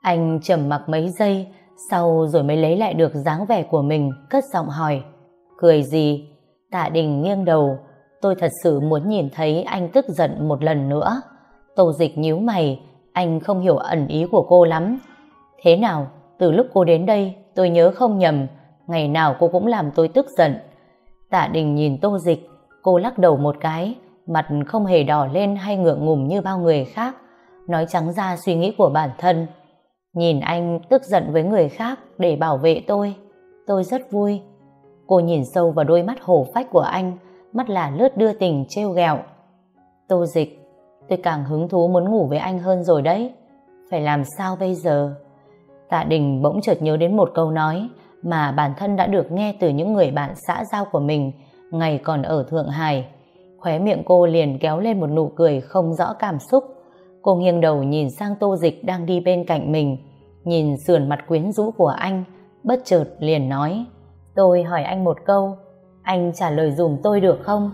Anh trầm mặc mấy giây, sau rồi mới lấy lại được dáng vẻ của mình, cất giọng hỏi. Cười gì? Tạ Đình nghiêng đầu, tôi thật sự muốn nhìn thấy anh tức giận một lần nữa. Tô dịch nhíu mày, anh không hiểu ẩn ý của cô lắm. Thế nào, từ lúc cô đến đây, tôi nhớ không nhầm, ngày nào cô cũng làm tôi tức giận. Tạ Đình nhìn tô dịch, cô lắc đầu một cái, mặt không hề đỏ lên hay ngượng ngùng như bao người khác, nói trắng ra suy nghĩ của bản thân. Nhìn anh tức giận với người khác để bảo vệ tôi, tôi rất vui. Cô nhìn sâu vào đôi mắt hổ phách của anh, mắt là lướt đưa tình trêu ghẹo. Tô dịch, tôi càng hứng thú muốn ngủ với anh hơn rồi đấy. Phải làm sao bây giờ? Tạ Đình bỗng chợt nhớ đến một câu nói mà bản thân đã được nghe từ những người bạn xã giao của mình ngày còn ở Thượng Hải. Khóe miệng cô liền kéo lên một nụ cười không rõ cảm xúc. Cô nghiêng đầu nhìn sang tô dịch đang đi bên cạnh mình, nhìn sườn mặt quyến rũ của anh, bất chợt liền nói Tôi hỏi anh một câu, anh trả lời dùm tôi được không?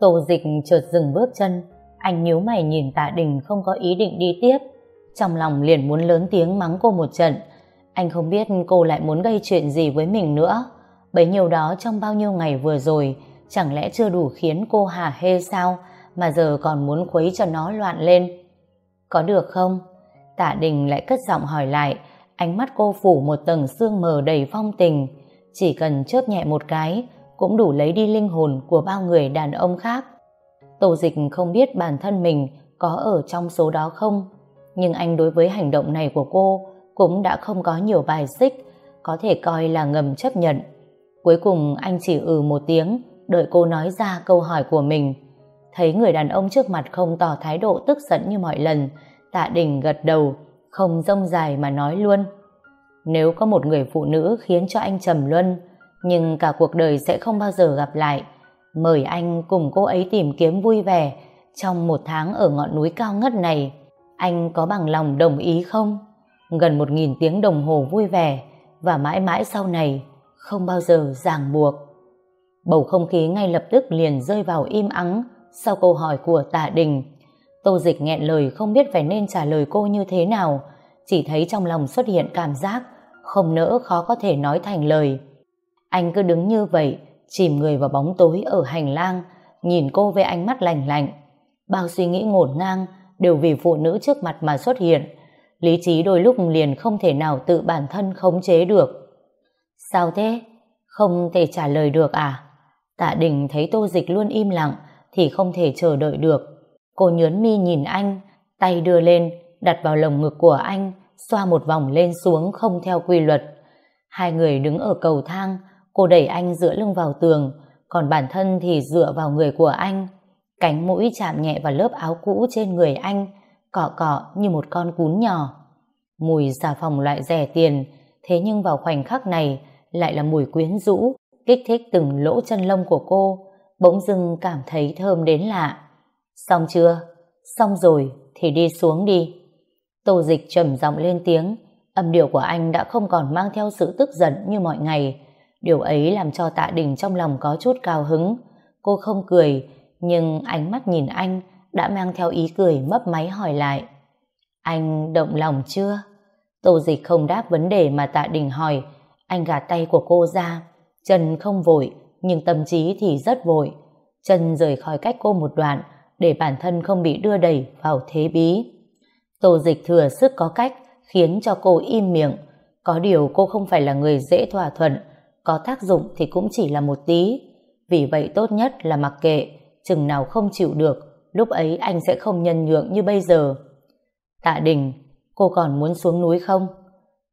Tô dịch chợt dừng bước chân, anh nhíu mày nhìn tạ đình không có ý định đi tiếp. Trong lòng liền muốn lớn tiếng mắng cô một trận, anh không biết cô lại muốn gây chuyện gì với mình nữa. Bấy nhiêu đó trong bao nhiêu ngày vừa rồi, chẳng lẽ chưa đủ khiến cô hà hê sao, mà giờ còn muốn khuấy cho nó loạn lên. Có được không? Tạ Đình lại cất giọng hỏi lại, ánh mắt cô phủ một tầng sương mờ đầy phong tình. Chỉ cần chớp nhẹ một cái, cũng đủ lấy đi linh hồn của bao người đàn ông khác. Tô dịch không biết bản thân mình có ở trong số đó không, nhưng anh đối với hành động này của cô cũng đã không có nhiều bài xích, có thể coi là ngầm chấp nhận. Cuối cùng anh chỉ ừ một tiếng, đợi cô nói ra câu hỏi của mình. Thấy người đàn ông trước mặt không tỏ thái độ tức giận như mọi lần, tạ đình gật đầu, không rông dài mà nói luôn. Nếu có một người phụ nữ khiến cho anh trầm luân, nhưng cả cuộc đời sẽ không bao giờ gặp lại, mời anh cùng cô ấy tìm kiếm vui vẻ trong một tháng ở ngọn núi cao ngất này, anh có bằng lòng đồng ý không? Gần một nghìn tiếng đồng hồ vui vẻ và mãi mãi sau này không bao giờ ràng buộc. Bầu không khí ngay lập tức liền rơi vào im ắng sau câu hỏi của tạ đình. Tô dịch nghẹn lời không biết phải nên trả lời cô như thế nào, chỉ thấy trong lòng xuất hiện cảm giác không nỡ khó có thể nói thành lời. Anh cứ đứng như vậy, chìm người vào bóng tối ở hành lang, nhìn cô với ánh mắt lạnh lạnh. Bao suy nghĩ ngổn ngang đều vì phụ nữ trước mặt mà xuất hiện. Lý trí đôi lúc liền không thể nào tự bản thân khống chế được. Sao thế? Không thể trả lời được à? Tạ Đình thấy Tô Dịch luôn im lặng thì không thể chờ đợi được. Cô nhớn mi nhìn anh, tay đưa lên, đặt vào lồng ngực của anh, xoa một vòng lên xuống không theo quy luật. Hai người đứng ở cầu thang, cô đẩy anh dựa lưng vào tường, còn bản thân thì dựa vào người của anh. Cánh mũi chạm nhẹ vào lớp áo cũ trên người anh, cọ cọ như một con cún nhỏ. Mùi xà phòng loại rẻ tiền, thế nhưng vào khoảnh khắc này lại là mùi quyến rũ, kích thích từng lỗ chân lông của cô, bỗng dưng cảm thấy thơm đến lạ. Xong chưa? Xong rồi thì đi xuống đi. Tô dịch trầm giọng lên tiếng, âm điệu của anh đã không còn mang theo sự tức giận như mọi ngày. Điều ấy làm cho tạ đình trong lòng có chút cao hứng. Cô không cười, nhưng ánh mắt nhìn anh đã mang theo ý cười mấp máy hỏi lại. Anh động lòng chưa? Tô dịch không đáp vấn đề mà tạ đình hỏi, anh gạt tay của cô ra, chân không vội, nhưng tâm trí thì rất vội. Chân rời khỏi cách cô một đoạn, để bản thân không bị đưa đẩy vào thế bí. Tô dịch thừa sức có cách khiến cho cô im miệng. Có điều cô không phải là người dễ thỏa thuận, có tác dụng thì cũng chỉ là một tí. Vì vậy tốt nhất là mặc kệ, chừng nào không chịu được, lúc ấy anh sẽ không nhân nhượng như bây giờ. Tạ Đình, cô còn muốn xuống núi không?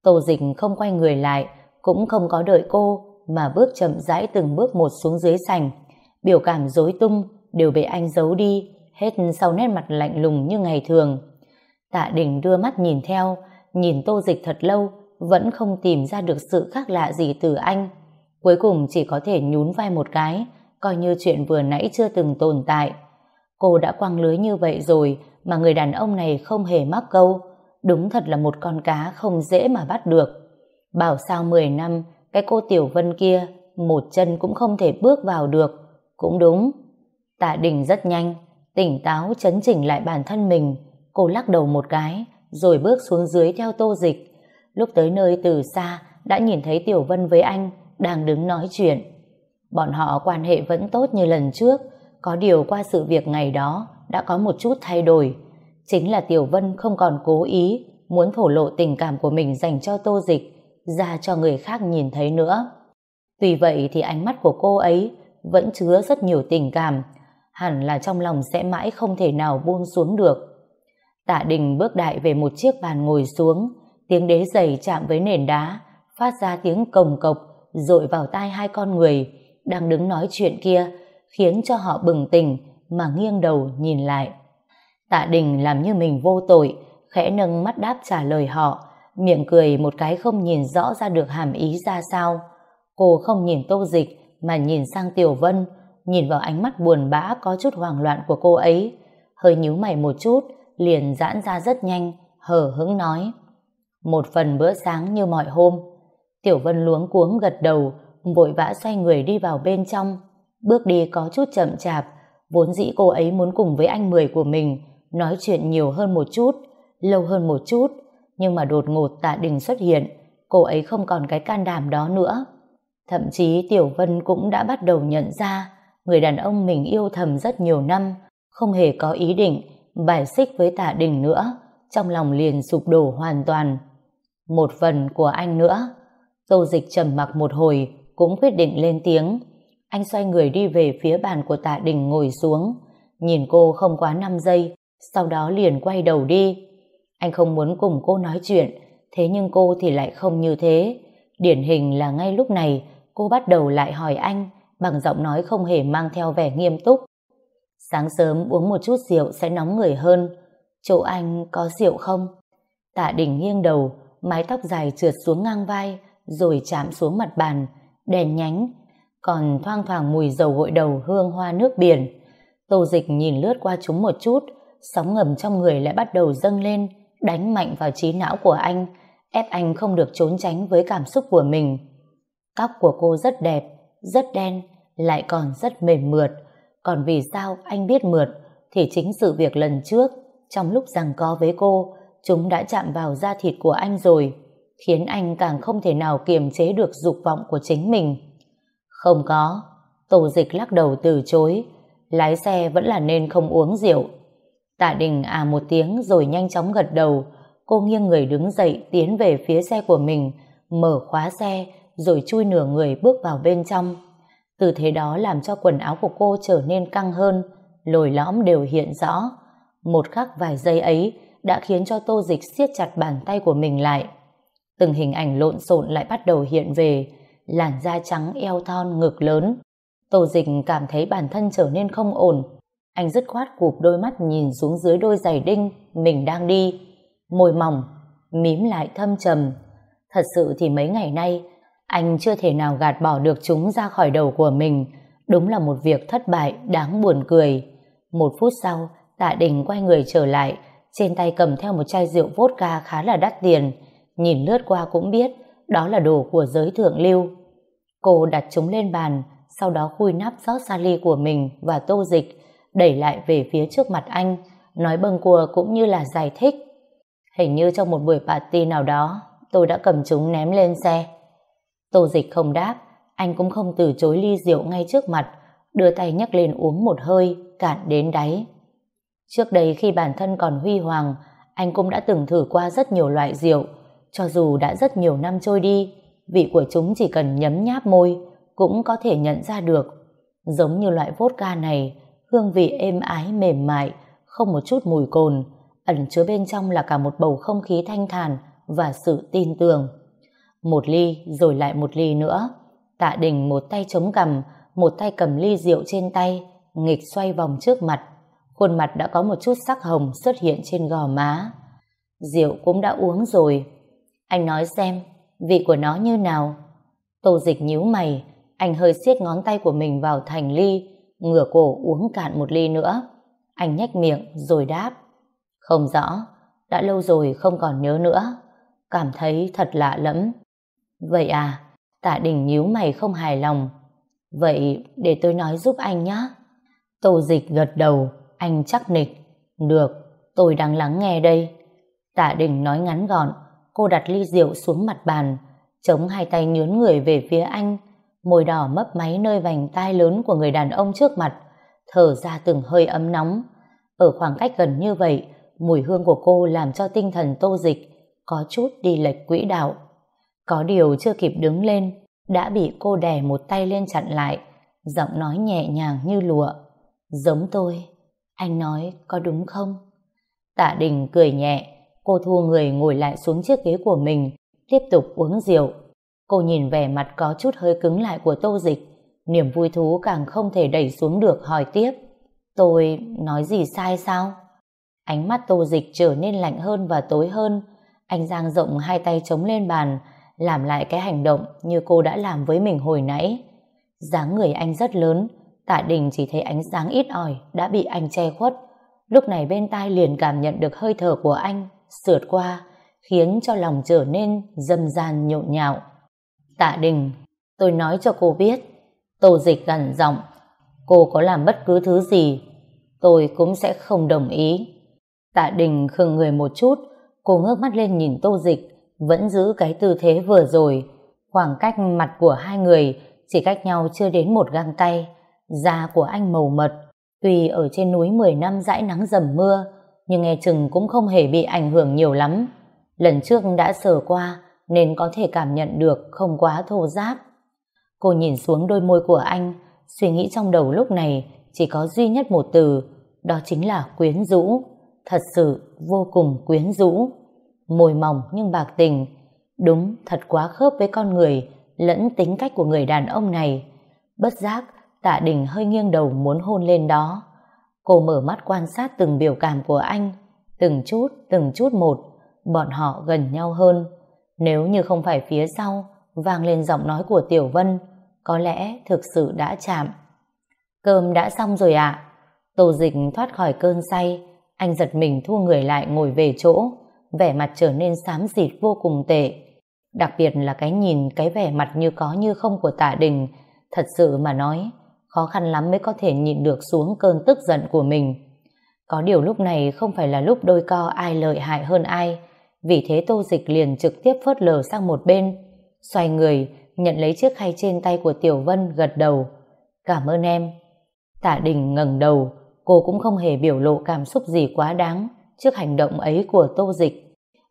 Tô dịch không quay người lại, cũng không có đợi cô, mà bước chậm rãi từng bước một xuống dưới sành. Biểu cảm rối tung đều bị anh giấu đi, hết sau nét mặt lạnh lùng như ngày thường. Tạ Đình đưa mắt nhìn theo, nhìn tô dịch thật lâu, vẫn không tìm ra được sự khác lạ gì từ anh. Cuối cùng chỉ có thể nhún vai một cái, coi như chuyện vừa nãy chưa từng tồn tại. Cô đã quăng lưới như vậy rồi mà người đàn ông này không hề mắc câu. Đúng thật là một con cá không dễ mà bắt được. Bảo sao 10 năm, cái cô Tiểu Vân kia một chân cũng không thể bước vào được. Cũng đúng. Tạ Đình rất nhanh, tỉnh táo chấn chỉnh lại bản thân mình. Cô lắc đầu một cái, rồi bước xuống dưới theo tô dịch. lúc tới nơi từ xa đã nhìn thấy Tiểu Vân với anh đang đứng nói chuyện. Bọn họ quan hệ vẫn tốt như lần trước, có điều qua sự việc ngày đó đã có một chút thay đổi. Chính là Tiểu Vân không còn cố ý muốn thổ lộ tình cảm của mình dành cho Tô Dịch ra cho người khác nhìn thấy nữa. Tuy vậy thì ánh mắt của cô ấy vẫn chứa rất nhiều tình cảm, hẳn là trong lòng sẽ mãi không thể nào buông xuống được. Tạ Đình bước đại về một chiếc bàn ngồi xuống, tiếng đế giày chạm với nền đá, phát ra tiếng cồng cộc, dội vào tai hai con người đang đứng nói chuyện kia, khiến cho họ bừng tỉnh mà nghiêng đầu nhìn lại. Tạ Đình làm như mình vô tội, khẽ nâng mắt đáp trả lời họ, miệng cười một cái không nhìn rõ ra được hàm ý ra sao. Cô không nhìn Tô Dịch mà nhìn sang Tiểu Vân, nhìn vào ánh mắt buồn bã có chút hoảng loạn của cô ấy, hơi nhíu mày một chút, liền giãn ra rất nhanh, hờ hững nói. Một phần bữa sáng như mọi hôm, Tiểu Vân luống cuống gật đầu, vội vã xoay người đi vào bên trong, bước đi có chút chậm chạp, vốn dĩ cô ấy muốn cùng với anh Mười của mình nói chuyện nhiều hơn một chút, lâu hơn một chút, nhưng mà đột ngột tạ đình xuất hiện, cô ấy không còn cái can đảm đó nữa. Thậm chí Tiểu Vân cũng đã bắt đầu nhận ra người đàn ông mình yêu thầm rất nhiều năm, không hề có ý định bài xích với tạ đình nữa, trong lòng liền sụp đổ hoàn toàn. Một phần của anh nữa, Tô Dịch trầm mặc một hồi, cũng quyết định lên tiếng. Anh xoay người đi về phía bàn của tạ đình ngồi xuống, nhìn cô không quá 5 giây, sau đó liền quay đầu đi. Anh không muốn cùng cô nói chuyện, thế nhưng cô thì lại không như thế. Điển hình là ngay lúc này, cô bắt đầu lại hỏi anh, bằng giọng nói không hề mang theo vẻ nghiêm túc. Sáng sớm uống một chút rượu sẽ nóng người hơn. Chỗ anh có rượu không? Tạ Đình nghiêng đầu, mái tóc dài trượt xuống ngang vai, rồi chạm xuống mặt bàn, đèn nhánh, còn thoang thoảng mùi dầu gội đầu hương hoa nước biển. Tô dịch nhìn lướt qua chúng một chút, sóng ngầm trong người lại bắt đầu dâng lên, đánh mạnh vào trí não của anh, ép anh không được trốn tránh với cảm xúc của mình. Tóc của cô rất đẹp, rất đen, lại còn rất mềm mượt. Còn vì sao anh biết mượt, thì chính sự việc lần trước, trong lúc rằng có với cô, chúng đã chạm vào da thịt của anh rồi, khiến anh càng không thể nào kiềm chế được dục vọng của chính mình. Không có, tổ dịch lắc đầu từ chối, lái xe vẫn là nên không uống rượu. Tạ Đình à một tiếng rồi nhanh chóng gật đầu, cô nghiêng người đứng dậy tiến về phía xe của mình, mở khóa xe rồi chui nửa người bước vào bên trong. Từ thế đó làm cho quần áo của cô trở nên căng hơn, lồi lõm đều hiện rõ. Một khắc vài giây ấy đã khiến cho tô dịch siết chặt bàn tay của mình lại. Từng hình ảnh lộn xộn lại bắt đầu hiện về, làn da trắng eo thon ngực lớn. Tô dịch cảm thấy bản thân trở nên không ổn. Anh dứt khoát cụp đôi mắt nhìn xuống dưới đôi giày đinh mình đang đi. Môi mỏng, mím lại thâm trầm. Thật sự thì mấy ngày nay anh chưa thể nào gạt bỏ được chúng ra khỏi đầu của mình. Đúng là một việc thất bại đáng buồn cười. Một phút sau, Tạ Đình quay người trở lại, trên tay cầm theo một chai rượu vodka khá là đắt tiền. Nhìn lướt qua cũng biết, đó là đồ của giới thượng lưu. Cô đặt chúng lên bàn, sau đó khui nắp rót sali của mình và tô dịch, đẩy lại về phía trước mặt anh, nói bâng cua cũng như là giải thích. Hình như trong một buổi party nào đó, tôi đã cầm chúng ném lên xe. Tô dịch không đáp, anh cũng không từ chối ly rượu ngay trước mặt, đưa tay nhấc lên uống một hơi, cạn đến đáy. Trước đây khi bản thân còn huy hoàng, anh cũng đã từng thử qua rất nhiều loại rượu, cho dù đã rất nhiều năm trôi đi, vị của chúng chỉ cần nhấm nháp môi, cũng có thể nhận ra được. Giống như loại vodka này, hương vị êm ái mềm mại, không một chút mùi cồn, ẩn chứa bên trong là cả một bầu không khí thanh thản và sự tin tưởng. Một ly rồi lại một ly nữa. Tạ Đình một tay chống cằm, một tay cầm ly rượu trên tay, nghịch xoay vòng trước mặt. Khuôn mặt đã có một chút sắc hồng xuất hiện trên gò má. Rượu cũng đã uống rồi. Anh nói xem, vị của nó như nào? Tô dịch nhíu mày, anh hơi siết ngón tay của mình vào thành ly, ngửa cổ uống cạn một ly nữa. Anh nhếch miệng rồi đáp. Không rõ, đã lâu rồi không còn nhớ nữa. Cảm thấy thật lạ lẫm. Vậy à, tạ đình nhíu mày không hài lòng. Vậy để tôi nói giúp anh nhé. Tô dịch gật đầu, anh chắc nịch. Được, tôi đang lắng nghe đây. Tạ đình nói ngắn gọn, cô đặt ly rượu xuống mặt bàn, chống hai tay nhướn người về phía anh, môi đỏ mấp máy nơi vành tai lớn của người đàn ông trước mặt, thở ra từng hơi ấm nóng. Ở khoảng cách gần như vậy, mùi hương của cô làm cho tinh thần tô dịch có chút đi lệch quỹ đạo. Có điều chưa kịp đứng lên, đã bị cô đè một tay lên chặn lại, giọng nói nhẹ nhàng như lụa. Giống tôi, anh nói có đúng không? Tạ Đình cười nhẹ, cô thua người ngồi lại xuống chiếc ghế của mình, tiếp tục uống rượu. Cô nhìn vẻ mặt có chút hơi cứng lại của tô dịch, niềm vui thú càng không thể đẩy xuống được hỏi tiếp. Tôi nói gì sai sao? Ánh mắt tô dịch trở nên lạnh hơn và tối hơn. Anh giang rộng hai tay chống lên bàn, làm lại cái hành động như cô đã làm với mình hồi nãy. dáng người anh rất lớn, tạ đình chỉ thấy ánh sáng ít ỏi đã bị anh che khuất. Lúc này bên tai liền cảm nhận được hơi thở của anh sượt qua, khiến cho lòng trở nên dâm gian nhộn nhạo. Tạ đình, tôi nói cho cô biết, tô dịch gần giọng, cô có làm bất cứ thứ gì, tôi cũng sẽ không đồng ý. Tạ đình khừng người một chút, cô ngước mắt lên nhìn tô dịch, vẫn giữ cái tư thế vừa rồi. Khoảng cách mặt của hai người chỉ cách nhau chưa đến một găng tay. Da của anh màu mật, tuy ở trên núi 10 năm dãi nắng dầm mưa, nhưng nghe chừng cũng không hề bị ảnh hưởng nhiều lắm. Lần trước đã sờ qua, nên có thể cảm nhận được không quá thô giáp. Cô nhìn xuống đôi môi của anh, suy nghĩ trong đầu lúc này chỉ có duy nhất một từ, đó chính là quyến rũ. Thật sự vô cùng quyến rũ môi mỏng nhưng bạc tình. Đúng, thật quá khớp với con người, lẫn tính cách của người đàn ông này. Bất giác, tạ đình hơi nghiêng đầu muốn hôn lên đó. Cô mở mắt quan sát từng biểu cảm của anh, từng chút, từng chút một, bọn họ gần nhau hơn. Nếu như không phải phía sau, vang lên giọng nói của Tiểu Vân, có lẽ thực sự đã chạm. Cơm đã xong rồi ạ. Tô dịch thoát khỏi cơn say, anh giật mình thu người lại ngồi về chỗ, vẻ mặt trở nên xám xịt vô cùng tệ. Đặc biệt là cái nhìn, cái vẻ mặt như có như không của tạ đình, thật sự mà nói, khó khăn lắm mới có thể nhịn được xuống cơn tức giận của mình. Có điều lúc này không phải là lúc đôi co ai lợi hại hơn ai, vì thế tô dịch liền trực tiếp phớt lờ sang một bên, xoay người, nhận lấy chiếc khay trên tay của Tiểu Vân gật đầu. Cảm ơn em. Tạ Đình ngẩng đầu, cô cũng không hề biểu lộ cảm xúc gì quá đáng trước hành động ấy của tô dịch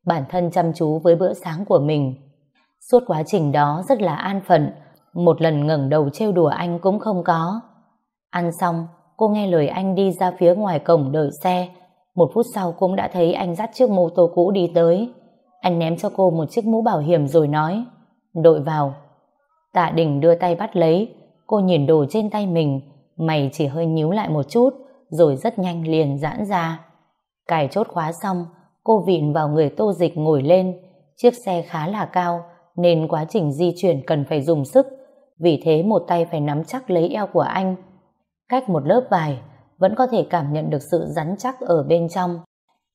bản thân chăm chú với bữa sáng của mình. Suốt quá trình đó rất là an phận, một lần ngẩng đầu trêu đùa anh cũng không có. Ăn xong, cô nghe lời anh đi ra phía ngoài cổng đợi xe. Một phút sau cũng đã thấy anh dắt chiếc mô tô cũ đi tới. Anh ném cho cô một chiếc mũ bảo hiểm rồi nói, đội vào. Tạ Đình đưa tay bắt lấy, cô nhìn đồ trên tay mình, mày chỉ hơi nhíu lại một chút, rồi rất nhanh liền giãn ra. Cài chốt khóa xong, cô vịn vào người tô dịch ngồi lên. Chiếc xe khá là cao, nên quá trình di chuyển cần phải dùng sức. Vì thế một tay phải nắm chắc lấy eo của anh. Cách một lớp vải, vẫn có thể cảm nhận được sự rắn chắc ở bên trong.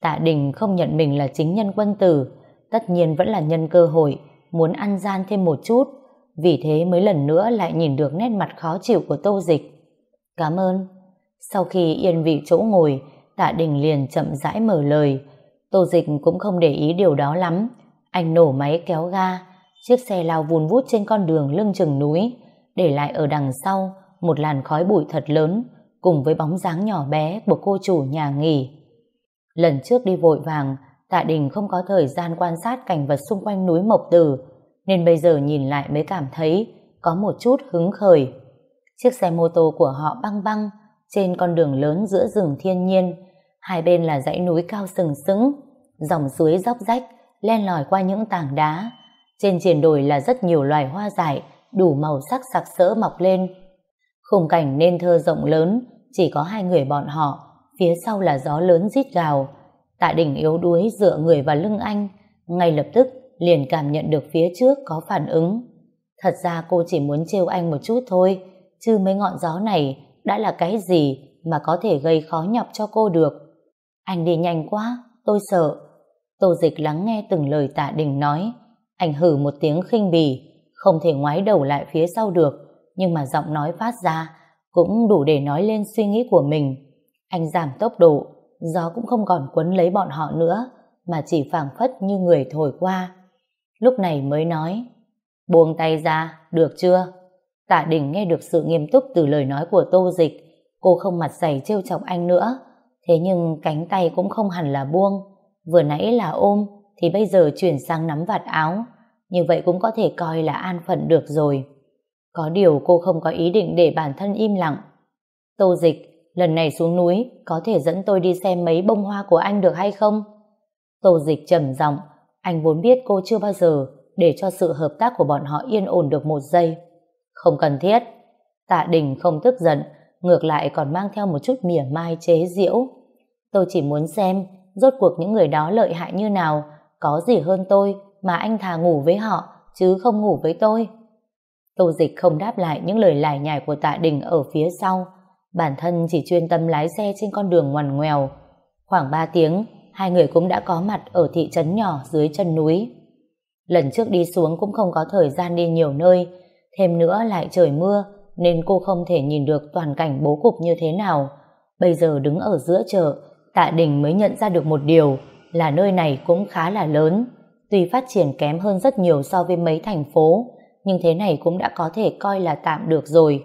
Tạ Đình không nhận mình là chính nhân quân tử, tất nhiên vẫn là nhân cơ hội, muốn ăn gian thêm một chút. Vì thế mấy lần nữa lại nhìn được nét mặt khó chịu của tô dịch. Cảm ơn. Sau khi yên vị chỗ ngồi, Tạ Đình liền chậm rãi mở lời, Tô Dịch cũng không để ý điều đó lắm. Anh nổ máy kéo ga, chiếc xe lao vùn vút trên con đường lưng chừng núi, để lại ở đằng sau một làn khói bụi thật lớn, cùng với bóng dáng nhỏ bé của cô chủ nhà nghỉ. Lần trước đi vội vàng, Tạ Đình không có thời gian quan sát cảnh vật xung quanh núi Mộc Tử, nên bây giờ nhìn lại mới cảm thấy có một chút hứng khởi. Chiếc xe mô tô của họ băng băng trên con đường lớn giữa rừng thiên nhiên, Hai bên là dãy núi cao sừng sững, dòng suối dốc rách, len lỏi qua những tảng đá. Trên triển đồi là rất nhiều loài hoa dại, đủ màu sắc sặc sỡ mọc lên. Khung cảnh nên thơ rộng lớn, chỉ có hai người bọn họ, phía sau là gió lớn rít gào. Tạ đỉnh yếu đuối dựa người vào lưng anh, ngay lập tức liền cảm nhận được phía trước có phản ứng. Thật ra cô chỉ muốn trêu anh một chút thôi, chứ mấy ngọn gió này đã là cái gì mà có thể gây khó nhọc cho cô được. Anh đi nhanh quá, tôi sợ. Tô dịch lắng nghe từng lời tạ đình nói. Anh hử một tiếng khinh bỉ, không thể ngoái đầu lại phía sau được, nhưng mà giọng nói phát ra cũng đủ để nói lên suy nghĩ của mình. Anh giảm tốc độ, gió cũng không còn quấn lấy bọn họ nữa, mà chỉ phảng phất như người thổi qua. Lúc này mới nói, buông tay ra, được chưa? Tạ Đình nghe được sự nghiêm túc từ lời nói của Tô Dịch, cô không mặt dày trêu chọc anh nữa, thế nhưng cánh tay cũng không hẳn là buông, vừa nãy là ôm, thì bây giờ chuyển sang nắm vạt áo, như vậy cũng có thể coi là an phận được rồi. Có điều cô không có ý định để bản thân im lặng. Tô Dịch, lần này xuống núi, có thể dẫn tôi đi xem mấy bông hoa của anh được hay không? Tô Dịch trầm giọng, anh vốn biết cô chưa bao giờ để cho sự hợp tác của bọn họ yên ổn được một giây. Không cần thiết. Tạ Đình không tức giận, ngược lại còn mang theo một chút mỉa mai chế giễu. Tôi chỉ muốn xem rốt cuộc những người đó lợi hại như nào, có gì hơn tôi mà anh thà ngủ với họ chứ không ngủ với tôi. Tô Dịch không đáp lại những lời lải nhải của Tạ Đình ở phía sau, bản thân chỉ chuyên tâm lái xe trên con đường ngoằn ngoèo. Khoảng 3 tiếng, hai người cũng đã có mặt ở thị trấn nhỏ dưới chân núi. Lần trước đi xuống cũng không có thời gian đi nhiều nơi, thêm nữa lại trời mưa nên cô không thể nhìn được toàn cảnh bố cục như thế nào. Bây giờ đứng ở giữa chợ, Tạ Đình mới nhận ra được một điều là nơi này cũng khá là lớn. Tuy phát triển kém hơn rất nhiều so với mấy thành phố, nhưng thế này cũng đã có thể coi là tạm được rồi.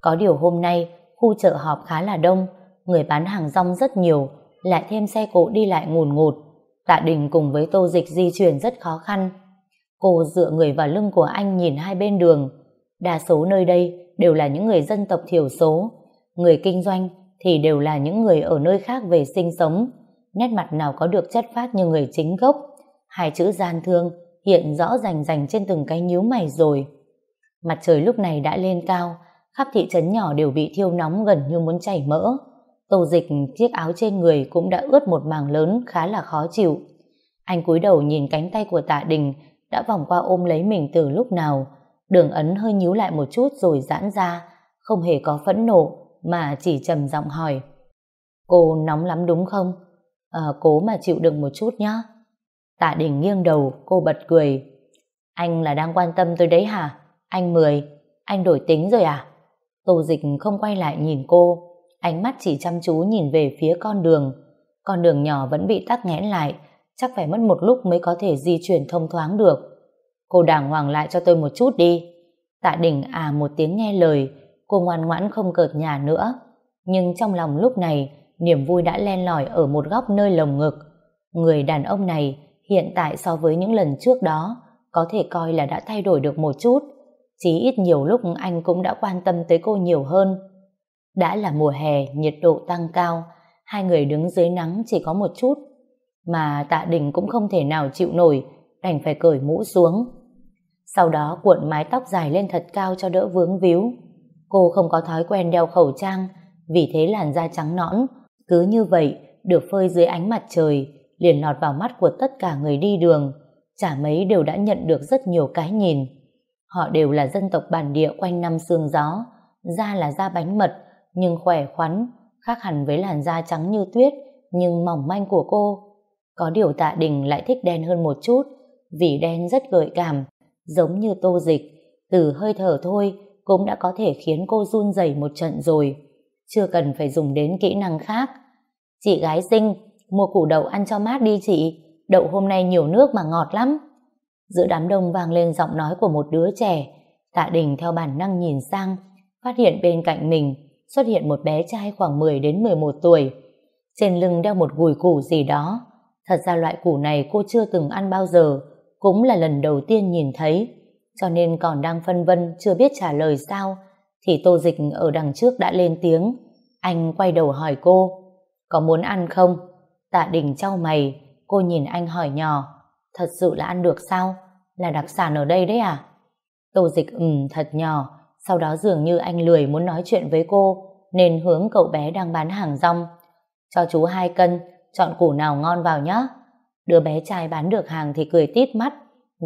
Có điều hôm nay, khu chợ họp khá là đông, người bán hàng rong rất nhiều, lại thêm xe cộ đi lại ngùn ngụt. Tạ Đình cùng với Tô Dịch di chuyển rất khó khăn. Cô dựa người vào lưng của anh nhìn hai bên đường. Đa số nơi đây đều là những người dân tộc thiểu số. Người kinh doanh thì đều là những người ở nơi khác về sinh sống. Nét mặt nào có được chất phát như người chính gốc. Hai chữ gian thương hiện rõ rành rành trên từng cái nhíu mày rồi. Mặt trời lúc này đã lên cao, khắp thị trấn nhỏ đều bị thiêu nóng gần như muốn chảy mỡ. Tô dịch chiếc áo trên người cũng đã ướt một màng lớn khá là khó chịu. Anh cúi đầu nhìn cánh tay của tạ đình đã vòng qua ôm lấy mình từ lúc nào. Đường ấn hơi nhíu lại một chút rồi giãn ra, không hề có phẫn nộ mà chỉ trầm giọng hỏi. Cô nóng lắm đúng không? À, cố mà chịu đựng một chút nhá. Tạ Đình nghiêng đầu, cô bật cười. Anh là đang quan tâm tôi đấy hả? Anh Mười, anh đổi tính rồi à? Tô Dịch không quay lại nhìn cô, ánh mắt chỉ chăm chú nhìn về phía con đường. Con đường nhỏ vẫn bị tắc nghẽn lại, chắc phải mất một lúc mới có thể di chuyển thông thoáng được. Cô đàng hoàng lại cho tôi một chút đi. Tạ Đình à một tiếng nghe lời, cô ngoan ngoãn không cợt nhà nữa. Nhưng trong lòng lúc này, niềm vui đã len lỏi ở một góc nơi lồng ngực. Người đàn ông này hiện tại so với những lần trước đó có thể coi là đã thay đổi được một chút. Chí ít nhiều lúc anh cũng đã quan tâm tới cô nhiều hơn. Đã là mùa hè, nhiệt độ tăng cao, hai người đứng dưới nắng chỉ có một chút. Mà tạ đình cũng không thể nào chịu nổi, đành phải cởi mũ xuống. Sau đó cuộn mái tóc dài lên thật cao cho đỡ vướng víu. Cô không có thói quen đeo khẩu trang, vì thế làn da trắng nõn, cứ như vậy được phơi dưới ánh mặt trời, liền lọt vào mắt của tất cả người đi đường. Chả mấy đều đã nhận được rất nhiều cái nhìn. Họ đều là dân tộc bản địa quanh năm sương gió, da là da bánh mật, nhưng khỏe khoắn, khác hẳn với làn da trắng như tuyết, nhưng mỏng manh của cô. Có điều tạ đình lại thích đen hơn một chút, vì đen rất gợi cảm, giống như tô dịch, từ hơi thở thôi cũng đã có thể khiến cô run rẩy một trận rồi, chưa cần phải dùng đến kỹ năng khác. Chị gái xinh, mua củ đậu ăn cho mát đi chị, đậu hôm nay nhiều nước mà ngọt lắm. Giữa đám đông vang lên giọng nói của một đứa trẻ, tạ đình theo bản năng nhìn sang, phát hiện bên cạnh mình xuất hiện một bé trai khoảng 10 đến 11 tuổi. Trên lưng đeo một gùi củ gì đó. Thật ra loại củ này cô chưa từng ăn bao giờ, cũng là lần đầu tiên nhìn thấy, cho nên còn đang phân vân chưa biết trả lời sao, thì tô dịch ở đằng trước đã lên tiếng. Anh quay đầu hỏi cô, có muốn ăn không? Tạ đình trao mày, cô nhìn anh hỏi nhỏ, thật sự là ăn được sao? Là đặc sản ở đây đấy à? Tô dịch ừm thật nhỏ, sau đó dường như anh lười muốn nói chuyện với cô, nên hướng cậu bé đang bán hàng rong. Cho chú hai cân, chọn củ nào ngon vào nhé. Đứa bé trai bán được hàng thì cười tít mắt,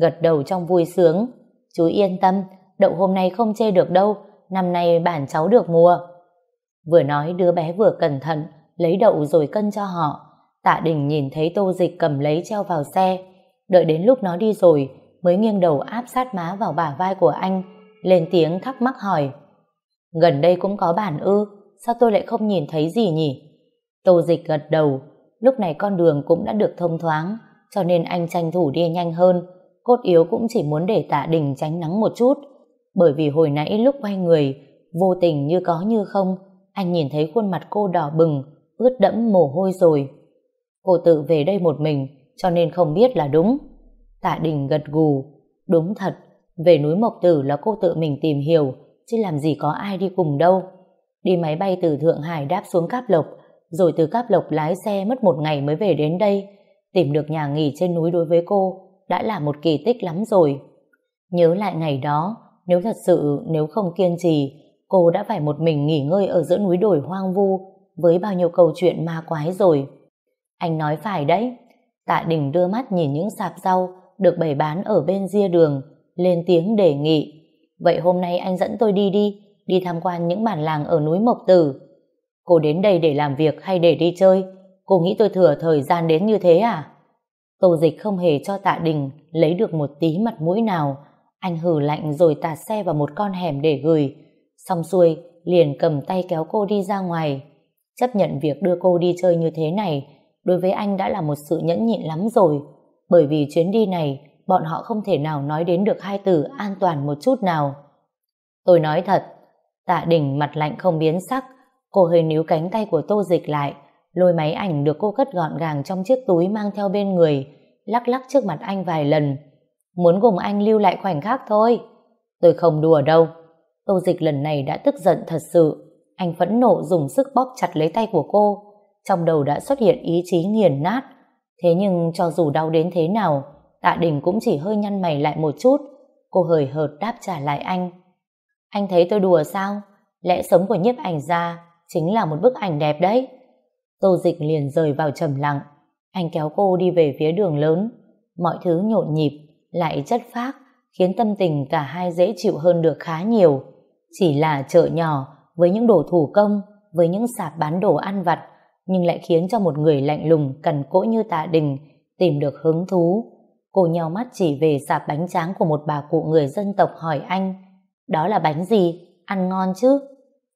gật đầu trong vui sướng. Chú yên tâm, đậu hôm nay không chê được đâu, năm nay bản cháu được mua. Vừa nói đứa bé vừa cẩn thận, lấy đậu rồi cân cho họ. Tạ Đình nhìn thấy tô dịch cầm lấy treo vào xe, đợi đến lúc nó đi rồi mới nghiêng đầu áp sát má vào bả vai của anh, lên tiếng thắc mắc hỏi. Gần đây cũng có bản ư, sao tôi lại không nhìn thấy gì nhỉ? Tô dịch gật đầu, lúc này con đường cũng đã được thông thoáng, cho nên anh tranh thủ đi nhanh hơn, cốt yếu cũng chỉ muốn để tạ đình tránh nắng một chút, bởi vì hồi nãy lúc quay người, vô tình như có như không, anh nhìn thấy khuôn mặt cô đỏ bừng, ướt đẫm mồ hôi rồi. Cô tự về đây một mình, cho nên không biết là đúng. Tạ Đình gật gù, đúng thật, về núi Mộc Tử là cô tự mình tìm hiểu, chứ làm gì có ai đi cùng đâu. Đi máy bay từ Thượng Hải đáp xuống Cáp Lộc, rồi từ Cáp Lộc lái xe mất một ngày mới về đến đây. Tìm được nhà nghỉ trên núi đối với cô đã là một kỳ tích lắm rồi. Nhớ lại ngày đó, nếu thật sự nếu không kiên trì, cô đã phải một mình nghỉ ngơi ở giữa núi đồi hoang vu với bao nhiêu câu chuyện ma quái rồi. Anh nói phải đấy. Tạ Đình đưa mắt nhìn những sạp rau được bày bán ở bên ria đường, lên tiếng đề nghị. Vậy hôm nay anh dẫn tôi đi đi, đi tham quan những bản làng ở núi Mộc Tử. Cô đến đây để làm việc hay để đi chơi? Cô nghĩ tôi thừa thời gian đến như thế à? Tô dịch không hề cho tạ đình lấy được một tí mặt mũi nào. Anh hử lạnh rồi tạt xe vào một con hẻm để gửi. Xong xuôi, liền cầm tay kéo cô đi ra ngoài. Chấp nhận việc đưa cô đi chơi như thế này, đối với anh đã là một sự nhẫn nhịn lắm rồi. Bởi vì chuyến đi này, bọn họ không thể nào nói đến được hai từ an toàn một chút nào. Tôi nói thật, tạ đỉnh mặt lạnh không biến sắc, cô hơi níu cánh tay của tô dịch lại, lôi máy ảnh được cô cất gọn gàng trong chiếc túi mang theo bên người, lắc lắc trước mặt anh vài lần. Muốn cùng anh lưu lại khoảnh khắc thôi. Tôi không đùa đâu. Tô dịch lần này đã tức giận thật sự. Anh phẫn nộ dùng sức bóp chặt lấy tay của cô. Trong đầu đã xuất hiện ý chí nghiền nát. Thế nhưng cho dù đau đến thế nào, tạ đình cũng chỉ hơi nhăn mày lại một chút. Cô hời hợt đáp trả lại anh. Anh thấy tôi đùa sao? Lẽ sống của nhiếp ảnh gia chính là một bức ảnh đẹp đấy. Tô dịch liền rời vào trầm lặng. Anh kéo cô đi về phía đường lớn. Mọi thứ nhộn nhịp, lại chất phác, khiến tâm tình cả hai dễ chịu hơn được khá nhiều. Chỉ là chợ nhỏ, với những đồ thủ công, với những sạp bán đồ ăn vặt, nhưng lại khiến cho một người lạnh lùng, cằn cỗi như tạ đình, tìm được hứng thú. Cô nhau mắt chỉ về sạp bánh tráng của một bà cụ người dân tộc hỏi anh, đó là bánh gì? Ăn ngon chứ?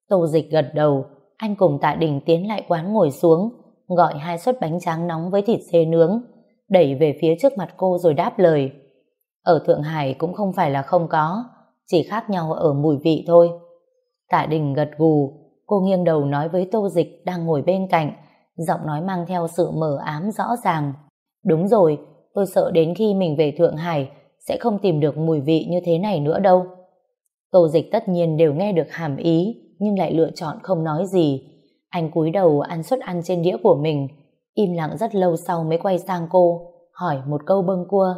Tô dịch gật đầu, anh cùng tạ đình tiến lại quán ngồi xuống, gọi hai suất bánh tráng nóng với thịt xê nướng, đẩy về phía trước mặt cô rồi đáp lời. Ở Thượng Hải cũng không phải là không có, chỉ khác nhau ở mùi vị thôi. Tạ Đình gật gù, cô nghiêng đầu nói với Tô Dịch đang ngồi bên cạnh, giọng nói mang theo sự mờ ám rõ ràng. Đúng rồi, tôi sợ đến khi mình về Thượng Hải sẽ không tìm được mùi vị như thế này nữa đâu. Tô Dịch tất nhiên đều nghe được hàm ý, nhưng lại lựa chọn không nói gì. Anh cúi đầu ăn suất ăn trên đĩa của mình, im lặng rất lâu sau mới quay sang cô, hỏi một câu bâng cua.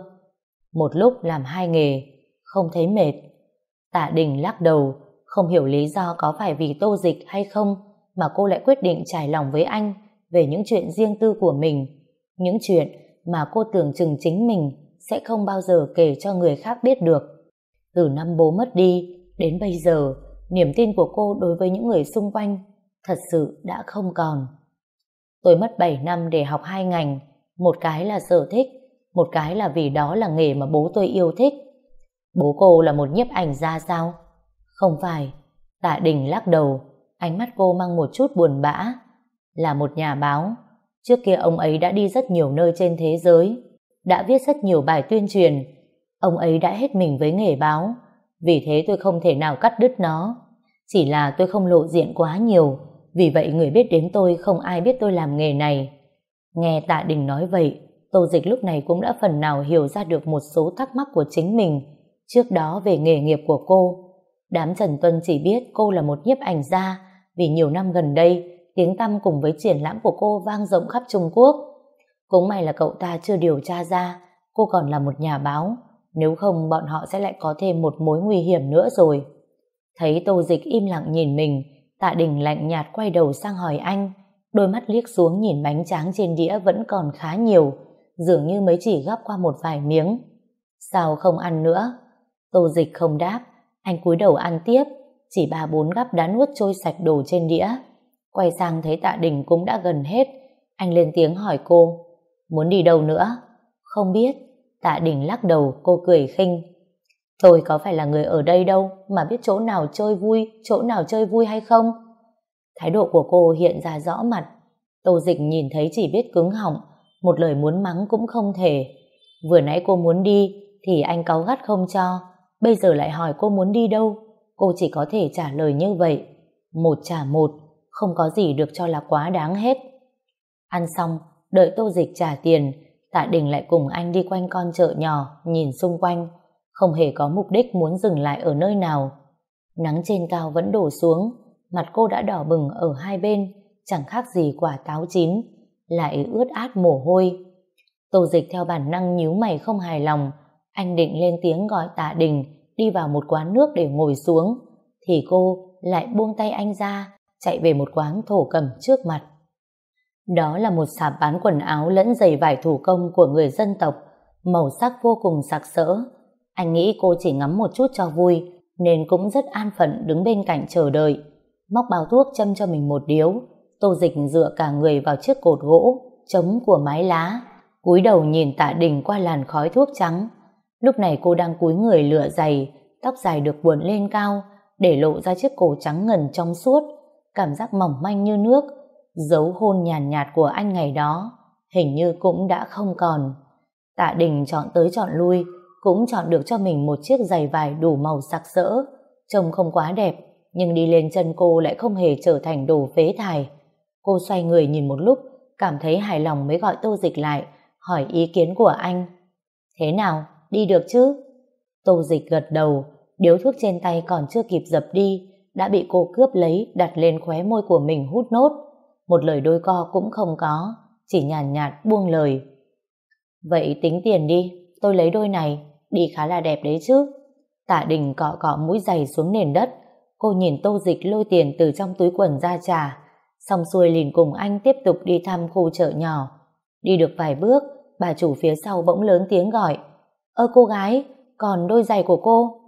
Một lúc làm hai nghề, không thấy mệt. Tạ Đình lắc đầu, không hiểu lý do có phải vì tô dịch hay không mà cô lại quyết định trải lòng với anh về những chuyện riêng tư của mình. Những chuyện mà cô tưởng chừng chính mình sẽ không bao giờ kể cho người khác biết được. Từ năm bố mất đi đến bây giờ, niềm tin của cô đối với những người xung quanh thật sự đã không còn. Tôi mất 7 năm để học hai ngành, một cái là sở thích, một cái là vì đó là nghề mà bố tôi yêu thích. Bố cô là một nhiếp ảnh gia sao? Không phải. Tạ Đình lắc đầu, ánh mắt cô mang một chút buồn bã. Là một nhà báo, trước kia ông ấy đã đi rất nhiều nơi trên thế giới, đã viết rất nhiều bài tuyên truyền. Ông ấy đã hết mình với nghề báo, vì thế tôi không thể nào cắt đứt nó. Chỉ là tôi không lộ diện quá nhiều, vì vậy người biết đến tôi không ai biết tôi làm nghề này. Nghe Tạ Đình nói vậy, Tô Dịch lúc này cũng đã phần nào hiểu ra được một số thắc mắc của chính mình trước đó về nghề nghiệp của cô. Đám Trần Tuân chỉ biết cô là một nhiếp ảnh gia vì nhiều năm gần đây tiếng tăm cùng với triển lãm của cô vang rộng khắp Trung Quốc. Cũng may là cậu ta chưa điều tra ra cô còn là một nhà báo nếu không bọn họ sẽ lại có thêm một mối nguy hiểm nữa rồi. Thấy Tô Dịch im lặng nhìn mình Tạ Đình lạnh nhạt quay đầu sang hỏi anh đôi mắt liếc xuống nhìn bánh tráng trên đĩa vẫn còn khá nhiều dường như mới chỉ gắp qua một vài miếng. Sao không ăn nữa? Tô dịch không đáp, anh cúi đầu ăn tiếp, chỉ ba bốn gắp đã nuốt trôi sạch đồ trên đĩa. Quay sang thấy tạ đình cũng đã gần hết, anh lên tiếng hỏi cô, muốn đi đâu nữa? Không biết, tạ đình lắc đầu, cô cười khinh. Tôi có phải là người ở đây đâu mà biết chỗ nào chơi vui, chỗ nào chơi vui hay không? Thái độ của cô hiện ra rõ mặt. Tô Dịch nhìn thấy chỉ biết cứng họng, một lời muốn mắng cũng không thể. Vừa nãy cô muốn đi, thì anh cáu gắt không cho, bây giờ lại hỏi cô muốn đi đâu, cô chỉ có thể trả lời như vậy. Một trả một, không có gì được cho là quá đáng hết. Ăn xong, đợi Tô Dịch trả tiền, Tạ Đình lại cùng anh đi quanh con chợ nhỏ, nhìn xung quanh, không hề có mục đích muốn dừng lại ở nơi nào. Nắng trên cao vẫn đổ xuống, mặt cô đã đỏ bừng ở hai bên, chẳng khác gì quả táo chín, lại ướt át mồ hôi. Tô dịch theo bản năng nhíu mày không hài lòng, anh định lên tiếng gọi tạ đình đi vào một quán nước để ngồi xuống, thì cô lại buông tay anh ra, chạy về một quán thổ cầm trước mặt. Đó là một sạp bán quần áo lẫn giày vải thủ công của người dân tộc, màu sắc vô cùng sặc sỡ. Anh nghĩ cô chỉ ngắm một chút cho vui, nên cũng rất an phận đứng bên cạnh chờ đợi. Móc bao thuốc châm cho mình một điếu, tô dịch dựa cả người vào chiếc cột gỗ, trống của mái lá, cúi đầu nhìn tạ đình qua làn khói thuốc trắng. Lúc này cô đang cúi người lựa giày, tóc dài được buồn lên cao, để lộ ra chiếc cổ trắng ngần trong suốt, cảm giác mỏng manh như nước, dấu hôn nhàn nhạt, nhạt của anh ngày đó, hình như cũng đã không còn. Tạ đình chọn tới chọn lui, cũng chọn được cho mình một chiếc giày vải đủ màu sặc sỡ, trông không quá đẹp, nhưng đi lên chân cô lại không hề trở thành đồ phế thải. Cô xoay người nhìn một lúc, cảm thấy hài lòng mới gọi tô dịch lại, hỏi ý kiến của anh. Thế nào, đi được chứ? Tô dịch gật đầu, điếu thuốc trên tay còn chưa kịp dập đi, đã bị cô cướp lấy đặt lên khóe môi của mình hút nốt. Một lời đôi co cũng không có, chỉ nhàn nhạt, nhạt buông lời. Vậy tính tiền đi, tôi lấy đôi này, đi khá là đẹp đấy chứ. Tạ đình cọ cọ mũi giày xuống nền đất, cô nhìn tô dịch lôi tiền từ trong túi quần ra trà xong xuôi liền cùng anh tiếp tục đi thăm khu chợ nhỏ. Đi được vài bước, bà chủ phía sau bỗng lớn tiếng gọi, Ơ cô gái, còn đôi giày của cô?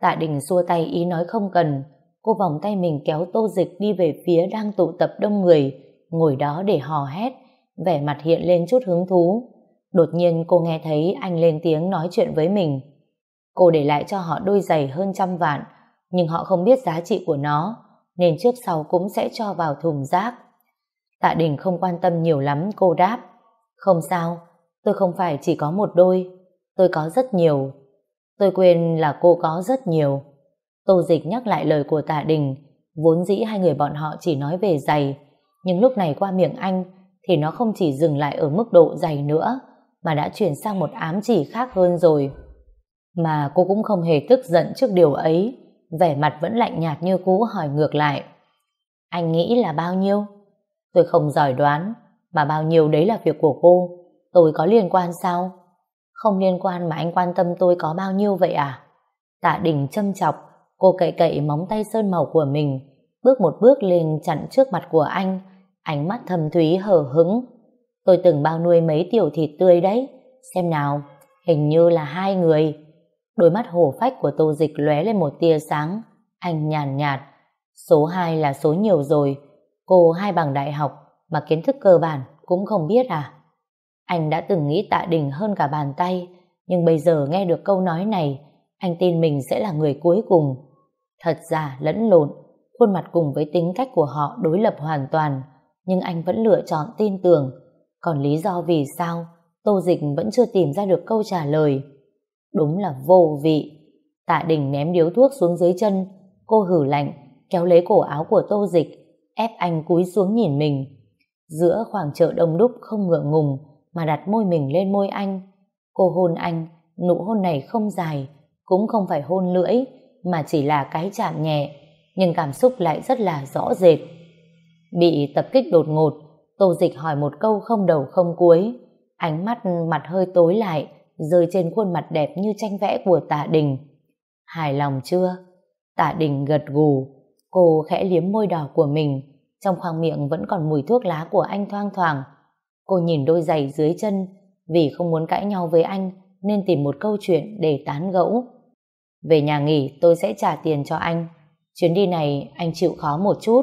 Tạ đình xua tay ý nói không cần, cô vòng tay mình kéo tô dịch đi về phía đang tụ tập đông người, ngồi đó để hò hét, vẻ mặt hiện lên chút hứng thú. Đột nhiên cô nghe thấy anh lên tiếng nói chuyện với mình. Cô để lại cho họ đôi giày hơn trăm vạn, nhưng họ không biết giá trị của nó, nên trước sau cũng sẽ cho vào thùng rác. Tạ Đình không quan tâm nhiều lắm, cô đáp. Không sao, tôi không phải chỉ có một đôi, tôi có rất nhiều. Tôi quên là cô có rất nhiều. Tô Dịch nhắc lại lời của Tạ Đình, vốn dĩ hai người bọn họ chỉ nói về giày, nhưng lúc này qua miệng anh thì nó không chỉ dừng lại ở mức độ giày nữa, mà đã chuyển sang một ám chỉ khác hơn rồi. Mà cô cũng không hề tức giận trước điều ấy, vẻ mặt vẫn lạnh nhạt như cũ hỏi ngược lại. Anh nghĩ là bao nhiêu? Tôi không giỏi đoán, mà bao nhiêu đấy là việc của cô, tôi có liên quan sao? Không liên quan mà anh quan tâm tôi có bao nhiêu vậy à? Tạ Đình châm chọc, cô cậy cậy móng tay sơn màu của mình, bước một bước lên chặn trước mặt của anh, ánh mắt thầm thúy hở hứng. Tôi từng bao nuôi mấy tiểu thịt tươi đấy, xem nào, hình như là hai người. Đôi mắt hổ phách của tô dịch lóe lên một tia sáng, anh nhàn nhạt, Số hai là số nhiều rồi, cô hai bằng đại học mà kiến thức cơ bản cũng không biết à? Anh đã từng nghĩ tạ đình hơn cả bàn tay, nhưng bây giờ nghe được câu nói này, anh tin mình sẽ là người cuối cùng. Thật giả lẫn lộn, khuôn mặt cùng với tính cách của họ đối lập hoàn toàn, nhưng anh vẫn lựa chọn tin tưởng. Còn lý do vì sao, Tô Dịch vẫn chưa tìm ra được câu trả lời. Đúng là vô vị. Tạ Đình ném điếu thuốc xuống dưới chân, cô hử lạnh, kéo lấy cổ áo của Tô Dịch, ép anh cúi xuống nhìn mình. Giữa khoảng chợ đông đúc không ngượng ngùng, mà đặt môi mình lên môi anh. Cô hôn anh, nụ hôn này không dài, cũng không phải hôn lưỡi, mà chỉ là cái chạm nhẹ, nhưng cảm xúc lại rất là rõ rệt. Bị tập kích đột ngột, Tô Dịch hỏi một câu không đầu không cuối, ánh mắt mặt hơi tối lại, rơi trên khuôn mặt đẹp như tranh vẽ của tạ đình. Hài lòng chưa? Tạ đình gật gù, cô khẽ liếm môi đỏ của mình, trong khoang miệng vẫn còn mùi thuốc lá của anh thoang thoảng. Cô nhìn đôi giày dưới chân, vì không muốn cãi nhau với anh nên tìm một câu chuyện để tán gẫu. Về nhà nghỉ tôi sẽ trả tiền cho anh. Chuyến đi này anh chịu khó một chút.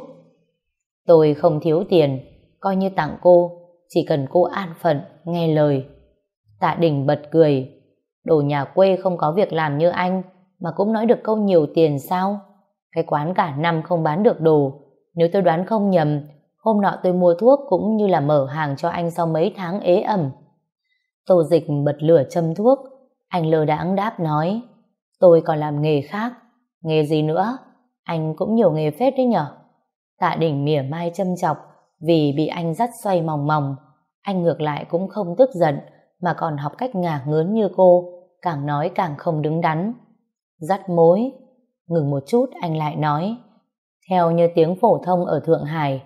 Tôi không thiếu tiền, coi như tặng cô, chỉ cần cô an phận, nghe lời. Tạ Đình bật cười, đồ nhà quê không có việc làm như anh, mà cũng nói được câu nhiều tiền sao? Cái quán cả năm không bán được đồ, nếu tôi đoán không nhầm, Hôm nọ tôi mua thuốc cũng như là mở hàng cho anh sau mấy tháng ế ẩm. Tô dịch bật lửa châm thuốc. Anh lơ đãng đáp nói. Tôi còn làm nghề khác. Nghề gì nữa? Anh cũng nhiều nghề phết đấy nhở? Tạ đỉnh mỉa mai châm chọc vì bị anh dắt xoay mòng mòng. Anh ngược lại cũng không tức giận mà còn học cách ngả ngớn như cô, càng nói càng không đứng đắn. Dắt mối. Ngừng một chút anh lại nói. Theo như tiếng phổ thông ở Thượng Hải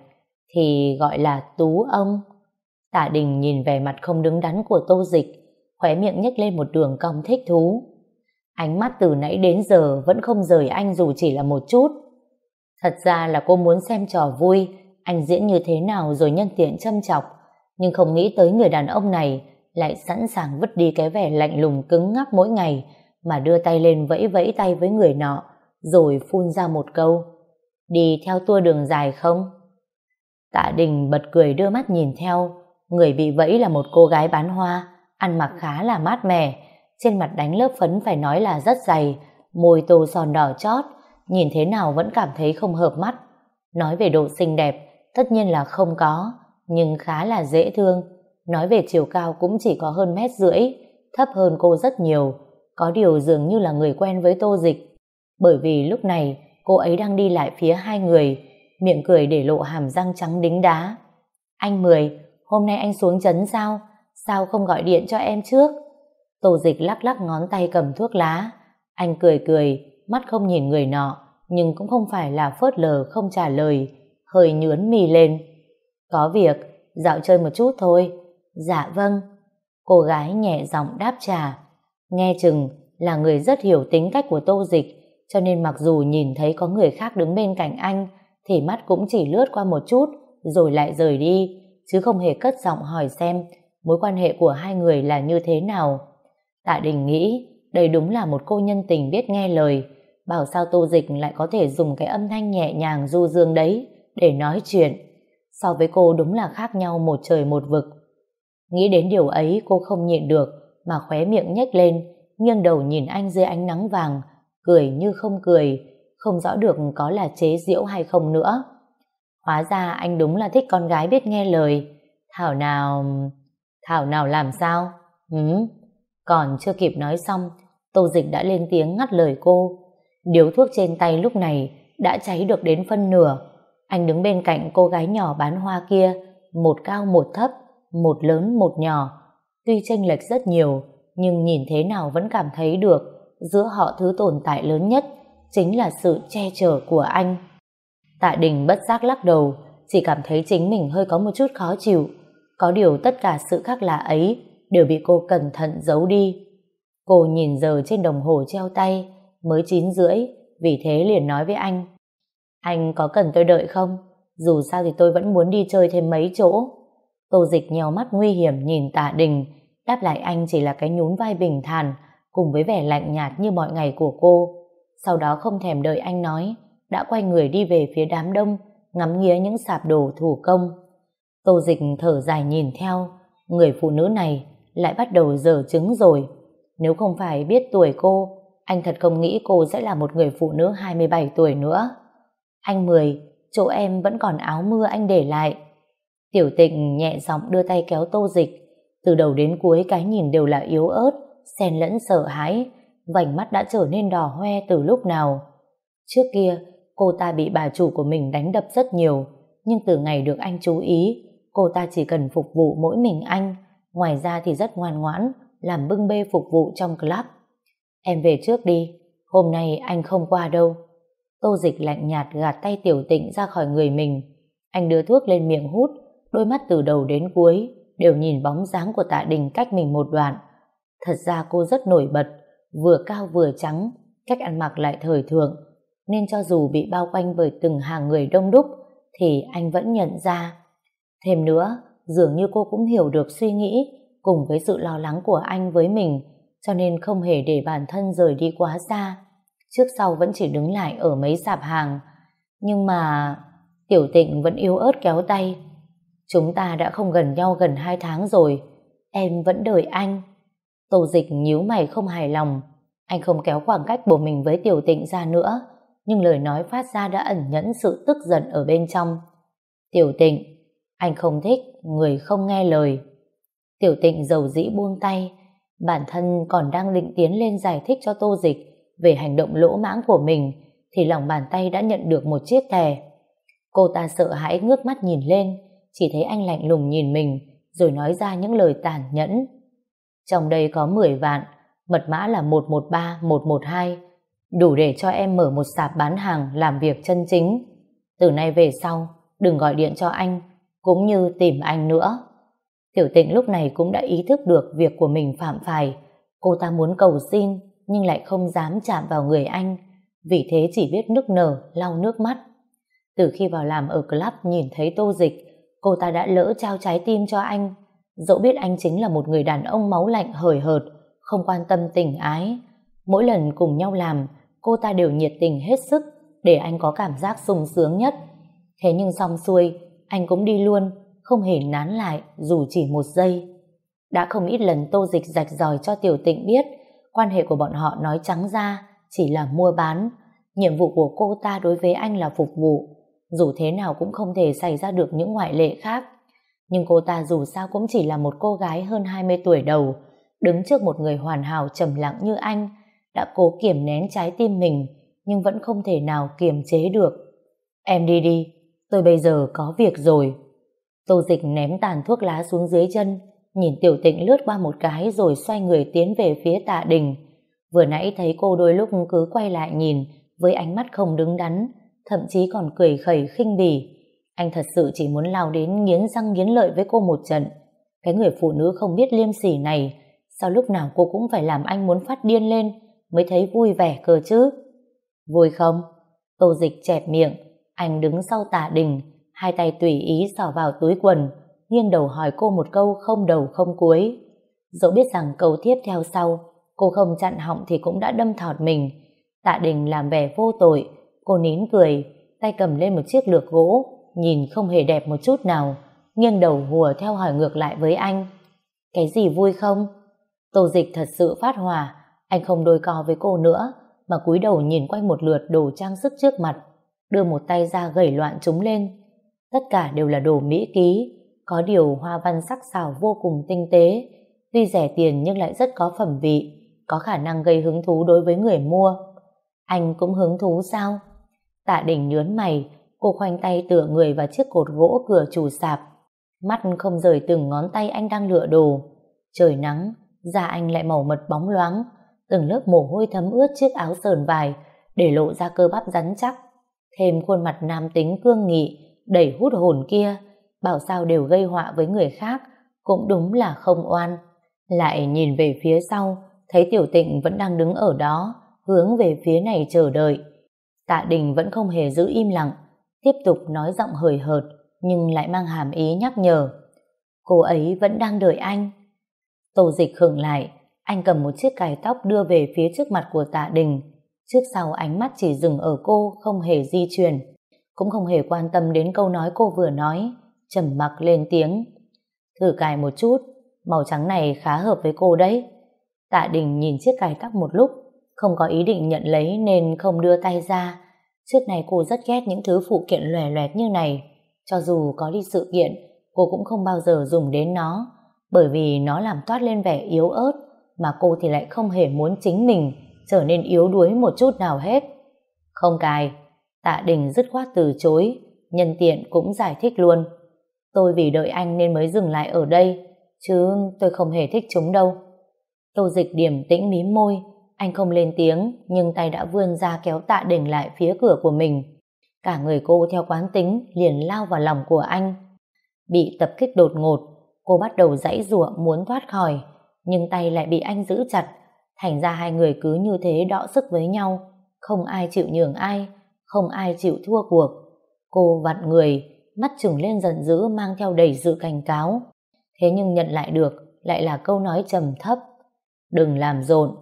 thì gọi là tú ông. Tạ Đình nhìn về mặt không đứng đắn của Tô Dịch, khóe miệng nhếch lên một đường cong thích thú. Ánh mắt từ nãy đến giờ vẫn không rời anh dù chỉ là một chút. Thật ra là cô muốn xem trò vui, anh diễn như thế nào rồi nhân tiện châm chọc, nhưng không nghĩ tới người đàn ông này lại sẵn sàng vứt đi cái vẻ lạnh lùng cứng ngắc mỗi ngày mà đưa tay lên vẫy vẫy tay với người nọ, rồi phun ra một câu. Đi theo tua đường dài không? Tạ Đình bật cười đưa mắt nhìn theo, người bị vẫy là một cô gái bán hoa, ăn mặc khá là mát mẻ, trên mặt đánh lớp phấn phải nói là rất dày, môi tô son đỏ chót, nhìn thế nào vẫn cảm thấy không hợp mắt. Nói về độ xinh đẹp, tất nhiên là không có, nhưng khá là dễ thương. Nói về chiều cao cũng chỉ có hơn mét rưỡi, thấp hơn cô rất nhiều, có điều dường như là người quen với tô dịch. Bởi vì lúc này cô ấy đang đi lại phía hai người, miệng cười để lộ hàm răng trắng đính đá. Anh Mười, hôm nay anh xuống chấn sao? Sao không gọi điện cho em trước? Tô dịch lắc lắc ngón tay cầm thuốc lá. Anh cười cười, mắt không nhìn người nọ, nhưng cũng không phải là phớt lờ không trả lời, hơi nhướn mì lên. Có việc, dạo chơi một chút thôi. Dạ vâng. Cô gái nhẹ giọng đáp trả. Nghe chừng là người rất hiểu tính cách của tô dịch, cho nên mặc dù nhìn thấy có người khác đứng bên cạnh anh, thì mắt cũng chỉ lướt qua một chút, rồi lại rời đi, chứ không hề cất giọng hỏi xem mối quan hệ của hai người là như thế nào. Tạ Đình nghĩ đây đúng là một cô nhân tình biết nghe lời, bảo sao Tô Dịch lại có thể dùng cái âm thanh nhẹ nhàng du dương đấy để nói chuyện. So với cô đúng là khác nhau một trời một vực. Nghĩ đến điều ấy cô không nhịn được mà khóe miệng nhếch lên, nghiêng đầu nhìn anh dưới ánh nắng vàng, cười như không cười, không rõ được có là chế giễu hay không nữa. Hóa ra anh đúng là thích con gái biết nghe lời. Thảo nào... Thảo nào làm sao? Ừ. Còn chưa kịp nói xong, Tô Dịch đã lên tiếng ngắt lời cô. Điếu thuốc trên tay lúc này đã cháy được đến phân nửa. Anh đứng bên cạnh cô gái nhỏ bán hoa kia, một cao một thấp, một lớn một nhỏ. Tuy chênh lệch rất nhiều, nhưng nhìn thế nào vẫn cảm thấy được giữa họ thứ tồn tại lớn nhất chính là sự che chở của anh. Tạ Đình bất giác lắc đầu, chỉ cảm thấy chính mình hơi có một chút khó chịu. Có điều tất cả sự khác lạ ấy đều bị cô cẩn thận giấu đi. Cô nhìn giờ trên đồng hồ treo tay, mới chín rưỡi, vì thế liền nói với anh. Anh có cần tôi đợi không? Dù sao thì tôi vẫn muốn đi chơi thêm mấy chỗ. Tô dịch nhèo mắt nguy hiểm nhìn tạ đình, đáp lại anh chỉ là cái nhún vai bình thản, cùng với vẻ lạnh nhạt như mọi ngày của cô. Sau đó không thèm đợi anh nói, đã quay người đi về phía đám đông, ngắm nghía những sạp đồ thủ công. Tô dịch thở dài nhìn theo, người phụ nữ này lại bắt đầu dở trứng rồi. Nếu không phải biết tuổi cô, anh thật không nghĩ cô sẽ là một người phụ nữ 27 tuổi nữa. Anh Mười, chỗ em vẫn còn áo mưa anh để lại. Tiểu tịnh nhẹ giọng đưa tay kéo tô dịch. Từ đầu đến cuối cái nhìn đều là yếu ớt, xen lẫn sợ hãi, vành mắt đã trở nên đỏ hoe từ lúc nào. Trước kia, cô ta bị bà chủ của mình đánh đập rất nhiều, nhưng từ ngày được anh chú ý, cô ta chỉ cần phục vụ mỗi mình anh, ngoài ra thì rất ngoan ngoãn, làm bưng bê phục vụ trong club. Em về trước đi, hôm nay anh không qua đâu. Tô dịch lạnh nhạt gạt tay tiểu tịnh ra khỏi người mình. Anh đưa thuốc lên miệng hút, đôi mắt từ đầu đến cuối đều nhìn bóng dáng của tạ đình cách mình một đoạn. Thật ra cô rất nổi bật, vừa cao vừa trắng, cách ăn mặc lại thời thượng, nên cho dù bị bao quanh bởi từng hàng người đông đúc, thì anh vẫn nhận ra. Thêm nữa, dường như cô cũng hiểu được suy nghĩ cùng với sự lo lắng của anh với mình, cho nên không hề để bản thân rời đi quá xa. Trước sau vẫn chỉ đứng lại ở mấy sạp hàng. Nhưng mà... Tiểu tịnh vẫn yếu ớt kéo tay. Chúng ta đã không gần nhau gần hai tháng rồi. Em vẫn đợi anh. Tô dịch nhíu mày không hài lòng. Anh không kéo khoảng cách của mình với tiểu tịnh ra nữa. Nhưng lời nói phát ra đã ẩn nhẫn sự tức giận ở bên trong. Tiểu tịnh, anh không thích người không nghe lời. Tiểu tịnh dầu dĩ buông tay, bản thân còn đang định tiến lên giải thích cho tô dịch về hành động lỗ mãng của mình, thì lòng bàn tay đã nhận được một chiếc thẻ. Cô ta sợ hãi ngước mắt nhìn lên, chỉ thấy anh lạnh lùng nhìn mình, rồi nói ra những lời tàn nhẫn. Trong đây có 10 vạn, mật mã là 113, 112, đủ để cho em mở một sạp bán hàng làm việc chân chính. Từ nay về sau, đừng gọi điện cho anh, cũng như tìm anh nữa. Tiểu tịnh lúc này cũng đã ý thức được việc của mình phạm phải. Cô ta muốn cầu xin, nhưng lại không dám chạm vào người anh, vì thế chỉ biết nức nở, lau nước mắt. Từ khi vào làm ở club nhìn thấy tô dịch, cô ta đã lỡ trao trái tim cho anh. Dẫu biết anh chính là một người đàn ông máu lạnh hời hợt, không quan tâm tình ái. Mỗi lần cùng nhau làm, cô ta đều nhiệt tình hết sức để anh có cảm giác sung sướng nhất. Thế nhưng xong xuôi, anh cũng đi luôn, không hề nán lại dù chỉ một giây. Đã không ít lần tô dịch rạch ròi cho tiểu tịnh biết quan hệ của bọn họ nói trắng ra chỉ là mua bán. Nhiệm vụ của cô ta đối với anh là phục vụ, dù thế nào cũng không thể xảy ra được những ngoại lệ khác. Nhưng cô ta dù sao cũng chỉ là một cô gái hơn 20 tuổi đầu, đứng trước một người hoàn hảo trầm lặng như anh, đã cố kiềm nén trái tim mình, nhưng vẫn không thể nào kiềm chế được. Em đi đi, tôi bây giờ có việc rồi. Tô dịch ném tàn thuốc lá xuống dưới chân, nhìn tiểu tịnh lướt qua một cái rồi xoay người tiến về phía tạ đình. Vừa nãy thấy cô đôi lúc cứ quay lại nhìn với ánh mắt không đứng đắn, thậm chí còn cười khẩy khinh bỉ. Anh thật sự chỉ muốn lao đến nghiến răng nghiến lợi với cô một trận. Cái người phụ nữ không biết liêm sỉ này, sao lúc nào cô cũng phải làm anh muốn phát điên lên mới thấy vui vẻ cơ chứ? Vui không? Tô dịch chẹp miệng, anh đứng sau tạ đình, hai tay tùy ý sỏ vào túi quần, nghiêng đầu hỏi cô một câu không đầu không cuối. Dẫu biết rằng câu tiếp theo sau, cô không chặn họng thì cũng đã đâm thọt mình. Tạ đình làm vẻ vô tội, cô nín cười, tay cầm lên một chiếc lược gỗ, nhìn không hề đẹp một chút nào, nghiêng đầu hùa theo hỏi ngược lại với anh. Cái gì vui không? Tô dịch thật sự phát hòa, anh không đôi co với cô nữa, mà cúi đầu nhìn quanh một lượt đồ trang sức trước mặt, đưa một tay ra gẩy loạn chúng lên. Tất cả đều là đồ mỹ ký, có điều hoa văn sắc sảo vô cùng tinh tế, tuy rẻ tiền nhưng lại rất có phẩm vị, có khả năng gây hứng thú đối với người mua. Anh cũng hứng thú sao? Tạ đỉnh nhớn mày, cô khoanh tay tựa người vào chiếc cột gỗ cửa chủ sạp. Mắt không rời từng ngón tay anh đang lựa đồ. Trời nắng, da anh lại màu mật bóng loáng, từng lớp mồ hôi thấm ướt chiếc áo sờn vải, để lộ ra cơ bắp rắn chắc. Thêm khuôn mặt nam tính cương nghị, đẩy hút hồn kia, bảo sao đều gây họa với người khác, cũng đúng là không oan. Lại nhìn về phía sau, thấy Tiểu Tịnh vẫn đang đứng ở đó, hướng về phía này chờ đợi. Tạ Đình vẫn không hề giữ im lặng, tiếp tục nói giọng hời hợt, nhưng lại mang hàm ý nhắc nhở. Cô ấy vẫn đang đợi anh. Tô dịch khựng lại, anh cầm một chiếc cài tóc đưa về phía trước mặt của tạ đình. Trước sau ánh mắt chỉ dừng ở cô, không hề di chuyển. Cũng không hề quan tâm đến câu nói cô vừa nói trầm mặc lên tiếng. Thử cài một chút, màu trắng này khá hợp với cô đấy. Tạ Đình nhìn chiếc cài tóc một lúc, không có ý định nhận lấy nên không đưa tay ra. Trước này cô rất ghét những thứ phụ kiện lòe loẹt như này. Cho dù có đi sự kiện, cô cũng không bao giờ dùng đến nó, bởi vì nó làm toát lên vẻ yếu ớt, mà cô thì lại không hề muốn chính mình trở nên yếu đuối một chút nào hết. Không cài, Tạ Đình dứt khoát từ chối, nhân tiện cũng giải thích luôn. Tôi vì đợi anh nên mới dừng lại ở đây, chứ tôi không hề thích chúng đâu. Tô dịch điểm tĩnh mím môi, anh không lên tiếng, nhưng tay đã vươn ra kéo tạ Đình lại phía cửa của mình. Cả người cô theo quán tính liền lao vào lòng của anh. Bị tập kích đột ngột, cô bắt đầu dãy giụa muốn thoát khỏi, nhưng tay lại bị anh giữ chặt. Thành ra hai người cứ như thế đọ sức với nhau, không ai chịu nhường ai, không ai chịu thua cuộc. Cô vặn người, mắt trừng lên giận dữ mang theo đầy sự cảnh cáo. Thế nhưng nhận lại được lại là câu nói trầm thấp. Đừng làm rộn.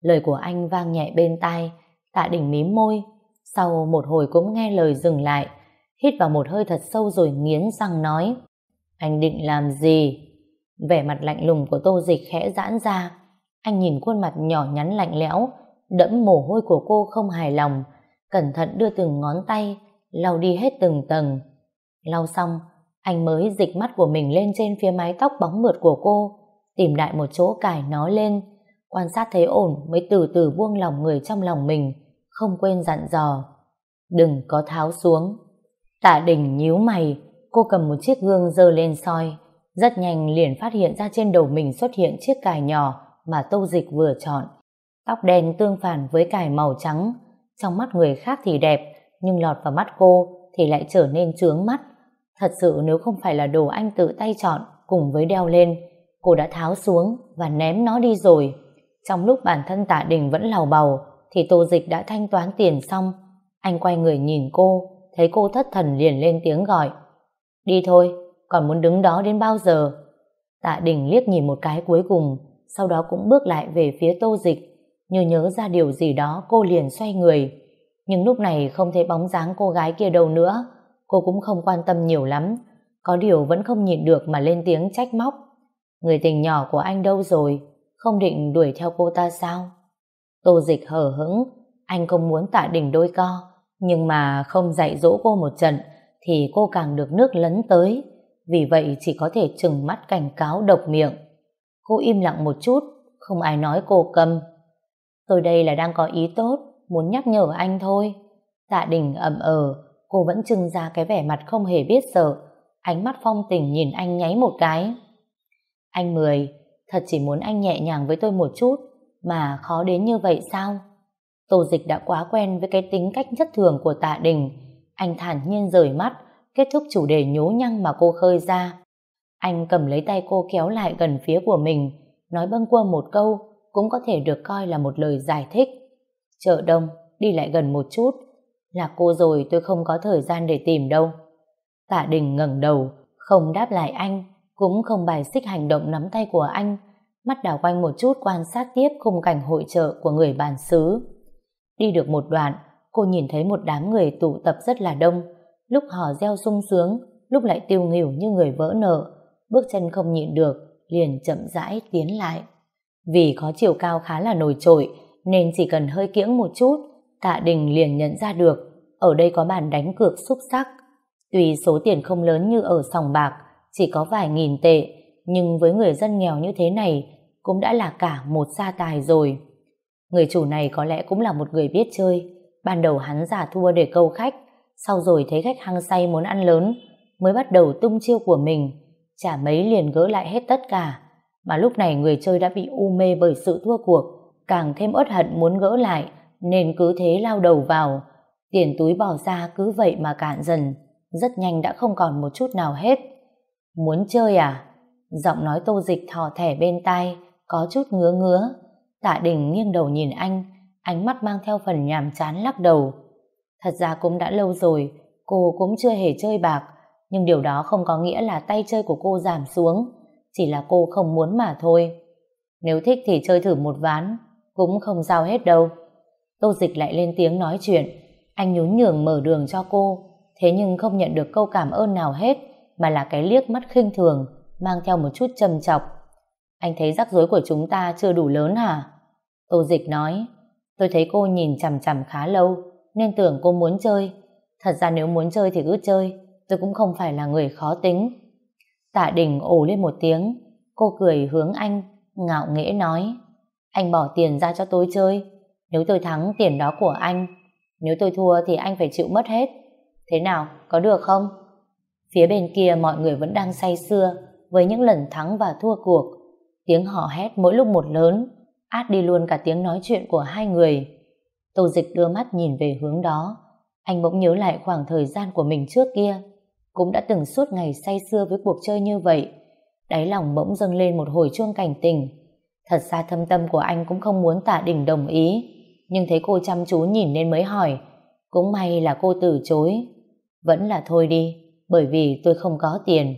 Lời của anh vang nhẹ bên tai, tạ đỉnh mím môi. Sau một hồi cũng nghe lời dừng lại, hít vào một hơi thật sâu rồi nghiến răng nói. Anh định làm gì? Vẻ mặt lạnh lùng của tô dịch khẽ giãn ra. Anh nhìn khuôn mặt nhỏ nhắn lạnh lẽo, đẫm mồ hôi của cô không hài lòng, cẩn thận đưa từng ngón tay, lau đi hết từng tầng Lau xong, anh mới dịch mắt của mình lên trên phía mái tóc bóng mượt của cô, tìm lại một chỗ cài nó lên, quan sát thấy ổn mới từ từ buông lòng người trong lòng mình, không quên dặn dò. Đừng có tháo xuống. Tạ đình nhíu mày, cô cầm một chiếc gương dơ lên soi, rất nhanh liền phát hiện ra trên đầu mình xuất hiện chiếc cài nhỏ mà tô dịch vừa chọn. Tóc đen tương phản với cài màu trắng, trong mắt người khác thì đẹp, nhưng lọt vào mắt cô thì lại trở nên trướng mắt. Thật sự nếu không phải là đồ anh tự tay chọn cùng với đeo lên, cô đã tháo xuống và ném nó đi rồi. Trong lúc bản thân tạ đình vẫn lào bầu, thì tô dịch đã thanh toán tiền xong. Anh quay người nhìn cô, thấy cô thất thần liền lên tiếng gọi. Đi thôi, còn muốn đứng đó đến bao giờ? Tạ đình liếc nhìn một cái cuối cùng, sau đó cũng bước lại về phía tô dịch. Như nhớ ra điều gì đó cô liền xoay người. Nhưng lúc này không thấy bóng dáng cô gái kia đâu nữa, cô cũng không quan tâm nhiều lắm. Có điều vẫn không nhịn được mà lên tiếng trách móc. Người tình nhỏ của anh đâu rồi? Không định đuổi theo cô ta sao? Tô dịch hở hững, anh không muốn tạ đỉnh đôi co, nhưng mà không dạy dỗ cô một trận, thì cô càng được nước lấn tới. Vì vậy chỉ có thể chừng mắt cảnh cáo độc miệng. Cô im lặng một chút, không ai nói cô cầm. Tôi đây là đang có ý tốt, muốn nhắc nhở anh thôi. Tạ đình ẩm ờ, cô vẫn trưng ra cái vẻ mặt không hề biết sợ. Ánh mắt phong tình nhìn anh nháy một cái. Anh Mười, thật chỉ muốn anh nhẹ nhàng với tôi một chút, mà khó đến như vậy sao? Tô dịch đã quá quen với cái tính cách nhất thường của tạ đình. Anh thản nhiên rời mắt, kết thúc chủ đề nhố nhăng mà cô khơi ra. Anh cầm lấy tay cô kéo lại gần phía của mình, nói bâng quơ một câu, cũng có thể được coi là một lời giải thích. Chợ đông, đi lại gần một chút. Là cô rồi tôi không có thời gian để tìm đâu. Tạ đình ngẩng đầu, không đáp lại anh, cũng không bài xích hành động nắm tay của anh, mắt đảo quanh một chút quan sát tiếp khung cảnh hội trợ của người bản xứ. Đi được một đoạn, cô nhìn thấy một đám người tụ tập rất là đông, lúc hò reo sung sướng, lúc lại tiêu nghỉu như người vỡ nợ, bước chân không nhịn được, liền chậm rãi tiến lại. Vì có chiều cao khá là nổi trội, nên chỉ cần hơi kiễng một chút, Tạ Đình liền nhận ra được, ở đây có bàn đánh cược xúc sắc. Tuy số tiền không lớn như ở sòng bạc, chỉ có vài nghìn tệ, nhưng với người dân nghèo như thế này, cũng đã là cả một gia tài rồi. Người chủ này có lẽ cũng là một người biết chơi. Ban đầu hắn giả thua để câu khách, sau rồi thấy khách hăng say muốn ăn lớn, mới bắt đầu tung chiêu của mình. Chả mấy liền gỡ lại hết tất cả. Mà lúc này người chơi đã bị u mê bởi sự thua cuộc, càng thêm ớt hận muốn gỡ lại, nên cứ thế lao đầu vào. Tiền túi bỏ ra cứ vậy mà cạn dần, rất nhanh đã không còn một chút nào hết. Muốn chơi à? Giọng nói tô dịch thò thẻ bên tai, có chút ngứa ngứa. Tạ đình nghiêng đầu nhìn anh, ánh mắt mang theo phần nhàm chán lắc đầu. Thật ra cũng đã lâu rồi, cô cũng chưa hề chơi bạc, nhưng điều đó không có nghĩa là tay chơi của cô giảm xuống, chỉ là cô không muốn mà thôi. Nếu thích thì chơi thử một ván, cũng không sao hết đâu. Tô dịch lại lên tiếng nói chuyện, anh nhún nhường mở đường cho cô, thế nhưng không nhận được câu cảm ơn nào hết, mà là cái liếc mắt khinh thường, mang theo một chút trầm chọc. Anh thấy rắc rối của chúng ta chưa đủ lớn hả? Tô Dịch nói, tôi thấy cô nhìn chằm chằm khá lâu, nên tưởng cô muốn chơi. Thật ra nếu muốn chơi thì cứ chơi, tôi cũng không phải là người khó tính. Tạ Đình ồ lên một tiếng, cô cười hướng anh, ngạo nghễ nói, anh bỏ tiền ra cho tôi chơi, nếu tôi thắng tiền đó của anh, nếu tôi thua thì anh phải chịu mất hết. Thế nào, có được không? Phía bên kia mọi người vẫn đang say sưa với những lần thắng và thua cuộc. Tiếng họ hét mỗi lúc một lớn, át đi luôn cả tiếng nói chuyện của hai người. Tô dịch đưa mắt nhìn về hướng đó. Anh bỗng nhớ lại khoảng thời gian của mình trước kia. Cũng đã từng suốt ngày say sưa với cuộc chơi như vậy. Đáy lòng bỗng dâng lên một hồi chuông cảnh tình. Thật ra thâm tâm của anh cũng không muốn tạ đỉnh đồng ý. Nhưng thấy cô chăm chú nhìn nên mới hỏi. Cũng may là cô từ chối. Vẫn là thôi đi, bởi vì tôi không có tiền.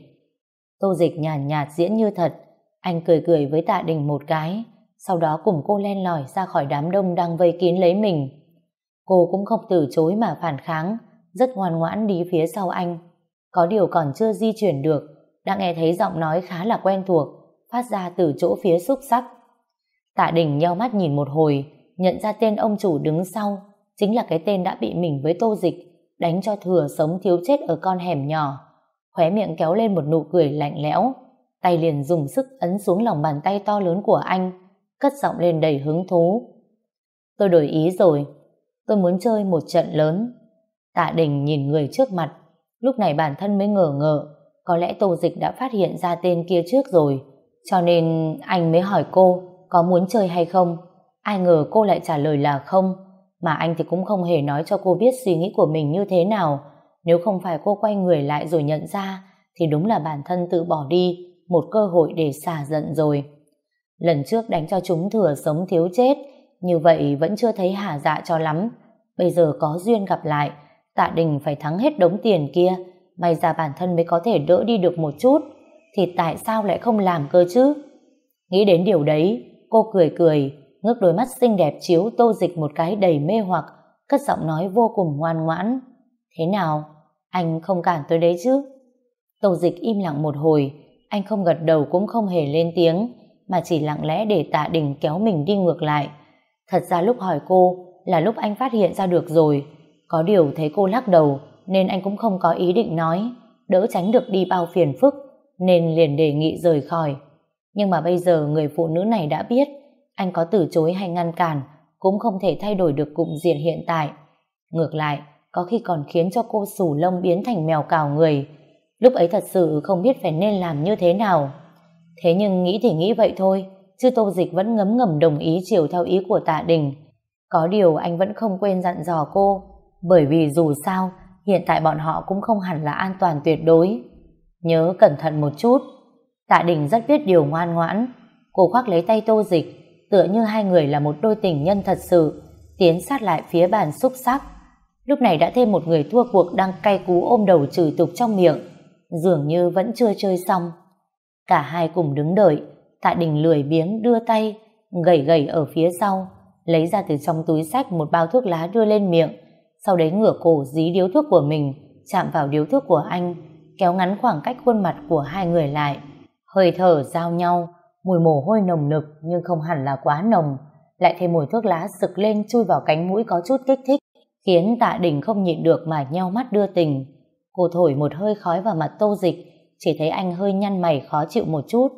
Tô dịch nhàn nhạt, nhạt diễn như thật, anh cười cười với tạ đình một cái, sau đó cùng cô len lỏi ra khỏi đám đông đang vây kín lấy mình. Cô cũng không từ chối mà phản kháng, rất ngoan ngoãn đi phía sau anh. Có điều còn chưa di chuyển được, đã nghe thấy giọng nói khá là quen thuộc, phát ra từ chỗ phía xúc sắc. Tạ đình nheo mắt nhìn một hồi, nhận ra tên ông chủ đứng sau, chính là cái tên đã bị mình với tô dịch, đánh cho thừa sống thiếu chết ở con hẻm nhỏ. khóe miệng kéo lên một nụ cười lạnh lẽo, tay liền dùng sức ấn xuống lòng bàn tay to lớn của anh, cất giọng lên đầy hứng thú. Tôi đổi ý rồi, tôi muốn chơi một trận lớn. Tạ Đình nhìn người trước mặt, lúc này bản thân mới ngờ ngợ, có lẽ Tô Dịch đã phát hiện ra tên kia trước rồi, cho nên anh mới hỏi cô có muốn chơi hay không. Ai ngờ cô lại trả lời là không, mà anh thì cũng không hề nói cho cô biết suy nghĩ của mình như thế nào. Nếu không phải cô quay người lại rồi nhận ra, thì đúng là bản thân tự bỏ đi một cơ hội để xả giận rồi. Lần trước đánh cho chúng thừa sống thiếu chết, như vậy vẫn chưa thấy hả dạ cho lắm. Bây giờ có duyên gặp lại, tạ đình phải thắng hết đống tiền kia, may ra bản thân mới có thể đỡ đi được một chút, thì tại sao lại không làm cơ chứ? Nghĩ đến điều đấy, cô cười cười, ngước đôi mắt xinh đẹp chiếu tô dịch một cái đầy mê hoặc, cất giọng nói vô cùng ngoan ngoãn. Thế nào? Anh không cản tôi đấy chứ? Tô dịch im lặng một hồi, anh không gật đầu cũng không hề lên tiếng, mà chỉ lặng lẽ để tạ đình kéo mình đi ngược lại. Thật ra lúc hỏi cô là lúc anh phát hiện ra được rồi, có điều thấy cô lắc đầu nên anh cũng không có ý định nói, đỡ tránh được đi bao phiền phức, nên liền đề nghị rời khỏi. Nhưng mà bây giờ người phụ nữ này đã biết anh có từ chối hay ngăn cản cũng không thể thay đổi được cục diện hiện tại. Ngược lại, có khi còn khiến cho cô sủ lông biến thành mèo cào người. Lúc ấy thật sự không biết phải nên làm như thế nào. Thế nhưng nghĩ thì nghĩ vậy thôi, chứ Tô Dịch vẫn ngấm ngầm đồng ý chiều theo ý của tạ đình. Có điều anh vẫn không quên dặn dò cô, bởi vì dù sao, hiện tại bọn họ cũng không hẳn là an toàn tuyệt đối. Nhớ cẩn thận một chút. Tạ đình rất biết điều ngoan ngoãn. Cô khoác lấy tay Tô Dịch, tựa như hai người là một đôi tình nhân thật sự, tiến sát lại phía bàn xúc sắc. Lúc này đã thêm một người thua cuộc đang cay cú ôm đầu chửi tục trong miệng, dường như vẫn chưa chơi xong. Cả hai cùng đứng đợi, Tạ Đình lười biếng đưa tay, gầy gầy ở phía sau, lấy ra từ trong túi sách một bao thuốc lá đưa lên miệng, sau đấy ngửa cổ dí điếu thuốc của mình, chạm vào điếu thuốc của anh, kéo ngắn khoảng cách khuôn mặt của hai người lại. Hơi thở giao nhau, mùi mồ hôi nồng nực nhưng không hẳn là quá nồng, lại thêm mùi thuốc lá sực lên chui vào cánh mũi có chút kích thích, khiến tạ đình không nhịn được mà nheo mắt đưa tình. Cô thổi một hơi khói vào mặt tô dịch, chỉ thấy anh hơi nhăn mày khó chịu một chút,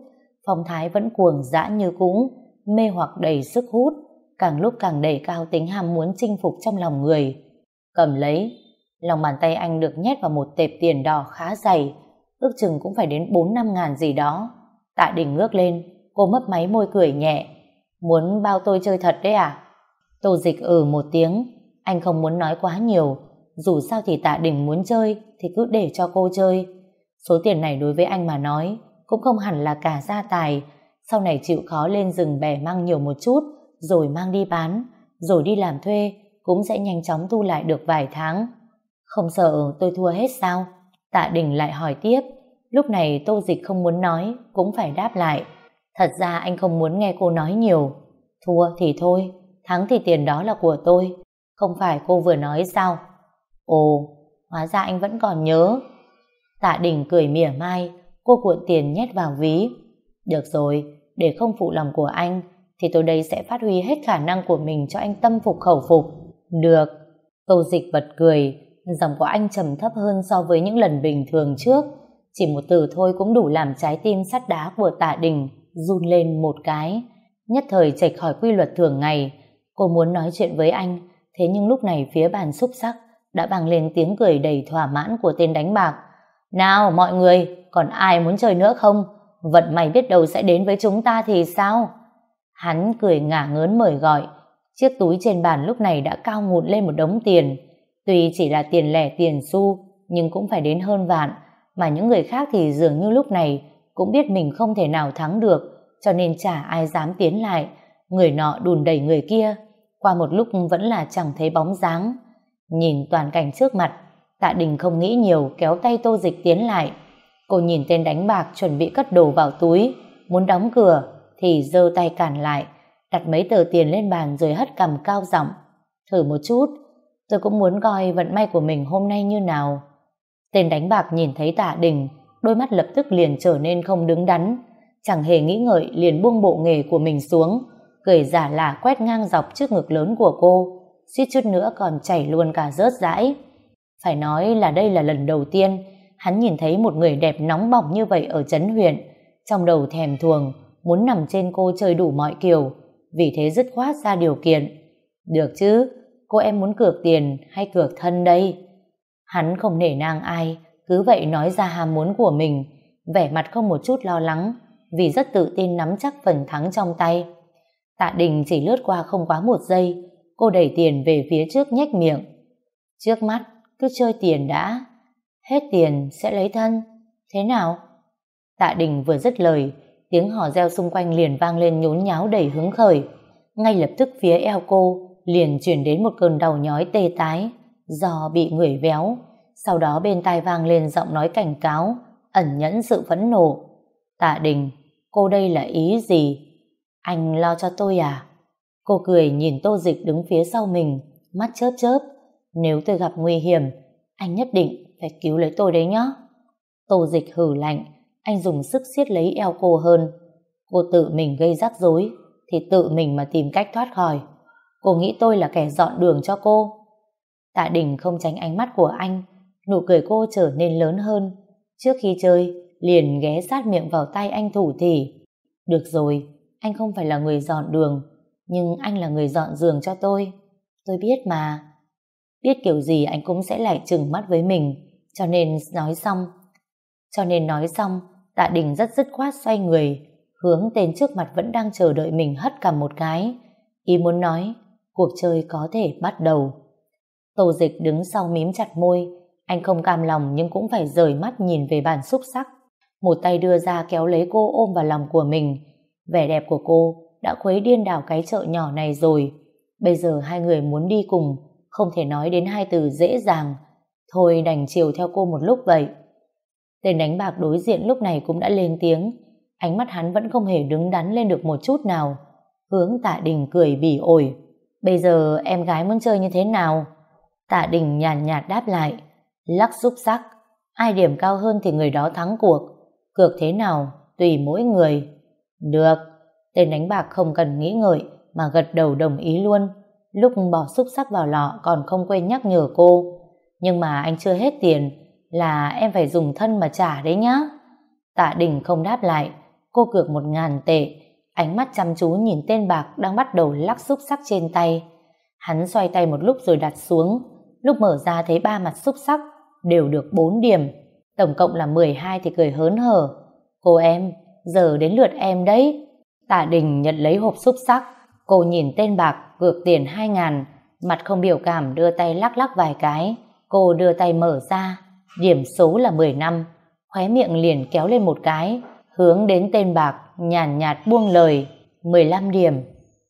phong thái vẫn cuồng dã như cũ, mê hoặc đầy sức hút, càng lúc càng đẩy cao tính ham muốn chinh phục trong lòng người. Cầm lấy, lòng bàn tay anh được nhét vào một tệp tiền đỏ khá dày, ước chừng cũng phải đến 4 năm ngàn gì đó. Tạ Đình ngước lên, cô mấp máy môi cười nhẹ. Muốn bao tôi chơi thật đấy à? Tô dịch ừ một tiếng, anh không muốn nói quá nhiều, dù sao thì Tạ Đình muốn chơi thì cứ để cho cô chơi. Số tiền này đối với anh mà nói cũng không hẳn là cả gia tài, sau này chịu khó lên rừng bè mang nhiều một chút, rồi mang đi bán, rồi đi làm thuê, cũng sẽ nhanh chóng thu lại được vài tháng. Không sợ tôi thua hết sao? Tạ Đình lại hỏi tiếp, lúc này Tô Dịch không muốn nói, cũng phải đáp lại. Thật ra anh không muốn nghe cô nói nhiều. Thua thì thôi, thắng thì tiền đó là của tôi. Không phải cô vừa nói sao? Ồ, hóa ra anh vẫn còn nhớ. Tạ Đình cười mỉa mai, cô cuộn tiền nhét vào ví. Được rồi, để không phụ lòng của anh, thì tôi đây sẽ phát huy hết khả năng của mình cho anh tâm phục khẩu phục. Được. Tô dịch bật cười, giọng của anh trầm thấp hơn so với những lần bình thường trước. Chỉ một từ thôi cũng đủ làm trái tim sắt đá của tạ đình run lên một cái. Nhất thời chệch khỏi quy luật thường ngày. Cô muốn nói chuyện với anh, thế nhưng lúc này phía bàn xúc sắc đã bằng lên tiếng cười đầy thỏa mãn của tên đánh bạc. Nào mọi người, còn ai muốn chơi nữa không? Vận may biết đâu sẽ đến với chúng ta thì sao? Hắn cười ngả ngớn mời gọi. Chiếc túi trên bàn lúc này đã cao ngụt lên một đống tiền. Tuy chỉ là tiền lẻ tiền xu, nhưng cũng phải đến hơn vạn. Mà những người khác thì dường như lúc này cũng biết mình không thể nào thắng được, cho nên chả ai dám tiến lại. Người nọ đùn đẩy người kia. Qua một lúc vẫn là chẳng thấy bóng dáng. Nhìn toàn cảnh trước mặt, Tạ Đình không nghĩ nhiều kéo tay Tô Dịch tiến lại. Cô nhìn tên đánh bạc chuẩn bị cất đồ vào túi, muốn đóng cửa thì giơ tay cản lại, đặt mấy tờ tiền lên bàn rồi hất cầm cao giọng. Thử một chút, tôi cũng muốn coi vận may của mình hôm nay như nào. Tên đánh bạc nhìn thấy Tạ Đình, đôi mắt lập tức liền trở nên không đứng đắn, chẳng hề nghĩ ngợi liền buông bộ nghề của mình xuống, cười giả lả quét ngang dọc trước ngực lớn của cô, suýt chút nữa còn chảy luôn cả rớt rãi. Phải nói là đây là lần đầu tiên Hắn nhìn thấy một người đẹp nóng bỏng như vậy ở Trấn huyện, trong đầu thèm thuồng, muốn nằm trên cô chơi đủ mọi kiểu, vì thế dứt khoát ra điều kiện. Được chứ, cô em muốn cược tiền hay cược thân đây? Hắn không nể nang ai, cứ vậy nói ra ham muốn của mình, vẻ mặt không một chút lo lắng, vì rất tự tin nắm chắc phần thắng trong tay. Tạ Đình chỉ lướt qua không quá một giây, cô đẩy tiền về phía trước nhếch miệng. Trước mắt, cứ chơi tiền đã. Hết tiền sẽ lấy thân. Thế nào? Tạ Đình vừa dứt lời, tiếng hò reo xung quanh liền vang lên nhốn nháo đầy hứng khởi. Ngay lập tức phía eo cô liền chuyển đến một cơn đau nhói tê tái do bị người véo. Sau đó bên tai vang lên giọng nói cảnh cáo, ẩn nhẫn sự phẫn nộ. Tạ Đình, cô đây là ý gì? Anh lo cho tôi à? Cô cười nhìn tô dịch đứng phía sau mình, mắt chớp chớp. Nếu tôi gặp nguy hiểm, anh nhất định phải cứu lấy tôi đấy nhá. Tô dịch hử lạnh, anh dùng sức siết lấy eo cô hơn. Cô tự mình gây rắc rối, thì tự mình mà tìm cách thoát khỏi. Cô nghĩ tôi là kẻ dọn đường cho cô. Tạ Đình không tránh ánh mắt của anh, nụ cười cô trở nên lớn hơn. Trước khi chơi, liền ghé sát miệng vào tay anh thủ thỉ. Được rồi, anh không phải là người dọn đường, nhưng anh là người dọn giường cho tôi. Tôi biết mà. Biết kiểu gì anh cũng sẽ lại trừng mắt với mình, cho nên nói xong. Cho nên nói xong, Tạ Đình rất dứt khoát xoay người, hướng tên trước mặt vẫn đang chờ đợi mình hất cả một cái. Ý muốn nói, cuộc chơi có thể bắt đầu. Tô dịch đứng sau mím chặt môi, anh không cam lòng nhưng cũng phải rời mắt nhìn về bàn xúc sắc. Một tay đưa ra kéo lấy cô ôm vào lòng của mình. Vẻ đẹp của cô đã khuấy điên đảo cái chợ nhỏ này rồi. Bây giờ hai người muốn đi cùng, không thể nói đến hai từ dễ dàng. Thôi đành chiều theo cô một lúc vậy. Tên đánh bạc đối diện lúc này cũng đã lên tiếng. Ánh mắt hắn vẫn không hề đứng đắn lên được một chút nào. Hướng tạ đình cười bỉ ổi. Bây giờ em gái muốn chơi như thế nào? Tạ đình nhàn nhạt, nhạt đáp lại. Lắc xúc sắc. Ai điểm cao hơn thì người đó thắng cuộc. Cược thế nào? Tùy mỗi người. Được. Tên đánh bạc không cần nghĩ ngợi mà gật đầu đồng ý luôn. Lúc bỏ xúc sắc vào lọ còn không quên nhắc nhở cô. Nhưng mà anh chưa hết tiền là em phải dùng thân mà trả đấy nhá. Tạ Đình không đáp lại. Cô cược một ngàn tệ. Ánh mắt chăm chú nhìn tên bạc đang bắt đầu lắc xúc sắc trên tay. Hắn xoay tay một lúc rồi đặt xuống. Lúc mở ra thấy ba mặt xúc sắc đều được 4 điểm. Tổng cộng là 12 thì cười hớn hở. Cô em, giờ đến lượt em đấy. Tạ Đình nhận lấy hộp xúc sắc. Cô nhìn tên bạc, cược tiền 2 ngàn. Mặt không biểu cảm đưa tay lắc lắc vài cái. Cô đưa tay mở ra. Điểm số là 10 năm. Khóe miệng liền kéo lên một cái. Hướng đến tên bạc, nhàn nhạt, nhạt buông lời. 15 điểm.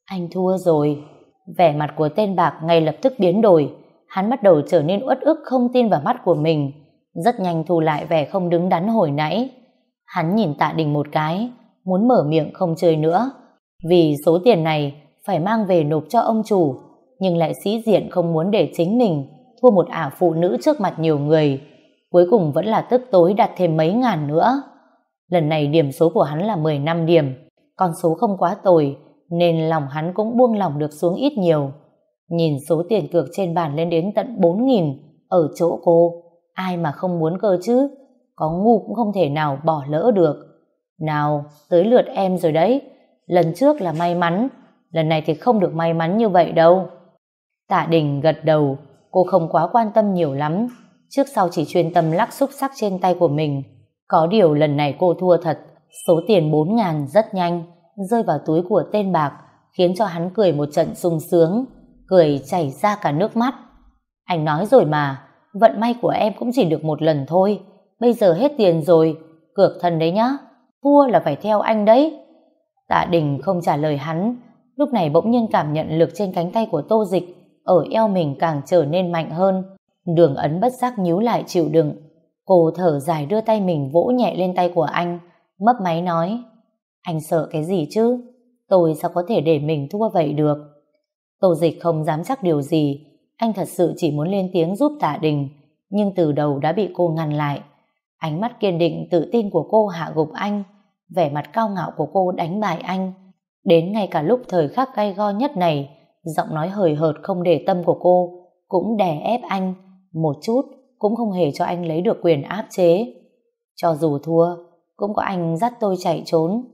Anh thua rồi. Vẻ mặt của tên bạc ngay lập tức biến đổi. Hắn bắt đầu trở nên uất ức không tin vào mắt của mình. Rất nhanh thu lại vẻ không đứng đắn hồi nãy. Hắn nhìn tạ đình một cái, muốn mở miệng không chơi nữa. Vì số tiền này phải mang về nộp cho ông chủ, nhưng lại sĩ diện không muốn để chính mình thua một ả phụ nữ trước mặt nhiều người. Cuối cùng vẫn là tức tối đặt thêm mấy ngàn nữa. Lần này điểm số của hắn là 15 điểm, con số không quá tồi, nên lòng hắn cũng buông lòng được xuống ít nhiều. Nhìn số tiền cược trên bàn lên đến tận 4.000 ở chỗ cô, ai mà không muốn cơ chứ, có ngu cũng không thể nào bỏ lỡ được. Nào, tới lượt em rồi đấy, lần trước là may mắn, lần này thì không được may mắn như vậy đâu. Tạ Đình gật đầu, cô không quá quan tâm nhiều lắm, trước sau chỉ chuyên tâm lắc xúc sắc trên tay của mình. Có điều lần này cô thua thật, số tiền 4 ngàn rất nhanh, rơi vào túi của tên bạc, khiến cho hắn cười một trận sung sướng, cười chảy ra cả nước mắt. Anh nói rồi mà, vận may của em cũng chỉ được một lần thôi, bây giờ hết tiền rồi, cược thân đấy nhá, thua là phải theo anh đấy. Tạ Đình không trả lời hắn, lúc này bỗng nhiên cảm nhận lực trên cánh tay của Tô Dịch ở eo mình càng trở nên mạnh hơn. Đường ấn bất giác nhíu lại chịu đựng. Cô thở dài đưa tay mình vỗ nhẹ lên tay của anh, mấp máy nói, anh sợ cái gì chứ? Tôi sao có thể để mình thua vậy được? Tô dịch không dám chắc điều gì, anh thật sự chỉ muốn lên tiếng giúp tạ đình, nhưng từ đầu đã bị cô ngăn lại. Ánh mắt kiên định tự tin của cô hạ gục anh, vẻ mặt cao ngạo của cô đánh bại anh. Đến ngay cả lúc thời khắc gay go nhất này, giọng nói hời hợt không để tâm của cô cũng đè ép anh. Một chút, cũng không hề cho anh lấy được quyền áp chế. Cho dù thua, cũng có anh dắt tôi chạy trốn.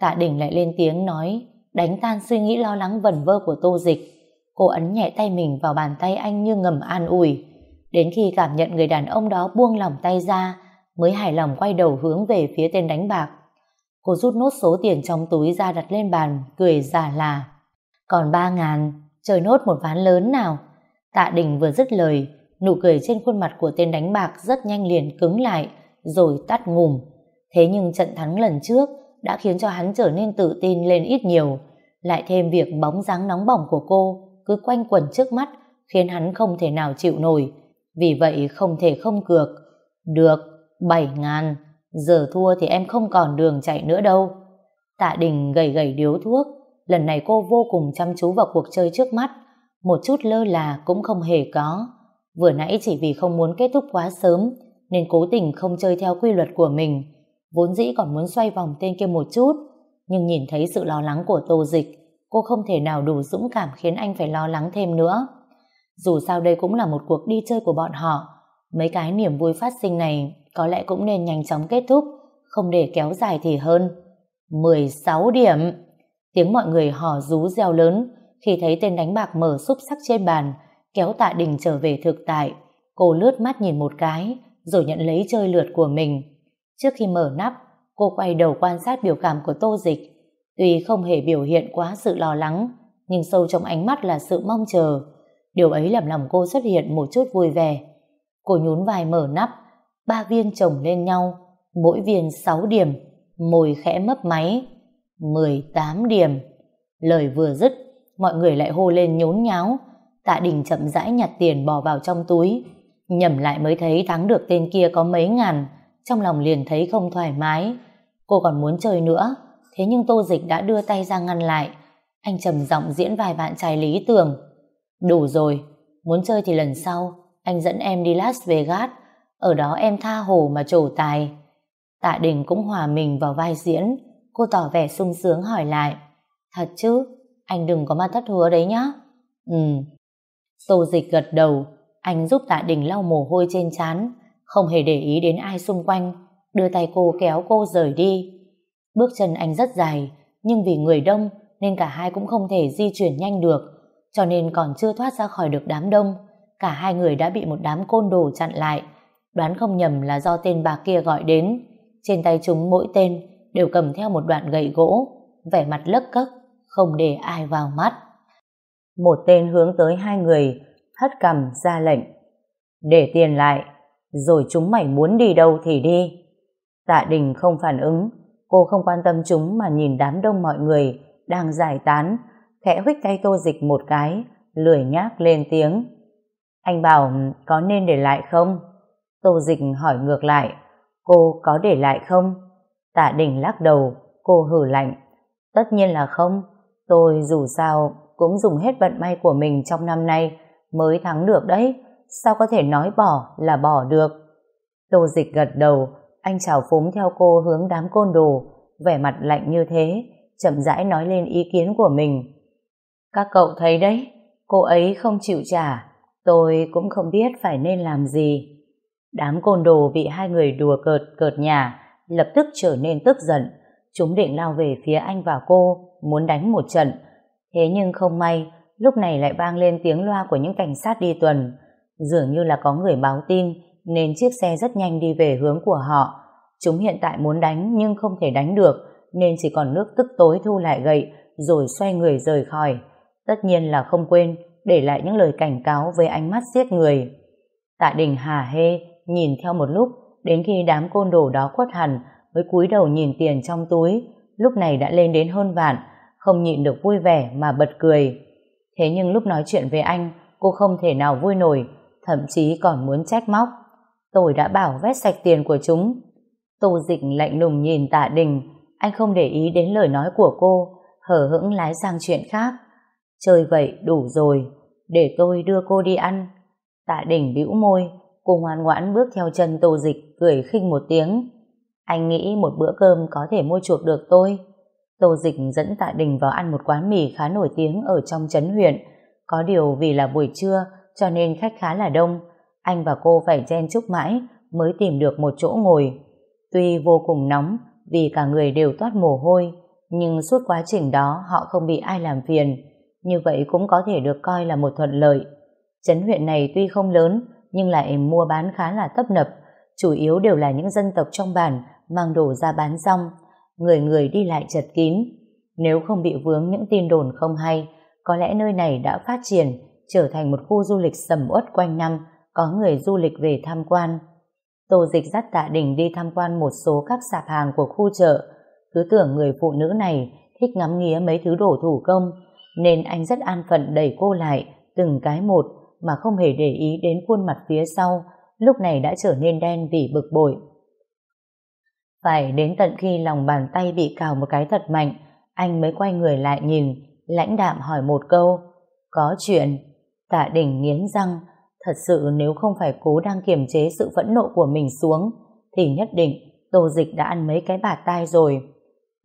Tạ Đình lại lên tiếng nói, đánh tan suy nghĩ lo lắng vẩn vơ của Tô Dịch. Cô ấn nhẹ tay mình vào bàn tay anh như ngầm an ủi. Đến khi cảm nhận người đàn ông đó buông lỏng tay ra, mới hài lòng quay đầu hướng về phía tên đánh bạc. Cô rút nốt số tiền trong túi ra đặt lên bàn, cười giả là. Còn ba ngàn, chơi nốt một ván lớn nào. Tạ Đình vừa dứt lời, nụ cười trên khuôn mặt của tên đánh bạc rất nhanh liền cứng lại, rồi tắt ngủm. Thế nhưng trận thắng lần trước đã khiến cho hắn trở nên tự tin lên ít nhiều. Lại thêm việc bóng dáng nóng bỏng của cô cứ quanh quẩn trước mắt khiến hắn không thể nào chịu nổi. Vì vậy không thể không cược. Được, bảy ngàn. Giờ thua thì em không còn đường chạy nữa đâu. Tạ Đình gầy gầy điếu thuốc. Lần này cô vô cùng chăm chú vào cuộc chơi trước mắt. Một chút lơ là cũng không hề có. Vừa nãy chỉ vì không muốn kết thúc quá sớm, nên cố tình không chơi theo quy luật của mình. Vốn dĩ còn muốn xoay vòng tên kia một chút, nhưng nhìn thấy sự lo lắng của Tô Dịch, cô không thể nào đủ dũng cảm khiến anh phải lo lắng thêm nữa. Dù sao đây cũng là một cuộc đi chơi của bọn họ, mấy cái niềm vui phát sinh này có lẽ cũng nên nhanh chóng kết thúc, không để kéo dài thì hơn. 16 điểm Tiếng mọi người hò rú reo lớn khi thấy tên đánh bạc mở xúc sắc trên bàn kéo tạ đình trở về thực tại. Cô lướt mắt nhìn một cái rồi nhận lấy chơi lượt của mình. Trước khi mở nắp, cô quay đầu quan sát biểu cảm của Tô Dịch. Tuy không hề biểu hiện quá sự lo lắng, nhưng sâu trong ánh mắt là sự mong chờ. Điều ấy làm lòng cô xuất hiện một chút vui vẻ. Cô nhún vai mở nắp, ba viên chồng lên nhau, mỗi viên 6 điểm, môi khẽ mấp máy. 18 điểm. Lời vừa dứt, mọi người lại hô lên nhốn nháo. Tạ Đình chậm rãi nhặt tiền bỏ vào trong túi. Nhầm lại mới thấy thắng được tên kia có mấy ngàn, trong lòng liền thấy không thoải mái. Cô còn muốn chơi nữa, thế nhưng Tô Dịch đã đưa tay ra ngăn lại. Anh trầm giọng diễn vài bạn trai lý tưởng. Đủ rồi, muốn chơi thì lần sau, anh dẫn em đi Las Vegas, ở đó em tha hồ mà trổ tài. Tạ Đình cũng hòa mình vào vai diễn, cô tỏ vẻ sung sướng hỏi lại. Thật chứ, anh đừng có mà thất hứa đấy nhá. Ừ. Tô Dịch gật đầu, anh giúp Tạ Đình lau mồ hôi trên trán, không hề để ý đến ai xung quanh, đưa tay cô kéo cô rời đi. Bước chân anh rất dài, nhưng vì người đông nên cả hai cũng không thể di chuyển nhanh được, cho nên còn chưa thoát ra khỏi được đám đông. Cả hai người đã bị một đám côn đồ chặn lại, đoán không nhầm là do tên bà kia gọi đến. Trên tay chúng mỗi tên đều cầm theo một đoạn gậy gỗ, vẻ mặt lấc cấc, không để ai vào mắt. Một tên hướng tới hai người, hất cầm ra lệnh. Để tiền lại, rồi chúng mày muốn đi đâu thì đi. Tạ Đình không phản ứng, cô không quan tâm chúng mà nhìn đám đông mọi người đang giải tán, khẽ huých tay tô dịch một cái, lười nhác lên tiếng. Anh bảo có nên để lại không? Tô dịch hỏi ngược lại, cô có để lại không? Tạ Đình lắc đầu, cô hử lạnh. Tất nhiên là không, tôi dù sao cũng dùng hết vận may của mình trong năm nay mới thắng được đấy, sao có thể nói bỏ là bỏ được. Tô dịch gật đầu, anh chào phúng theo cô hướng đám côn đồ, vẻ mặt lạnh như thế, chậm rãi nói lên ý kiến của mình. Các cậu thấy đấy, cô ấy không chịu trả, tôi cũng không biết phải nên làm gì. Đám côn đồ bị hai người đùa cợt cợt nhà, lập tức trở nên tức giận. Chúng định lao về phía anh và cô, muốn đánh một trận. Thế nhưng không may, lúc này lại vang lên tiếng loa của những cảnh sát đi tuần. Dường như là có người báo tin, nên chiếc xe rất nhanh đi về hướng của họ. Chúng hiện tại muốn đánh nhưng không thể đánh được, nên chỉ còn nước tức tối thu lại gậy, rồi xoay người rời khỏi. Tất nhiên là không quên, để lại những lời cảnh cáo với ánh mắt giết người. Tạ Đình hà hê, nhìn theo một lúc, đến khi đám côn đồ đó khuất hẳn, mới cúi đầu nhìn tiền trong túi, lúc này đã lên đến hơn vạn, không nhịn được vui vẻ mà bật cười. Thế nhưng lúc nói chuyện với anh, cô không thể nào vui nổi, thậm chí còn muốn trách móc. Tôi đã bảo vét sạch tiền của chúng. Tô dịch lạnh lùng nhìn tạ đình, anh không để ý đến lời nói của cô, hở hững lái sang chuyện khác. Chơi vậy đủ rồi, để tôi đưa cô đi ăn. Tạ đình bĩu môi, cô ngoan ngoãn bước theo chân tô dịch, cười khinh một tiếng. Anh nghĩ một bữa cơm có thể mua chuộc được tôi. Tô Dịch dẫn Tạ Đình vào ăn một quán mì khá nổi tiếng ở trong trấn huyện. Có điều vì là buổi trưa cho nên khách khá là đông. Anh và cô phải chen chúc mãi mới tìm được một chỗ ngồi. Tuy vô cùng nóng vì cả người đều toát mồ hôi, nhưng suốt quá trình đó họ không bị ai làm phiền. Như vậy cũng có thể được coi là một thuận lợi. Trấn huyện này tuy không lớn, nhưng lại mua bán khá là tấp nập, chủ yếu đều là những dân tộc trong bản mang đồ ra bán rong, người người đi lại chật kín. Nếu không bị vướng những tin đồn không hay, có lẽ nơi này đã phát triển, trở thành một khu du lịch sầm uất quanh năm, có người du lịch về tham quan. Tô Dịch dắt Tạ Đình đi tham quan một số các sạp hàng của khu chợ, cứ tưởng người phụ nữ này thích ngắm nghía mấy thứ đồ thủ công, nên anh rất an phận đẩy cô lại, từng cái một, mà không hề để ý đến khuôn mặt phía sau, lúc này đã trở nên đen vì bực bội. Phải đến tận khi lòng bàn tay bị cào một cái thật mạnh, anh mới quay người lại nhìn, lãnh đạm hỏi một câu, có chuyện. Tạ đỉnh nghiến răng, thật sự nếu không phải cố đang kiềm chế sự phẫn nộ của mình xuống, thì nhất định Tô Dịch đã ăn mấy cái bạt tai rồi.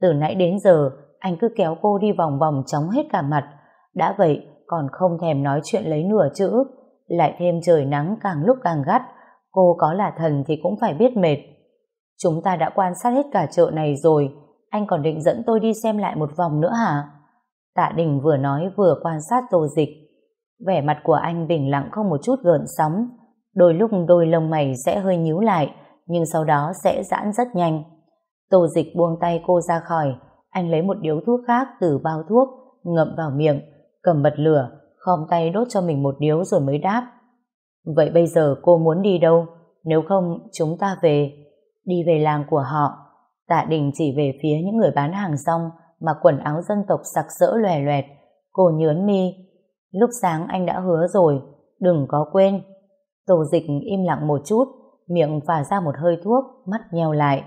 Từ nãy đến giờ, anh cứ kéo cô đi vòng vòng chóng hết cả mặt. Đã vậy, còn không thèm nói chuyện lấy nửa chữ. Lại thêm trời nắng càng lúc càng gắt, cô có là thần thì cũng phải biết mệt. Chúng ta đã quan sát hết cả chợ này rồi, anh còn định dẫn tôi đi xem lại một vòng nữa hả? Tạ Đình vừa nói vừa quan sát tô dịch. Vẻ mặt của anh bình lặng không một chút gợn sóng. Đôi lúc đôi lông mày sẽ hơi nhíu lại, nhưng sau đó sẽ giãn rất nhanh. Tô dịch buông tay cô ra khỏi, anh lấy một điếu thuốc khác từ bao thuốc, ngậm vào miệng, cầm bật lửa, khom tay đốt cho mình một điếu rồi mới đáp. Vậy bây giờ cô muốn đi đâu? Nếu không, chúng ta về. Đi về làng của họ. Tạ Đình chỉ về phía những người bán hàng rong mà quần áo dân tộc sặc sỡ lòe loẹt. Cô nhớn mi. Lúc sáng anh đã hứa rồi, đừng có quên. Tổ dịch im lặng một chút, miệng phả ra một hơi thuốc, mắt nheo lại.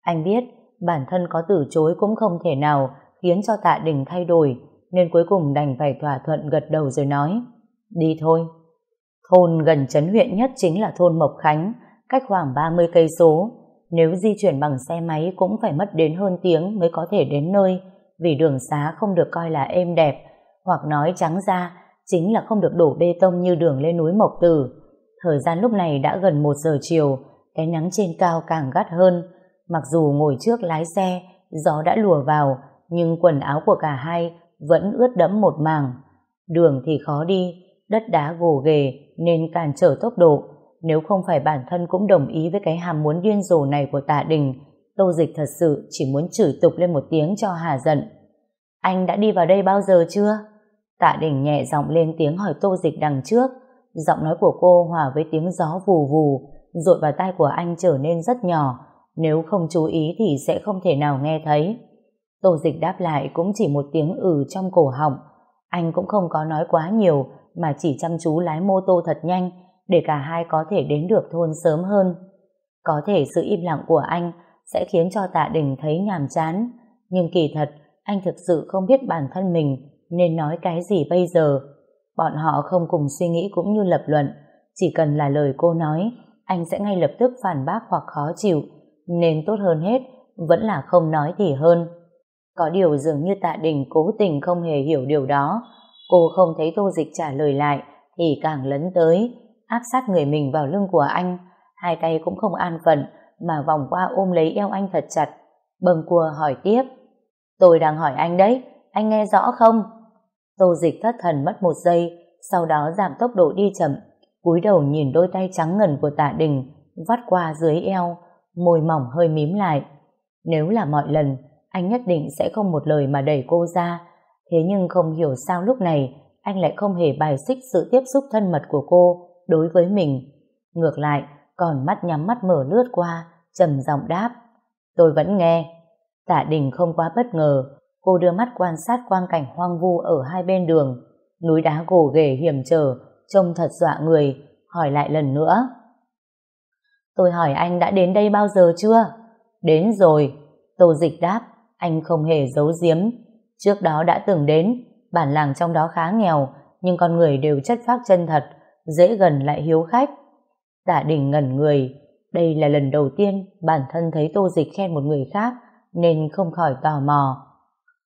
Anh biết, bản thân có từ chối cũng không thể nào khiến cho tạ đình thay đổi, nên cuối cùng đành phải thỏa thuận gật đầu rồi nói. Đi thôi. Thôn gần trấn huyện nhất chính là thôn Mộc Khánh, cách khoảng 30 cây số. Nếu di chuyển bằng xe máy cũng phải mất đến hơn tiếng mới có thể đến nơi, vì đường xá không được coi là êm đẹp, hoặc nói trắng ra chính là không được đổ bê tông như đường lên núi Mộc Tử. Thời gian lúc này đã gần 1 giờ chiều, cái nắng trên cao càng gắt hơn. Mặc dù ngồi trước lái xe, gió đã lùa vào, nhưng quần áo của cả hai vẫn ướt đẫm một màng Đường thì khó đi, đất đá gồ ghề nên cản trở tốc độ. Nếu không phải bản thân cũng đồng ý với cái hàm muốn điên rồ này của tạ đình, Tô Dịch thật sự chỉ muốn chửi tục lên một tiếng cho hà giận. Anh đã đi vào đây bao giờ chưa? Tạ đình nhẹ giọng lên tiếng hỏi Tô Dịch đằng trước. Giọng nói của cô hòa với tiếng gió vù vù, rội vào tai của anh trở nên rất nhỏ. Nếu không chú ý thì sẽ không thể nào nghe thấy. Tô Dịch đáp lại cũng chỉ một tiếng ừ trong cổ họng. Anh cũng không có nói quá nhiều, mà chỉ chăm chú lái mô tô thật nhanh để cả hai có thể đến được thôn sớm hơn. Có thể sự im lặng của anh sẽ khiến cho tạ đình thấy nhàm chán, nhưng kỳ thật anh thực sự không biết bản thân mình nên nói cái gì bây giờ. Bọn họ không cùng suy nghĩ cũng như lập luận, chỉ cần là lời cô nói, anh sẽ ngay lập tức phản bác hoặc khó chịu, nên tốt hơn hết, vẫn là không nói thì hơn. Có điều dường như tạ đình cố tình không hề hiểu điều đó, Cô không thấy tô dịch trả lời lại thì càng lấn tới, áp sát người mình vào lưng của anh, hai tay cũng không an phận mà vòng qua ôm lấy eo anh thật chặt. Bầm cua hỏi tiếp. Tôi đang hỏi anh đấy, anh nghe rõ không? Tô dịch thất thần mất một giây, sau đó giảm tốc độ đi chậm, cúi đầu nhìn đôi tay trắng ngần của tạ đình, vắt qua dưới eo, môi mỏng hơi mím lại. Nếu là mọi lần, anh nhất định sẽ không một lời mà đẩy cô ra, Thế nhưng không hiểu sao lúc này anh lại không hề bài xích sự tiếp xúc thân mật của cô đối với mình. Ngược lại, còn mắt nhắm mắt mở lướt qua, trầm giọng đáp. Tôi vẫn nghe. Tạ Đình không quá bất ngờ, cô đưa mắt quan sát quang cảnh hoang vu ở hai bên đường. Núi đá gồ ghề hiểm trở, trông thật dọa người, hỏi lại lần nữa. Tôi hỏi anh đã đến đây bao giờ chưa? Đến rồi. Tô Dịch đáp, anh không hề giấu giếm, Trước đó đã từng đến, bản làng trong đó khá nghèo, nhưng con người đều chất phác chân thật, dễ gần lại hiếu khách. Tạ đình ngẩn người, đây là lần đầu tiên bản thân thấy tô dịch khen một người khác, nên không khỏi tò mò.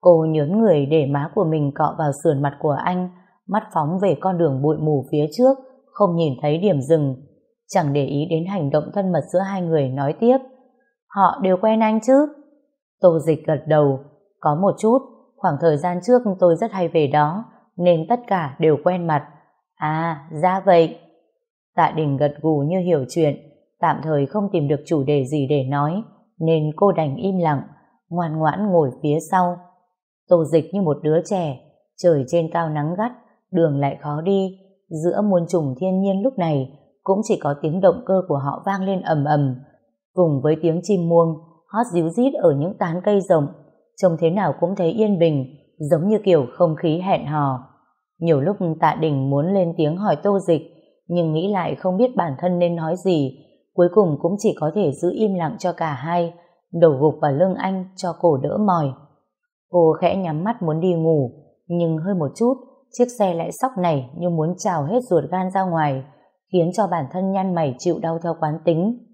Cô nhớn người để má của mình cọ vào sườn mặt của anh, mắt phóng về con đường bụi mù phía trước, không nhìn thấy điểm dừng. chẳng để ý đến hành động thân mật giữa hai người nói tiếp. Họ đều quen anh chứ? Tô dịch gật đầu, có một chút, khoảng thời gian trước tôi rất hay về đó, nên tất cả đều quen mặt. À, ra vậy. Tạ Đình gật gù như hiểu chuyện, tạm thời không tìm được chủ đề gì để nói, nên cô đành im lặng, ngoan ngoãn ngồi phía sau. Tô dịch như một đứa trẻ, trời trên cao nắng gắt, đường lại khó đi, giữa muôn trùng thiên nhiên lúc này cũng chỉ có tiếng động cơ của họ vang lên ầm ầm, cùng với tiếng chim muông hót díu rít ở những tán cây rộng, trông thế nào cũng thấy yên bình, giống như kiểu không khí hẹn hò. Nhiều lúc tạ đình muốn lên tiếng hỏi tô dịch, nhưng nghĩ lại không biết bản thân nên nói gì, cuối cùng cũng chỉ có thể giữ im lặng cho cả hai, đầu gục vào lưng anh cho cổ đỡ mỏi. Cô khẽ nhắm mắt muốn đi ngủ, nhưng hơi một chút, chiếc xe lại sóc này như muốn trào hết ruột gan ra ngoài, khiến cho bản thân nhăn mày chịu đau theo quán tính.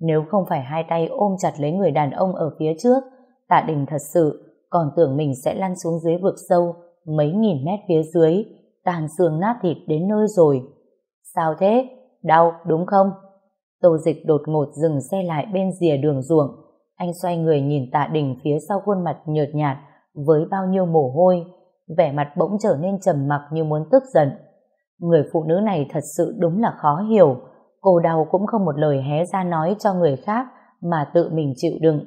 Nếu không phải hai tay ôm chặt lấy người đàn ông ở phía trước, tạ đình thật sự còn tưởng mình sẽ lăn xuống dưới vực sâu mấy nghìn mét phía dưới, tàn xương nát thịt đến nơi rồi. Sao thế? Đau, đúng không? Tô dịch đột ngột dừng xe lại bên rìa đường ruộng. Anh xoay người nhìn tạ đình phía sau khuôn mặt nhợt nhạt với bao nhiêu mồ hôi, vẻ mặt bỗng trở nên trầm mặc như muốn tức giận. Người phụ nữ này thật sự đúng là khó hiểu, cô đau cũng không một lời hé ra nói cho người khác mà tự mình chịu đựng.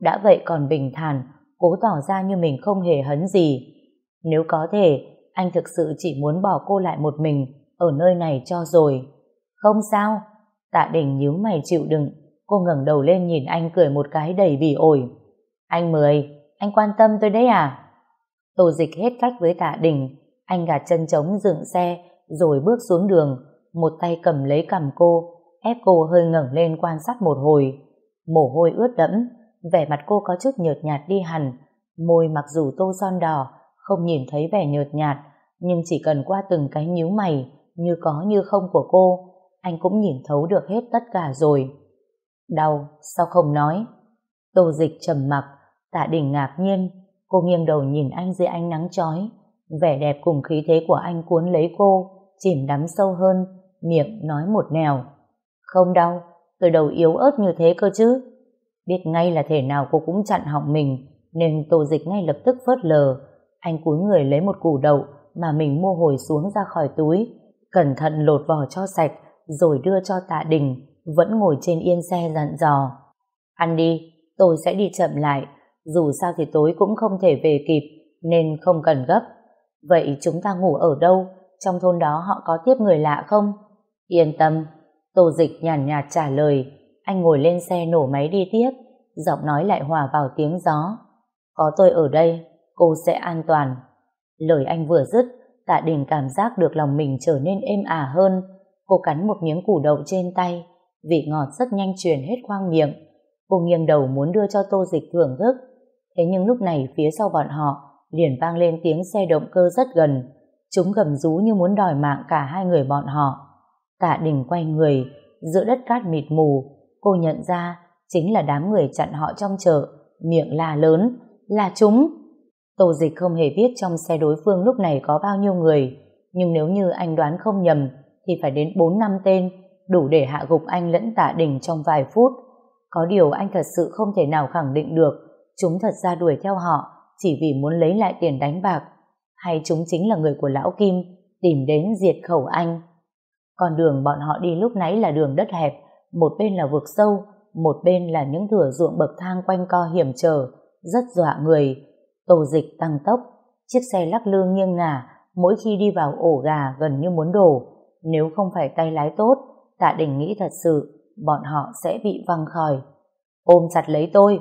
Đã vậy còn bình thản, cố tỏ ra như mình không hề hấn gì. Nếu có thể, anh thực sự chỉ muốn bỏ cô lại một mình ở nơi này cho rồi. Không sao, tạ đình nhíu mày chịu đựng, cô ngẩng đầu lên nhìn anh cười một cái đầy bỉ ổi. Anh Mười, anh quan tâm tôi đấy à? Tô dịch hết cách với tạ đình, anh gạt chân trống dựng xe, rồi bước xuống đường, một tay cầm lấy cầm cô, ép cô hơi ngẩng lên quan sát một hồi. Mồ hôi ướt đẫm, vẻ mặt cô có chút nhợt nhạt đi hẳn, môi mặc dù tô son đỏ, không nhìn thấy vẻ nhợt nhạt, nhưng chỉ cần qua từng cái nhíu mày, như có như không của cô, anh cũng nhìn thấu được hết tất cả rồi. Đau, sao không nói? Tô dịch trầm mặc, tạ đình ngạc nhiên, cô nghiêng đầu nhìn anh dưới ánh nắng chói, vẻ đẹp cùng khí thế của anh cuốn lấy cô, chìm đắm sâu hơn, miệng nói một nẻo. Không đau, tôi đầu yếu ớt như thế cơ chứ. Biết ngay là thể nào cô cũng chặn họng mình, nên tô dịch ngay lập tức phớt lờ. Anh cúi người lấy một củ đậu mà mình mua hồi xuống ra khỏi túi, cẩn thận lột vỏ cho sạch, rồi đưa cho tạ đình, vẫn ngồi trên yên xe dặn dò. Ăn đi, tôi sẽ đi chậm lại, dù sao thì tối cũng không thể về kịp, nên không cần gấp. Vậy chúng ta ngủ ở đâu? Trong thôn đó họ có tiếp người lạ không? Yên tâm, Tô Dịch nhàn nhạt, nhạt trả lời, anh ngồi lên xe nổ máy đi tiếp, giọng nói lại hòa vào tiếng gió. Có tôi ở đây, cô sẽ an toàn. Lời anh vừa dứt, tạ đình cảm giác được lòng mình trở nên êm ả hơn. Cô cắn một miếng củ đậu trên tay, vị ngọt rất nhanh truyền hết khoang miệng. Cô nghiêng đầu muốn đưa cho tô dịch thưởng thức. Thế nhưng lúc này phía sau bọn họ liền vang lên tiếng xe động cơ rất gần. Chúng gầm rú như muốn đòi mạng cả hai người bọn họ. Tạ đình quay người, giữa đất cát mịt mù, cô nhận ra chính là đám người chặn họ trong chợ, miệng la lớn, là chúng. Tô dịch không hề biết trong xe đối phương lúc này có bao nhiêu người, nhưng nếu như anh đoán không nhầm, thì phải đến 4 năm tên, đủ để hạ gục anh lẫn tạ đình trong vài phút. Có điều anh thật sự không thể nào khẳng định được, chúng thật ra đuổi theo họ, chỉ vì muốn lấy lại tiền đánh bạc, hay chúng chính là người của Lão Kim, tìm đến diệt khẩu anh. Con đường bọn họ đi lúc nãy là đường đất hẹp, một bên là vực sâu, một bên là những thửa ruộng bậc thang quanh co hiểm trở, rất dọa người. Tổ dịch tăng tốc, chiếc xe lắc lư nghiêng ngả, mỗi khi đi vào ổ gà gần như muốn đổ. Nếu không phải tay lái tốt, tạ đình nghĩ thật sự, bọn họ sẽ bị văng khỏi. Ôm chặt lấy tôi.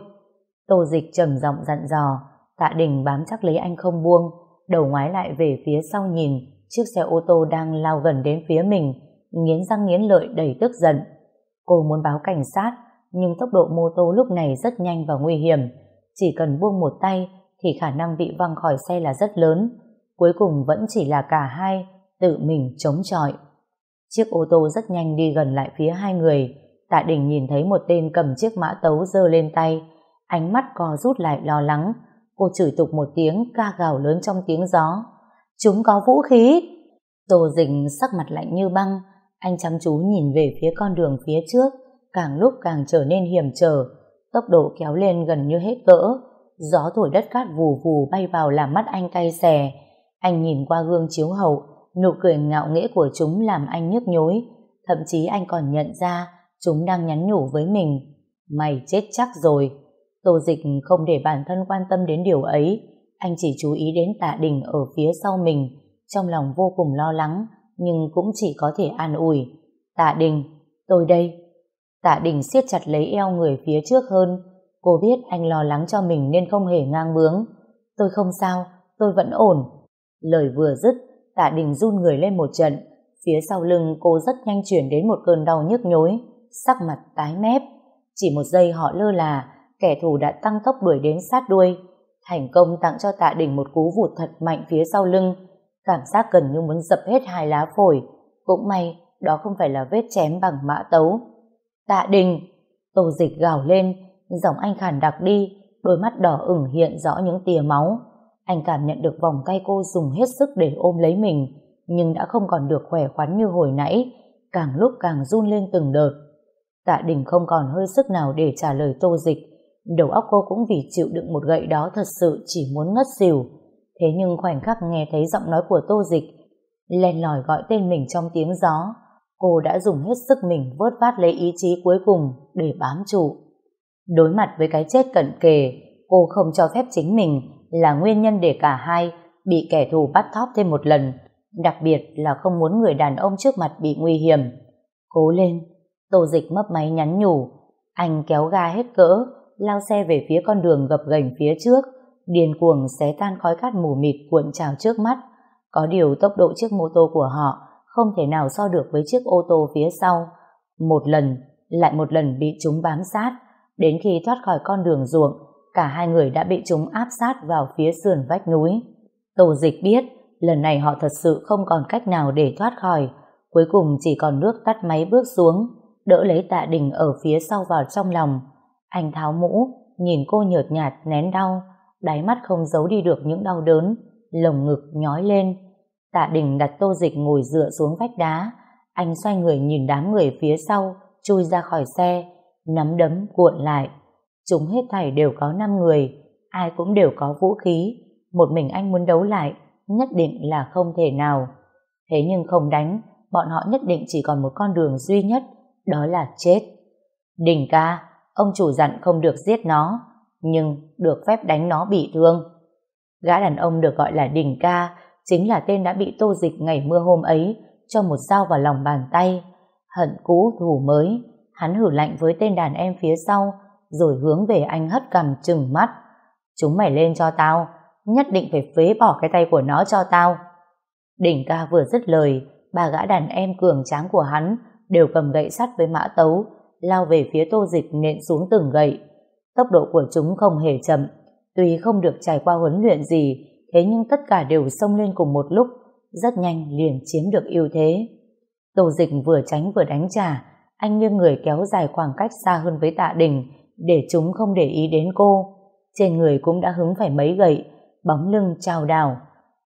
Tô dịch trầm giọng dặn dò, tạ đình bám chắc lấy anh không buông, đầu ngoái lại về phía sau nhìn, chiếc xe ô tô đang lao gần đến phía mình, nghiến răng nghiến lợi đầy tức giận. Cô muốn báo cảnh sát, nhưng tốc độ mô tô lúc này rất nhanh và nguy hiểm. Chỉ cần buông một tay thì khả năng bị văng khỏi xe là rất lớn. Cuối cùng vẫn chỉ là cả hai tự mình chống chọi. Chiếc ô tô rất nhanh đi gần lại phía hai người. Tạ Đình nhìn thấy một tên cầm chiếc mã tấu giơ lên tay. Ánh mắt co rút lại lo lắng. Cô chửi tục một tiếng ca gào lớn trong tiếng gió. Chúng có vũ khí. Tô Dình sắc mặt lạnh như băng Anh chăm chú nhìn về phía con đường phía trước, càng lúc càng trở nên hiểm trở, tốc độ kéo lên gần như hết cỡ. Gió thổi đất cát vù vù bay vào làm mắt anh cay xè. Anh nhìn qua gương chiếu hậu, nụ cười ngạo nghễ của chúng làm anh nhức nhối. Thậm chí anh còn nhận ra chúng đang nhắn nhủ với mình. Mày chết chắc rồi. Tô dịch không để bản thân quan tâm đến điều ấy. Anh chỉ chú ý đến tạ đình ở phía sau mình. Trong lòng vô cùng lo lắng, nhưng cũng chỉ có thể an ủi. Tạ đình, tôi đây. Tạ đình siết chặt lấy eo người phía trước hơn. Cô biết anh lo lắng cho mình nên không hề ngang bướng. Tôi không sao, tôi vẫn ổn. Lời vừa dứt, tạ đình run người lên một trận. Phía sau lưng cô rất nhanh chuyển đến một cơn đau nhức nhối, sắc mặt tái mép. Chỉ một giây họ lơ là, kẻ thù đã tăng tốc đuổi đến sát đuôi. Thành công tặng cho tạ đình một cú vụt thật mạnh phía sau lưng. Cảm giác gần như muốn dập hết hai lá phổi. Cũng may, đó không phải là vết chém bằng mã tấu. Tạ đình! Tô dịch gào lên, giọng anh khàn đặc đi, đôi mắt đỏ ửng hiện rõ những tia máu. Anh cảm nhận được vòng tay cô dùng hết sức để ôm lấy mình, nhưng đã không còn được khỏe khoắn như hồi nãy, càng lúc càng run lên từng đợt. Tạ Đình không còn hơi sức nào để trả lời tô dịch, đầu óc cô cũng vì chịu đựng một gậy đó thật sự chỉ muốn ngất xỉu. Thế nhưng khoảnh khắc nghe thấy giọng nói của tô dịch, len lỏi gọi tên mình trong tiếng gió, cô đã dùng hết sức mình vớt vát lấy ý chí cuối cùng để bám trụ. Đối mặt với cái chết cận kề, cô không cho phép chính mình là nguyên nhân để cả hai bị kẻ thù bắt thóp thêm một lần, đặc biệt là không muốn người đàn ông trước mặt bị nguy hiểm. Cố lên, tô dịch mấp máy nhắn nhủ, anh kéo ga hết cỡ, lao xe về phía con đường gập ghềnh phía trước, điên cuồng xé tan khói cát mù mịt cuộn trào trước mắt. Có điều tốc độ chiếc mô tô của họ không thể nào so được với chiếc ô tô phía sau. Một lần, lại một lần bị chúng bám sát, đến khi thoát khỏi con đường ruộng, cả hai người đã bị chúng áp sát vào phía sườn vách núi. Tô dịch biết, lần này họ thật sự không còn cách nào để thoát khỏi, cuối cùng chỉ còn nước tắt máy bước xuống, đỡ lấy tạ đình ở phía sau vào trong lòng. Anh tháo mũ, nhìn cô nhợt nhạt nén đau, đáy mắt không giấu đi được những đau đớn, lồng ngực nhói lên. Tạ đình đặt tô dịch ngồi dựa xuống vách đá, anh xoay người nhìn đám người phía sau, chui ra khỏi xe, nắm đấm cuộn lại. Chúng hết thảy đều có 5 người, ai cũng đều có vũ khí, một mình anh muốn đấu lại, nhất định là không thể nào. Thế nhưng không đánh, bọn họ nhất định chỉ còn một con đường duy nhất, đó là chết. Đình ca, ông chủ dặn không được giết nó, nhưng được phép đánh nó bị thương. Gã đàn ông được gọi là Đình ca, chính là tên đã bị tô dịch ngày mưa hôm ấy, cho một dao vào lòng bàn tay. Hận cũ thù mới, hắn hử lạnh với tên đàn em phía sau, rồi hướng về anh hất cằm trừng mắt. Chúng mày lên cho tao, nhất định phải phế bỏ cái tay của nó cho tao. Đỉnh ca vừa dứt lời, ba gã đàn em cường tráng của hắn đều cầm gậy sắt với mã tấu, lao về phía tô dịch nện xuống từng gậy. Tốc độ của chúng không hề chậm, tuy không được trải qua huấn luyện gì, thế nhưng tất cả đều xông lên cùng một lúc, rất nhanh liền chiếm được ưu thế. Tô dịch vừa tránh vừa đánh trả, anh nghiêng người kéo dài khoảng cách xa hơn với tạ đình, để chúng không để ý đến cô. Trên người cũng đã hứng phải mấy gậy, bóng lưng trao đảo.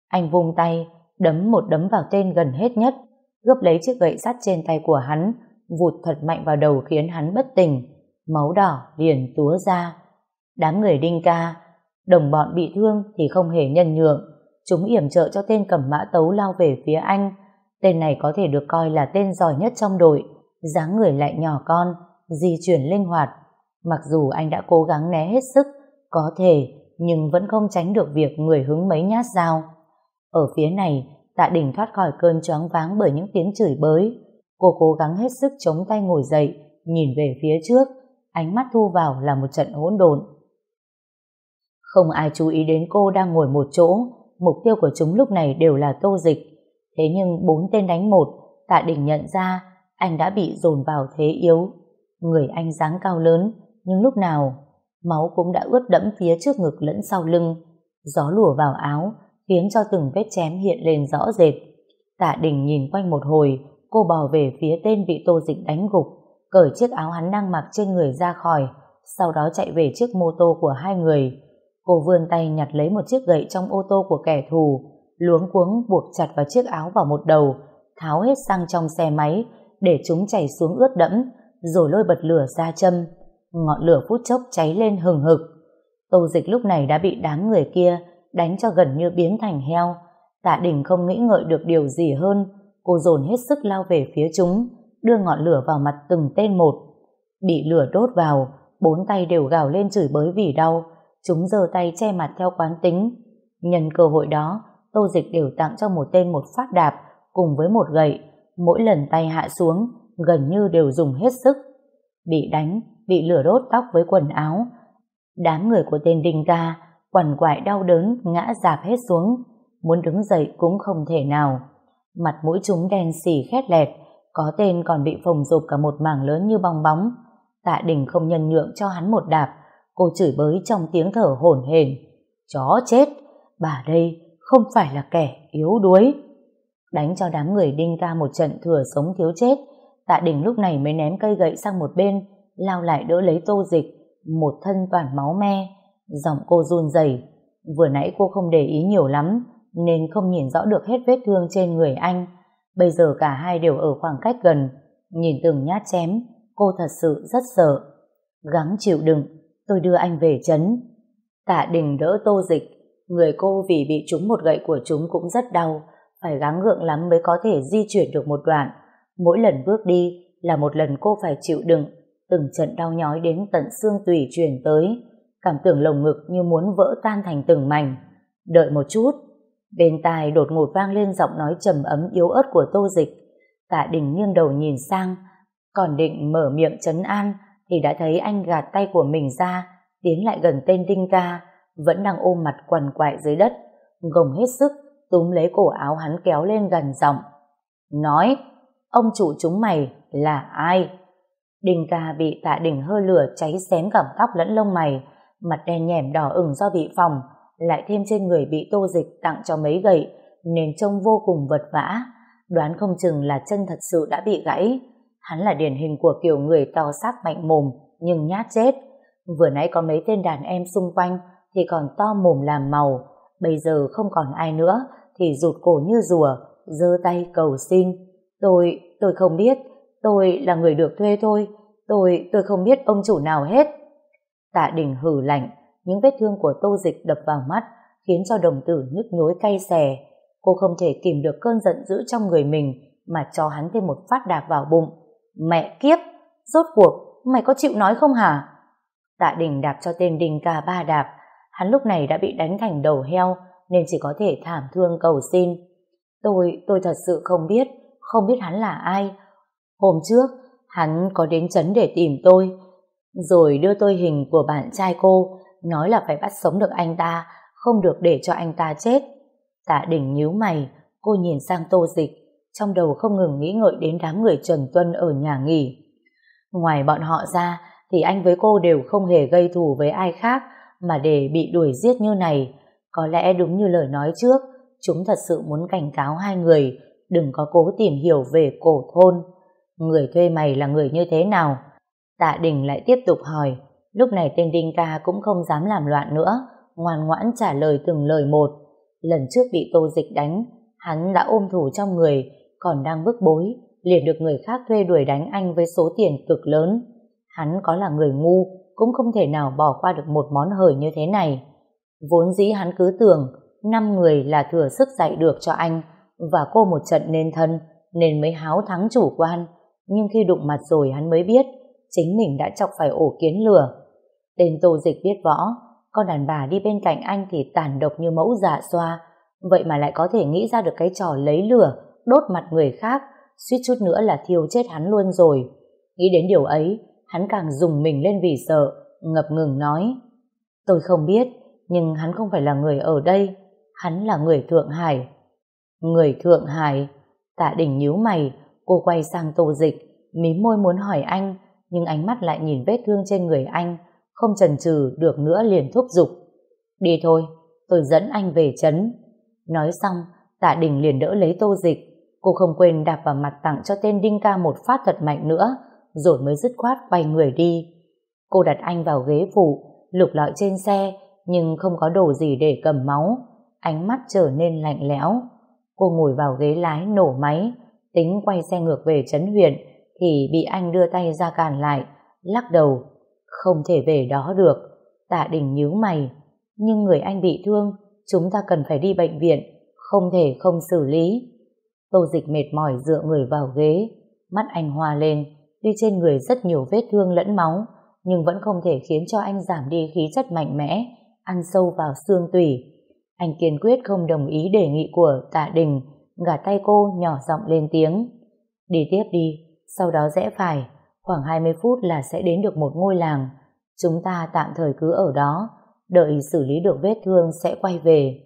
Anh vung tay, đấm một đấm vào tên gần hết nhất, gấp lấy chiếc gậy sắt trên tay của hắn, vụt thật mạnh vào đầu khiến hắn bất tỉnh. Máu đỏ liền túa ra. Đám người đinh ca, đồng bọn bị thương thì không hề nhân nhượng. Chúng yểm trợ cho tên cầm mã tấu lao về phía anh. Tên này có thể được coi là tên giỏi nhất trong đội, dáng người lại nhỏ con, di chuyển linh hoạt, Mặc dù anh đã cố gắng né hết sức, có thể, nhưng vẫn không tránh được việc người hứng mấy nhát dao. Ở phía này, tạ đình thoát khỏi cơn choáng váng bởi những tiếng chửi bới. Cô cố gắng hết sức chống tay ngồi dậy, nhìn về phía trước, ánh mắt thu vào là một trận hỗn độn. Không ai chú ý đến cô đang ngồi một chỗ, mục tiêu của chúng lúc này đều là tô dịch. Thế nhưng bốn tên đánh một, tạ đình nhận ra anh đã bị dồn vào thế yếu. Người anh dáng cao lớn, nhưng lúc nào máu cũng đã ướt đẫm phía trước ngực lẫn sau lưng. Gió lùa vào áo, khiến cho từng vết chém hiện lên rõ rệt. Tạ Đình nhìn quanh một hồi, cô bò về phía tên bị tô dịch đánh gục, cởi chiếc áo hắn đang mặc trên người ra khỏi, sau đó chạy về chiếc mô tô của hai người. Cô vươn tay nhặt lấy một chiếc gậy trong ô tô của kẻ thù, luống cuống buộc chặt vào chiếc áo vào một đầu, tháo hết xăng trong xe máy, để chúng chảy xuống ướt đẫm, rồi lôi bật lửa ra châm. Ngọn lửa phút chốc cháy lên hừng hực. Tô dịch lúc này đã bị đám người kia đánh cho gần như biến thành heo. Tạ Đình không nghĩ ngợi được điều gì hơn, cô dồn hết sức lao về phía chúng, đưa ngọn lửa vào mặt từng tên một. Bị lửa đốt vào, bốn tay đều gào lên chửi bới vì đau, chúng giơ tay che mặt theo quán tính. Nhân cơ hội đó, Tô Dịch đều tặng cho một tên một phát đạp cùng với một gậy, mỗi lần tay hạ xuống, gần như đều dùng hết sức. Bị đánh, bị lửa đốt tóc với quần áo. Đám người của tên Đinh Ca quằn quại đau đớn ngã dạp hết xuống, muốn đứng dậy cũng không thể nào. Mặt mũi chúng đen xì khét lẹt, có tên còn bị phồng rộp cả một mảng lớn như bong bóng. Tạ Đình không nhân nhượng cho hắn một đạp, cô chửi bới trong tiếng thở hổn hển. Chó chết, bà đây không phải là kẻ yếu đuối. Đánh cho đám người đinh ca một trận thừa sống thiếu chết, Tạ Đình lúc này mới ném cây gậy sang một bên, lao lại đỡ lấy tô dịch, một thân toàn máu me, giọng cô run rẩy. Vừa nãy cô không để ý nhiều lắm, nên không nhìn rõ được hết vết thương trên người anh. Bây giờ cả hai đều ở khoảng cách gần, nhìn từng nhát chém, cô thật sự rất sợ. Gắng chịu đựng, tôi đưa anh về chấn. Tạ Đình đỡ tô dịch, người cô vì bị trúng một gậy của chúng cũng rất đau, phải gắng gượng lắm mới có thể di chuyển được một đoạn. Mỗi lần bước đi là một lần cô phải chịu đựng, từng trận đau nhói đến tận xương tủy truyền tới, cảm tưởng lồng ngực như muốn vỡ tan thành từng mảnh. Đợi một chút, bên tai đột ngột vang lên giọng nói trầm ấm yếu ớt của tô dịch. Tạ đình nghiêng đầu nhìn sang, còn định mở miệng chấn an thì đã thấy anh gạt tay của mình ra, tiến lại gần tên Đinh Ca, vẫn đang ôm mặt quằn quại dưới đất, gồng hết sức, túm lấy cổ áo hắn kéo lên gần giọng. Nói, ông chủ chúng mày là ai? Đình ca bị tạ đỉnh hơ lửa cháy xém cả tóc lẫn lông mày, mặt đen nhẻm đỏ ửng do bị phòng, lại thêm trên người bị tô dịch tặng cho mấy gậy, nên trông vô cùng vật vã. Đoán không chừng là chân thật sự đã bị gãy. Hắn là điển hình của kiểu người to xác mạnh mồm, nhưng nhát chết. Vừa nãy có mấy tên đàn em xung quanh thì còn to mồm làm màu, bây giờ không còn ai nữa thì rụt cổ như rùa, giơ tay cầu xin. Tôi, tôi không biết, tôi là người được thuê thôi, tôi, tôi không biết ông chủ nào hết. Tạ Đình hử lạnh, những vết thương của tô dịch đập vào mắt, khiến cho đồng tử nhức nhối cay xè. Cô không thể kìm được cơn giận dữ trong người mình, mà cho hắn thêm một phát đạp vào bụng. Mẹ kiếp, rốt cuộc, mày có chịu nói không hả? Tạ Đình đạp cho tên Đình ca ba đạp, hắn lúc này đã bị đánh thành đầu heo, nên chỉ có thể thảm thương cầu xin. Tôi, tôi thật sự không biết, không biết hắn là ai. Hôm trước, hắn có đến chấn để tìm tôi, rồi đưa tôi hình của bạn trai cô, nói là phải bắt sống được anh ta, không được để cho anh ta chết. Tạ đỉnh nhíu mày, cô nhìn sang tô dịch, trong đầu không ngừng nghĩ ngợi đến đám người Trần Tuân ở nhà nghỉ. Ngoài bọn họ ra, thì anh với cô đều không hề gây thù với ai khác, mà để bị đuổi giết như này, có lẽ đúng như lời nói trước, chúng thật sự muốn cảnh cáo hai người đừng có cố tìm hiểu về cổ thôn. Người thuê mày là người như thế nào? Tạ Đình lại tiếp tục hỏi. Lúc này tên Đinh Ca cũng không dám làm loạn nữa, ngoan ngoãn trả lời từng lời một. Lần trước bị tô dịch đánh, hắn đã ôm thủ trong người, còn đang bức bối, liền được người khác thuê đuổi đánh anh với số tiền cực lớn. Hắn có là người ngu, cũng không thể nào bỏ qua được một món hời như thế này. Vốn dĩ hắn cứ tưởng năm người là thừa sức dạy được cho anh và cô một trận nên thân nên mới háo thắng chủ quan nhưng khi đụng mặt rồi hắn mới biết chính mình đã chọc phải ổ kiến lửa. Tên tô dịch biết võ, con đàn bà đi bên cạnh anh thì tàn độc như mẫu dạ xoa, vậy mà lại có thể nghĩ ra được cái trò lấy lửa, đốt mặt người khác, suýt chút nữa là thiêu chết hắn luôn rồi. Nghĩ đến điều ấy, hắn càng dùng mình lên vì sợ, ngập ngừng nói, tôi không biết nhưng hắn không phải là người ở đây, hắn là người Thượng Hải. Người Thượng Hải, tạ đỉnh nhíu mày, cô quay sang tô dịch, mí môi muốn hỏi anh, nhưng ánh mắt lại nhìn vết thương trên người anh, không chần chừ được nữa liền thúc giục. Đi thôi, tôi dẫn anh về chấn. Nói xong, tạ đỉnh liền đỡ lấy tô dịch, cô không quên đạp vào mặt tặng cho tên Đinh Ca một phát thật mạnh nữa, rồi mới dứt khoát quay người đi. Cô đặt anh vào ghế phụ, lục lọi trên xe, nhưng không có đồ gì để cầm máu, ánh mắt trở nên lạnh lẽo. Cô ngồi vào ghế lái nổ máy, tính quay xe ngược về Trấn huyện, thì bị anh đưa tay ra cản lại, lắc đầu. Không thể về đó được. Tạ Đình nhíu mày. Nhưng người anh bị thương, chúng ta cần phải đi bệnh viện, không thể không xử lý. Tô dịch mệt mỏi dựa người vào ghế, mắt anh hoa lên, tuy trên người rất nhiều vết thương lẫn máu, nhưng vẫn không thể khiến cho anh giảm đi khí chất mạnh mẽ, ăn sâu vào xương tủy. Anh kiên quyết không đồng ý đề nghị của tạ đình, gạt tay cô nhỏ giọng lên tiếng. Đi tiếp đi, sau đó rẽ phải, khoảng 20 phút là sẽ đến được một ngôi làng. Chúng ta tạm thời cứ ở đó, đợi xử lý được vết thương sẽ quay về.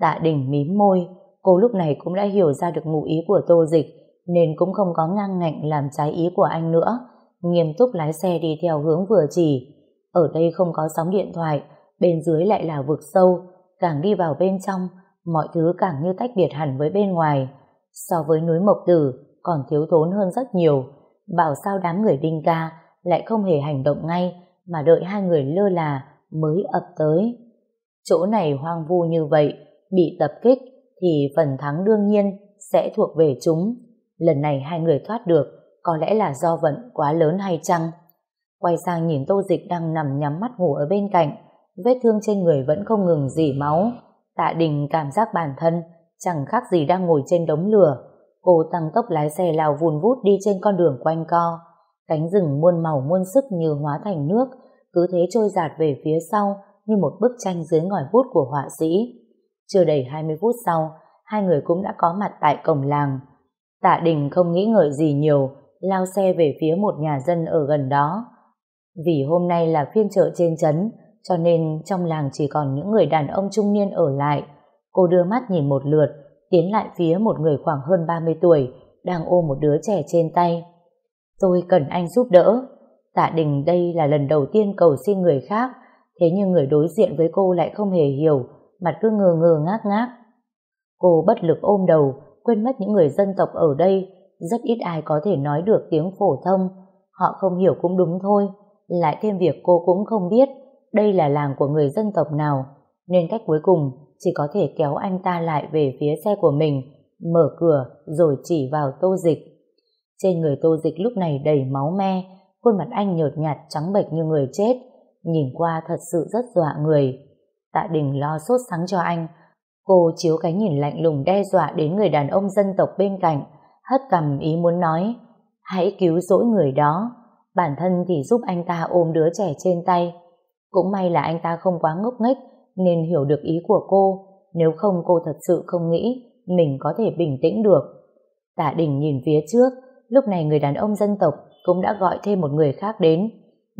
Tạ đình mím môi, cô lúc này cũng đã hiểu ra được ngụ ý của tô dịch, nên cũng không có ngang ngạnh làm trái ý của anh nữa, nghiêm túc lái xe đi theo hướng vừa chỉ. Ở đây không có sóng điện thoại, bên dưới lại là vực sâu, càng đi vào bên trong, mọi thứ càng như tách biệt hẳn với bên ngoài. So với núi Mộc Tử, còn thiếu thốn hơn rất nhiều. Bảo sao đám người đinh ca lại không hề hành động ngay, mà đợi hai người lơ là mới ập tới. Chỗ này hoang vu như vậy, bị tập kích thì phần thắng đương nhiên sẽ thuộc về chúng. Lần này hai người thoát được, có lẽ là do vận quá lớn hay chăng? Quay sang nhìn tô dịch đang nằm nhắm mắt ngủ ở bên cạnh, vết thương trên người vẫn không ngừng dỉ máu. Tạ Đình cảm giác bản thân chẳng khác gì đang ngồi trên đống lửa. Cô tăng tốc lái xe lao vùn vút đi trên con đường quanh co. Cánh rừng muôn màu muôn sức như hóa thành nước, cứ thế trôi giạt về phía sau như một bức tranh dưới ngòi bút của họa sĩ. Chưa đầy 20 phút sau, hai người cũng đã có mặt tại cổng làng. Tạ Đình không nghĩ ngợi gì nhiều, lao xe về phía một nhà dân ở gần đó. Vì hôm nay là phiên chợ trên trấn, cho nên trong làng chỉ còn những người đàn ông trung niên ở lại. Cô đưa mắt nhìn một lượt, tiến lại phía một người khoảng hơn 30 tuổi, đang ôm một đứa trẻ trên tay. Tôi cần anh giúp đỡ. Tạ Đình đây là lần đầu tiên cầu xin người khác, thế nhưng người đối diện với cô lại không hề hiểu, mặt cứ ngơ ngơ ngác ngác. Cô bất lực ôm đầu, quên mất những người dân tộc ở đây, rất ít ai có thể nói được tiếng phổ thông. Họ không hiểu cũng đúng thôi, lại thêm việc cô cũng không biết đây là làng của người dân tộc nào, nên cách cuối cùng chỉ có thể kéo anh ta lại về phía xe của mình, mở cửa rồi chỉ vào tô dịch. Trên người tô dịch lúc này đầy máu me, khuôn mặt anh nhợt nhạt trắng bệch như người chết, nhìn qua thật sự rất dọa người. Tạ Đình lo sốt sáng cho anh, cô chiếu cái nhìn lạnh lùng đe dọa đến người đàn ông dân tộc bên cạnh, hất cằm ý muốn nói, hãy cứu rỗi người đó, bản thân thì giúp anh ta ôm đứa trẻ trên tay. Cũng may là anh ta không quá ngốc nghếch nên hiểu được ý của cô, nếu không cô thật sự không nghĩ mình có thể bình tĩnh được. Tạ Đình nhìn phía trước, lúc này người đàn ông dân tộc cũng đã gọi thêm một người khác đến.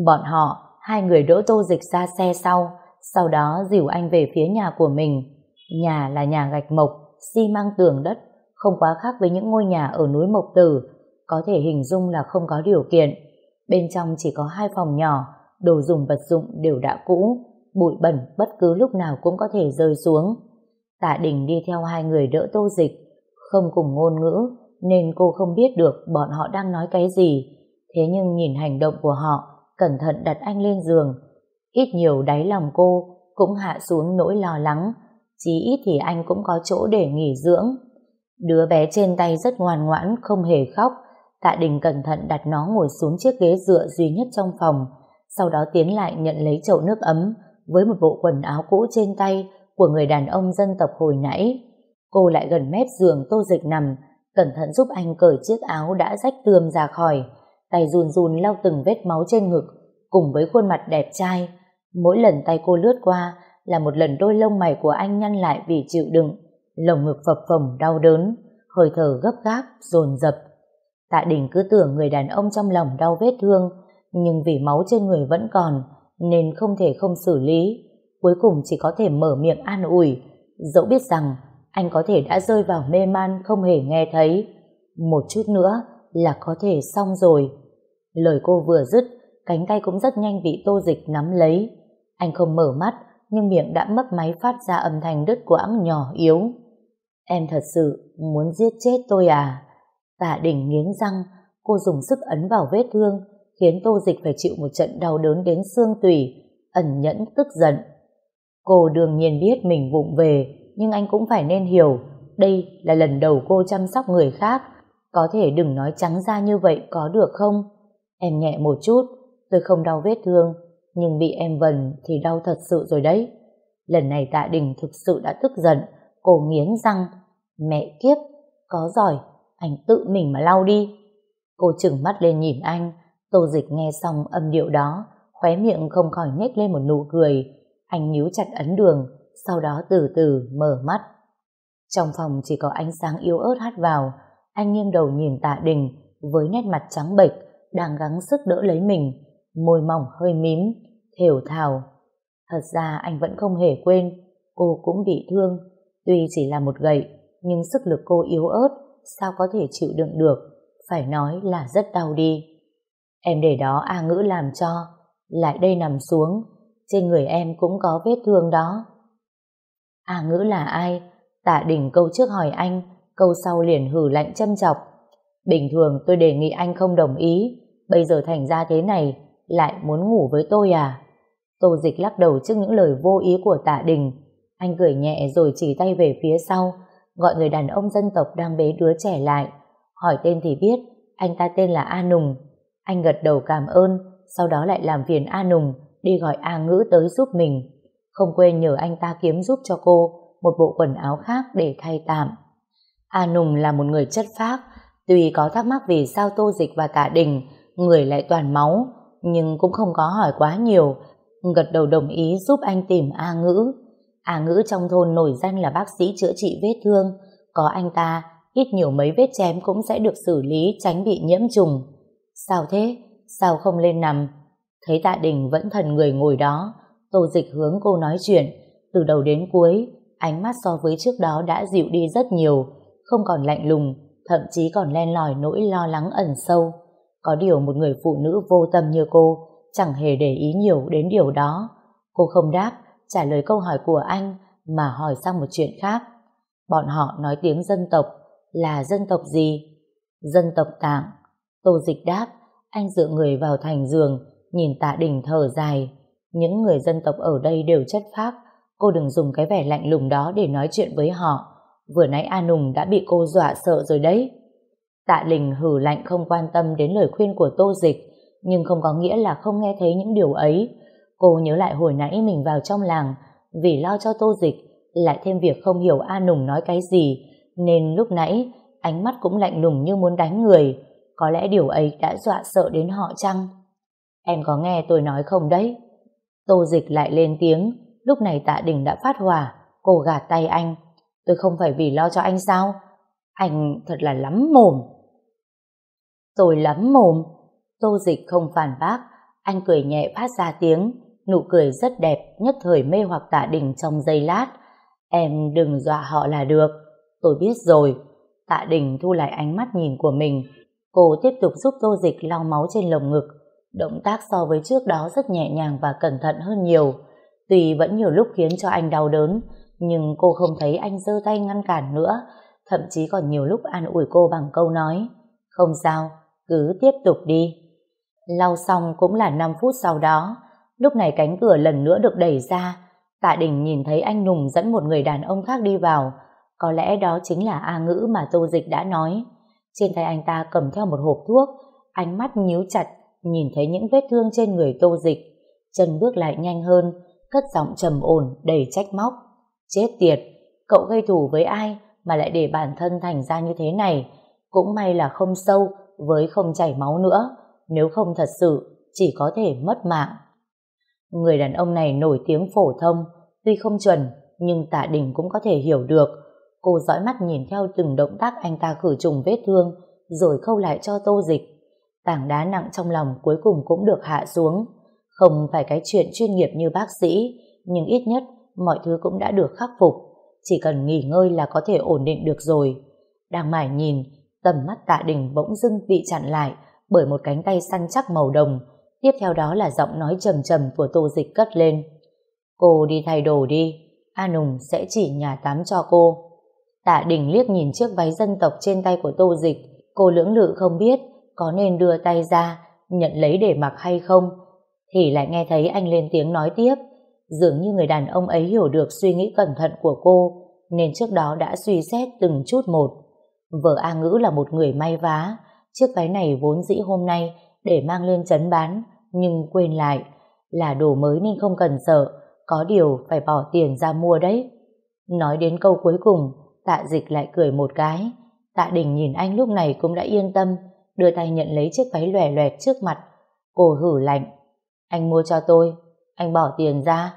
Bọn họ, hai người đỗ tô dịch ra xe sau, sau đó dìu anh về phía nhà của mình. Nhà là nhà gạch mộc, xi măng tường đất, không quá khác với những ngôi nhà ở núi Mộc Tử, có thể hình dung là không có điều kiện. Bên trong chỉ có hai phòng nhỏ, đồ dùng vật dụng đều đã cũ, bụi bẩn bất cứ lúc nào cũng có thể rơi xuống. Tạ Đình đi theo hai người đỡ tô dịch, không cùng ngôn ngữ, nên cô không biết được bọn họ đang nói cái gì. Thế nhưng nhìn hành động của họ, cẩn thận đặt anh lên giường. Ít nhiều đáy lòng cô cũng hạ xuống nỗi lo lắng, chí ít thì anh cũng có chỗ để nghỉ dưỡng. Đứa bé trên tay rất ngoan ngoãn, không hề khóc. Tạ Đình cẩn thận đặt nó ngồi xuống chiếc ghế dựa duy nhất trong phòng, sau đó tiến lại nhận lấy chậu nước ấm với một bộ quần áo cũ trên tay của người đàn ông dân tộc hồi nãy. Cô lại gần mép giường tô dịch nằm, cẩn thận giúp anh cởi chiếc áo đã rách tươm ra khỏi, tay run run lau từng vết máu trên ngực, cùng với khuôn mặt đẹp trai. Mỗi lần tay cô lướt qua là một lần đôi lông mày của anh nhăn lại vì chịu đựng, lồng ngực phập phồng đau đớn, hơi thở gấp gáp, dồn dập. Tạ Đình cứ tưởng người đàn ông trong lòng đau vết thương, nhưng vì máu trên người vẫn còn, nên không thể không xử lý. Cuối cùng chỉ có thể mở miệng an ủi, dẫu biết rằng anh có thể đã rơi vào mê man không hề nghe thấy. Một chút nữa là có thể xong rồi. Lời cô vừa dứt, cánh tay cũng rất nhanh bị tô dịch nắm lấy. Anh không mở mắt, nhưng miệng đã mấp máy phát ra âm thanh đứt quãng nhỏ yếu. Em thật sự muốn giết chết tôi à? Tạ đỉnh nghiến răng, cô dùng sức ấn vào vết thương, khiến tô dịch phải chịu một trận đau đớn đến xương tủy, ẩn nhẫn tức giận. Cô đương nhiên biết mình vụng về, nhưng anh cũng phải nên hiểu, đây là lần đầu cô chăm sóc người khác. có thể đừng nói trắng ra như vậy có được không? Em nhẹ một chút, tôi không đau vết thương, nhưng bị em vần thì đau thật sự rồi đấy. Lần này tạ đình thực sự đã tức giận, cô nghiến răng. Mẹ kiếp, có giỏi, anh tự mình mà lau đi. Cô chừng mắt lên nhìn anh, tô dịch nghe xong âm điệu đó, khóe miệng không khỏi nhếch lên một nụ cười. Anh nhíu chặt ấn đường, sau đó từ từ mở mắt. Trong phòng chỉ có ánh sáng yếu ớt hắt vào, anh nghiêng đầu nhìn tạ đình với nét mặt trắng bệch đang gắng sức đỡ lấy mình, môi mỏng hơi mím, thều thào. Thật ra anh vẫn không hề quên, cô cũng bị thương, tuy chỉ là một gậy, nhưng sức lực cô yếu ớt, sao có thể chịu đựng được, phải nói là rất đau đi. Em để đó A Ngữ làm cho, lại đây nằm xuống, trên người em cũng có vết thương đó. A Ngữ là ai? Tạ Đình câu trước hỏi anh, câu sau liền hử lạnh châm chọc. Bình thường tôi đề nghị anh không đồng ý, bây giờ thành ra thế này, lại muốn ngủ với tôi à? Tô Dịch lắc đầu trước những lời vô ý của Tạ Đình. Anh cười nhẹ rồi chỉ tay về phía sau, gọi người đàn ông dân tộc đang bế đứa trẻ lại. Hỏi tên thì biết, anh ta tên là A Nùng. Anh gật đầu cảm ơn, sau đó lại làm phiền A Nùng đi gọi A Ngữ tới giúp mình. Không quên nhờ anh ta kiếm giúp cho cô một bộ quần áo khác để thay tạm. A Nùng là một người chất phác, tuy có thắc mắc vì sao Tô Dịch và Tạ Đình người lại toàn máu, nhưng cũng không có hỏi quá nhiều, gật đầu đồng ý giúp anh tìm A Ngữ. A Ngữ trong thôn nổi danh là bác sĩ chữa trị vết thương, có anh ta, ít nhiều mấy vết chém cũng sẽ được xử lý tránh bị nhiễm trùng. Sao thế? Sao không lên nằm? Thấy Tạ Đình vẫn thần người ngồi đó, Tô Dịch hướng cô nói chuyện, từ đầu đến cuối, ánh mắt so với trước đó đã dịu đi rất nhiều, không còn lạnh lùng, thậm chí còn len lỏi nỗi lo lắng ẩn sâu. Có điều một người phụ nữ vô tâm như cô chẳng hề để ý nhiều đến điều đó. Cô không đáp, trả lời câu hỏi của anh mà hỏi sang một chuyện khác. Bọn họ nói tiếng dân tộc là dân tộc gì? Dân tộc tạng. Tô dịch đáp, anh dựa người vào thành giường, nhìn tạ đình thở dài. Những người dân tộc ở đây đều chất phác, cô đừng dùng cái vẻ lạnh lùng đó để nói chuyện với họ. Vừa nãy A Nùng đã bị cô dọa sợ rồi đấy. Tạ Linh hử lạnh không quan tâm đến lời khuyên của Tô Dịch, nhưng không có nghĩa là không nghe thấy những điều ấy. Cô nhớ lại hồi nãy mình vào trong làng, vì lo cho Tô Dịch, lại thêm việc không hiểu A Nùng nói cái gì, nên lúc nãy ánh mắt cũng lạnh lùng như muốn đánh người. Có lẽ điều ấy đã dọa sợ đến họ chăng? Em có nghe tôi nói không đấy? Tô Dịch lại lên tiếng, lúc này Tạ Đình đã phát hỏa, cô gạt tay anh. Tôi không phải vì lo cho anh sao? Anh thật là lắm mồm. Tôi lắm mồm. Tô dịch không phản bác, anh cười nhẹ phát ra tiếng, nụ cười rất đẹp, nhất thời mê hoặc tạ đình trong giây lát. Em đừng dọa họ là được. Tôi biết rồi. Tạ đình thu lại ánh mắt nhìn của mình. Cô tiếp tục giúp tô dịch lau máu trên lồng ngực. Động tác so với trước đó rất nhẹ nhàng và cẩn thận hơn nhiều. Tuy vẫn nhiều lúc khiến cho anh đau đớn, nhưng cô không thấy anh giơ tay ngăn cản nữa, thậm chí còn nhiều lúc an ủi cô bằng câu nói. Không sao, cứ tiếp tục đi. Lau xong cũng là 5 phút sau đó, lúc này cánh cửa lần nữa được đẩy ra, Tạ Đình nhìn thấy anh Nùng dẫn một người đàn ông khác đi vào, có lẽ đó chính là A Ngữ mà Tô Dịch đã nói. Trên tay anh ta cầm theo một hộp thuốc, ánh mắt nhíu chặt, nhìn thấy những vết thương trên người Tô Dịch. Chân bước lại nhanh hơn, cất giọng trầm ổn, đầy trách móc. Chết tiệt, cậu gây thù với ai mà lại để bản thân thành ra như thế này? Cũng may là không sâu, với không chảy máu nữa, nếu không thật sự chỉ có thể mất mạng. Người đàn ông này nổi tiếng phổ thông, tuy không chuẩn, nhưng tạ đình cũng có thể hiểu được. Cô dõi mắt nhìn theo từng động tác anh ta khử trùng vết thương, rồi khâu lại cho tô dịch. Tảng đá nặng trong lòng cuối cùng cũng được hạ xuống. Không phải cái chuyện chuyên nghiệp như bác sĩ, nhưng ít nhất mọi thứ cũng đã được khắc phục. Chỉ cần nghỉ ngơi là có thể ổn định được rồi. Đang mải nhìn, tầm mắt tạ đình bỗng dưng bị chặn lại bởi một cánh tay săn chắc màu đồng. Tiếp theo đó là giọng nói trầm trầm của tô dịch cất lên. Cô đi thay đồ đi, A Nùng sẽ chỉ nhà tắm cho cô. Tạ đình liếc nhìn chiếc váy dân tộc trên tay của tô dịch, cô lưỡng lự không biết có nên đưa tay ra, nhận lấy để mặc hay không. Thì lại nghe thấy anh lên tiếng nói tiếp, dường như người đàn ông ấy hiểu được suy nghĩ cẩn thận của cô, nên trước đó đã suy xét từng chút một. Vợ A Ngữ là một người may vá, chiếc váy này vốn dĩ hôm nay để mang lên chấn bán, nhưng quên lại, là đồ mới nên không cần sợ, có điều phải bỏ tiền ra mua đấy. Nói đến câu cuối cùng, tạ dịch lại cười một cái. Tạ đình nhìn anh lúc này cũng đã yên tâm, đưa tay nhận lấy chiếc váy lòe loẹt trước mặt. Cô hử lạnh. Anh mua cho tôi, anh bỏ tiền ra.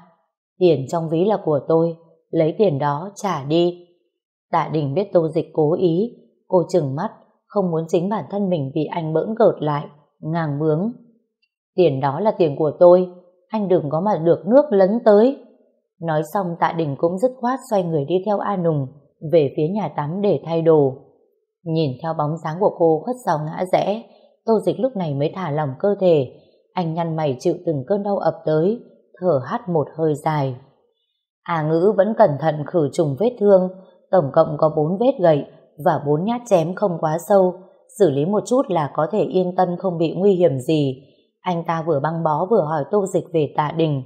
Tiền trong ví là của tôi, lấy tiền đó trả đi. Tạ đình biết tô dịch cố ý, cô chừng mắt, không muốn chính bản thân mình bị anh bỡn gợt lại, ngang bướng. Tiền đó là tiền của tôi, anh đừng có mà được nước lấn tới. Nói xong tạ đình cũng dứt khoát xoay người đi theo A Nùng về phía nhà tắm để thay đồ. Nhìn theo bóng dáng của cô khuất sau ngã rẽ, tô dịch lúc này mới thả lỏng cơ thể. Anh nhăn mày chịu từng cơn đau ập tới, thở hắt một hơi dài. A ngữ vẫn cẩn thận khử trùng vết thương, tổng cộng có bốn vết gậy và bốn nhát chém không quá sâu, xử lý một chút là có thể yên tâm không bị nguy hiểm gì. Anh ta vừa băng bó vừa hỏi tô dịch về tạ đình.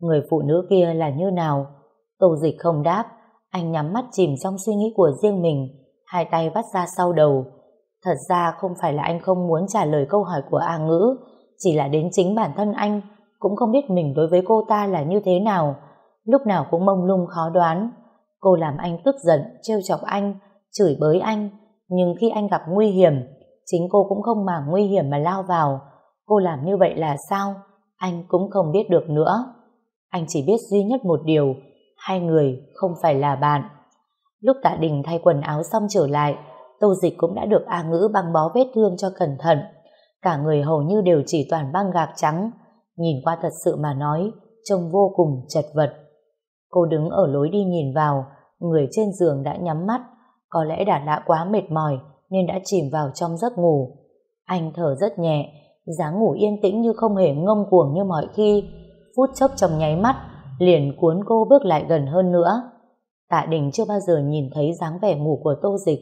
Người phụ nữ kia là như nào? Tô dịch không đáp, anh nhắm mắt chìm trong suy nghĩ của riêng mình, hai tay vắt ra sau đầu. Thật ra không phải là anh không muốn trả lời câu hỏi của A Ngữ, chỉ là đến chính bản thân anh cũng không biết mình đối với cô ta là như thế nào, lúc nào cũng mông lung khó đoán. Cô làm anh tức giận, trêu chọc anh, chửi bới anh, nhưng khi anh gặp nguy hiểm, chính cô cũng không màng nguy hiểm mà lao vào. Cô làm như vậy là sao? Anh cũng không biết được nữa. Anh chỉ biết duy nhất một điều, hai người không phải là bạn. Lúc tạ đình thay quần áo xong trở lại, tô dịch cũng đã được A ngữ băng bó vết thương cho cẩn thận. Cả người hầu như đều chỉ toàn băng gạc trắng, nhìn qua thật sự mà nói, trông vô cùng chật vật. Cô đứng ở lối đi nhìn vào, người trên giường đã nhắm mắt, có lẽ đã đã quá mệt mỏi nên đã chìm vào trong giấc ngủ. Anh thở rất nhẹ, dáng ngủ yên tĩnh như không hề ngông cuồng như mọi khi, phút chốc trong nháy mắt, liền cuốn cô bước lại gần hơn nữa. Tạ Đình chưa bao giờ nhìn thấy dáng vẻ ngủ của Tô Dịch.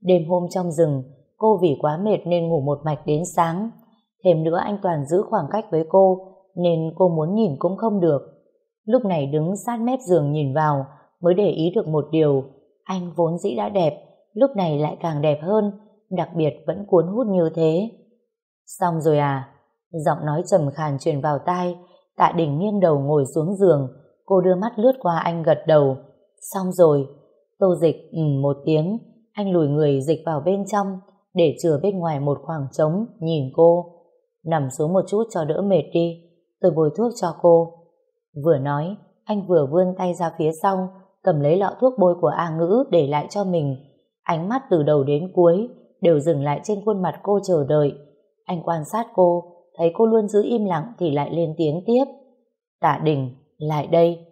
Đêm hôm trong rừng, cô vì quá mệt nên ngủ một mạch đến sáng. Thêm nữa anh toàn giữ khoảng cách với cô, nên cô muốn nhìn cũng không được. Lúc này đứng sát mép giường nhìn vào, mới để ý được một điều. Anh vốn dĩ đã đẹp, lúc này lại càng đẹp hơn, đặc biệt vẫn cuốn hút như thế. Xong rồi à? Giọng nói trầm khàn truyền vào tai, tạ đình nghiêng đầu ngồi xuống giường, cô đưa mắt lướt qua anh gật đầu. Xong rồi. Tô dịch ừ một tiếng, anh lùi người dịch vào bên trong, để chừa bên ngoài một khoảng trống, nhìn cô. Nằm xuống một chút cho đỡ mệt đi, tôi bồi thuốc cho cô. Vừa nói, anh vừa vươn tay ra phía sau, cầm lấy lọ thuốc bôi của A Ngữ để lại cho mình. Ánh mắt từ đầu đến cuối đều dừng lại trên khuôn mặt cô chờ đợi. Anh quan sát cô, thấy cô luôn giữ im lặng thì lại lên tiếng tiếp. Tạ Đình, lại đây.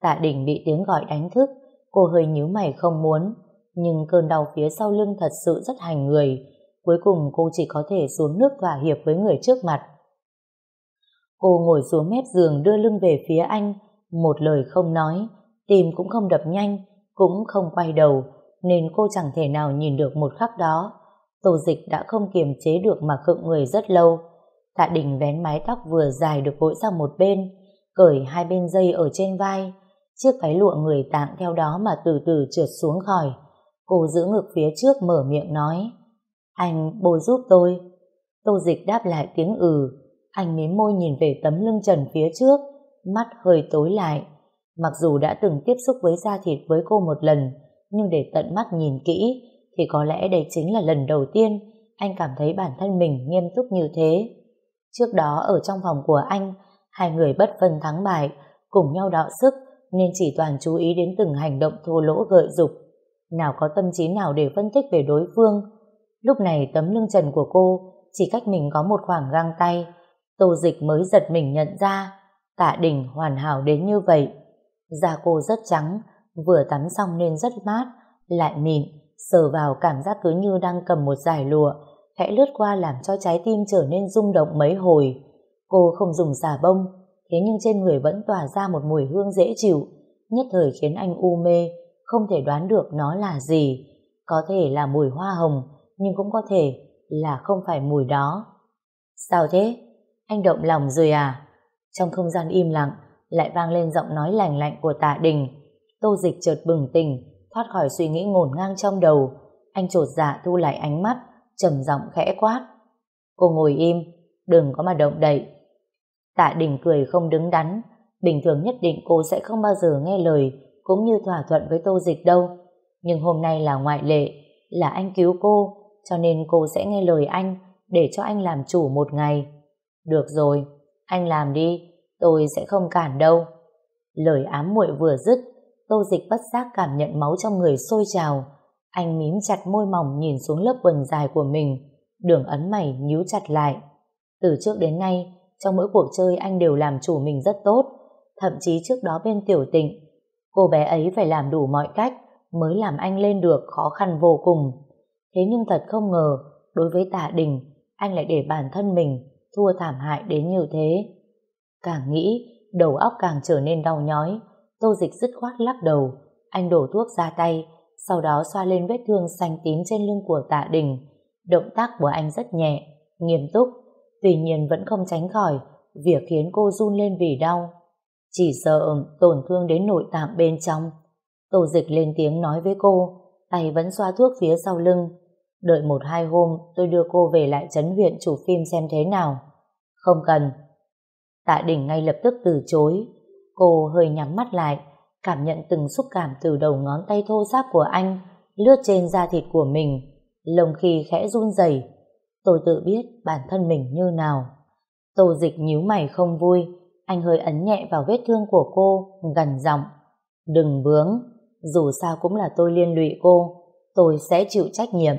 Tạ Đình bị tiếng gọi đánh thức, cô hơi nhíu mày không muốn, nhưng cơn đau phía sau lưng thật sự rất hành người. Cuối cùng cô chỉ có thể xuống nước thỏa hiệp với người trước mặt. Cô ngồi xuống mép giường đưa lưng về phía anh, một lời không nói, tim cũng không đập nhanh, cũng không quay đầu, nên cô chẳng thể nào nhìn được một khắc đó. Tô dịch đã không kiềm chế được mà khựng người rất lâu. Tạ đình vén mái tóc vừa dài được gội sang một bên, cởi hai bên dây ở trên vai. Chiếc váy lụa người tạng theo đó mà từ từ trượt xuống khỏi. Cô giữ ngực phía trước mở miệng nói. Anh bồi giúp tôi. Tô dịch đáp lại tiếng ừ. Anh mím môi nhìn về tấm lưng trần phía trước, mắt hơi tối lại. Mặc dù đã từng tiếp xúc với da thịt với cô một lần, nhưng để tận mắt nhìn kỹ, thì có lẽ đây chính là lần đầu tiên anh cảm thấy bản thân mình nghiêm túc như thế. Trước đó ở trong phòng của anh, hai người bất phân thắng bại, cùng nhau đọ sức nên chỉ toàn chú ý đến từng hành động thô lỗ gợi dục. Nào có tâm trí nào để phân tích về đối phương. Lúc này tấm lưng trần của cô chỉ cách mình có một khoảng găng tay. Tô dịch mới giật mình nhận ra tạ đỉnh hoàn hảo đến như vậy. Da cô rất trắng, vừa tắm xong nên rất mát, lại mịn, sờ vào cảm giác cứ như đang cầm một giải lụa, khẽ lướt qua làm cho trái tim trở nên rung động mấy hồi. Cô không dùng xà bông, thế nhưng trên người vẫn tỏa ra một mùi hương dễ chịu, nhất thời khiến anh u mê, không thể đoán được nó là gì. Có thể là mùi hoa hồng, nhưng cũng có thể là không phải mùi đó. Sao thế? Anh động lòng rồi à? Trong không gian im lặng, lại vang lên giọng nói lành lạnh của tạ đình. Tô dịch chợt bừng tỉnh, thoát khỏi suy nghĩ ngổn ngang trong đầu. anh trột dạ thu lại ánh mắt, trầm giọng khẽ quát. Cô ngồi im, đừng có mà động đậy. Tạ Đình cười không đứng đắn, bình thường nhất định cô sẽ không bao giờ nghe lời, cũng như thỏa thuận với Tô Dịch đâu. Nhưng hôm nay là ngoại lệ, là anh cứu cô, cho nên cô sẽ nghe lời anh, để cho anh làm chủ một ngày. Được rồi, anh làm đi, tôi sẽ không cản đâu. Lời ám muội vừa dứt, Tô Dịch bất giác cảm nhận máu trong người sôi trào. Anh mím chặt môi mỏng nhìn xuống lớp quần dài của mình, đường ấn mày nhíu chặt lại. Từ trước đến nay, trong mỗi cuộc chơi anh đều làm chủ mình rất tốt, thậm chí trước đó bên tiểu tịnh, cô bé ấy phải làm đủ mọi cách mới làm anh lên được khó khăn vô cùng. Thế nhưng thật không ngờ, đối với tạ đình, anh lại để bản thân mình thua thảm hại đến như thế. Càng nghĩ, đầu óc càng trở nên đau nhói, tô dịch dứt khoát lắc đầu, anh đổ thuốc ra tay, sau đó xoa lên vết thương xanh tím trên lưng của tạ đình. Động tác của anh rất nhẹ, nghiêm túc, tuy nhiên vẫn không tránh khỏi việc khiến cô run lên vì đau. Chỉ sợ tổn thương đến nội tạng bên trong. Tô dịch lên tiếng nói với cô, tay vẫn xoa thuốc phía sau lưng. Đợi một hai hôm tôi đưa cô về lại trấn huyện chủ phim xem thế nào. Không cần. Tạ đỉnh ngay lập tức từ chối. Cô hơi nhắm mắt lại, cảm nhận từng xúc cảm từ đầu ngón tay thô ráp của anh lướt trên da thịt của mình, lồng khi khẽ run rẩy. Tôi tự biết bản thân mình như nào. Tô dịch nhíu mày không vui, anh hơi ấn nhẹ vào vết thương của cô, gần giọng. Đừng vướng, dù sao cũng là tôi liên lụy cô, tôi sẽ chịu trách nhiệm.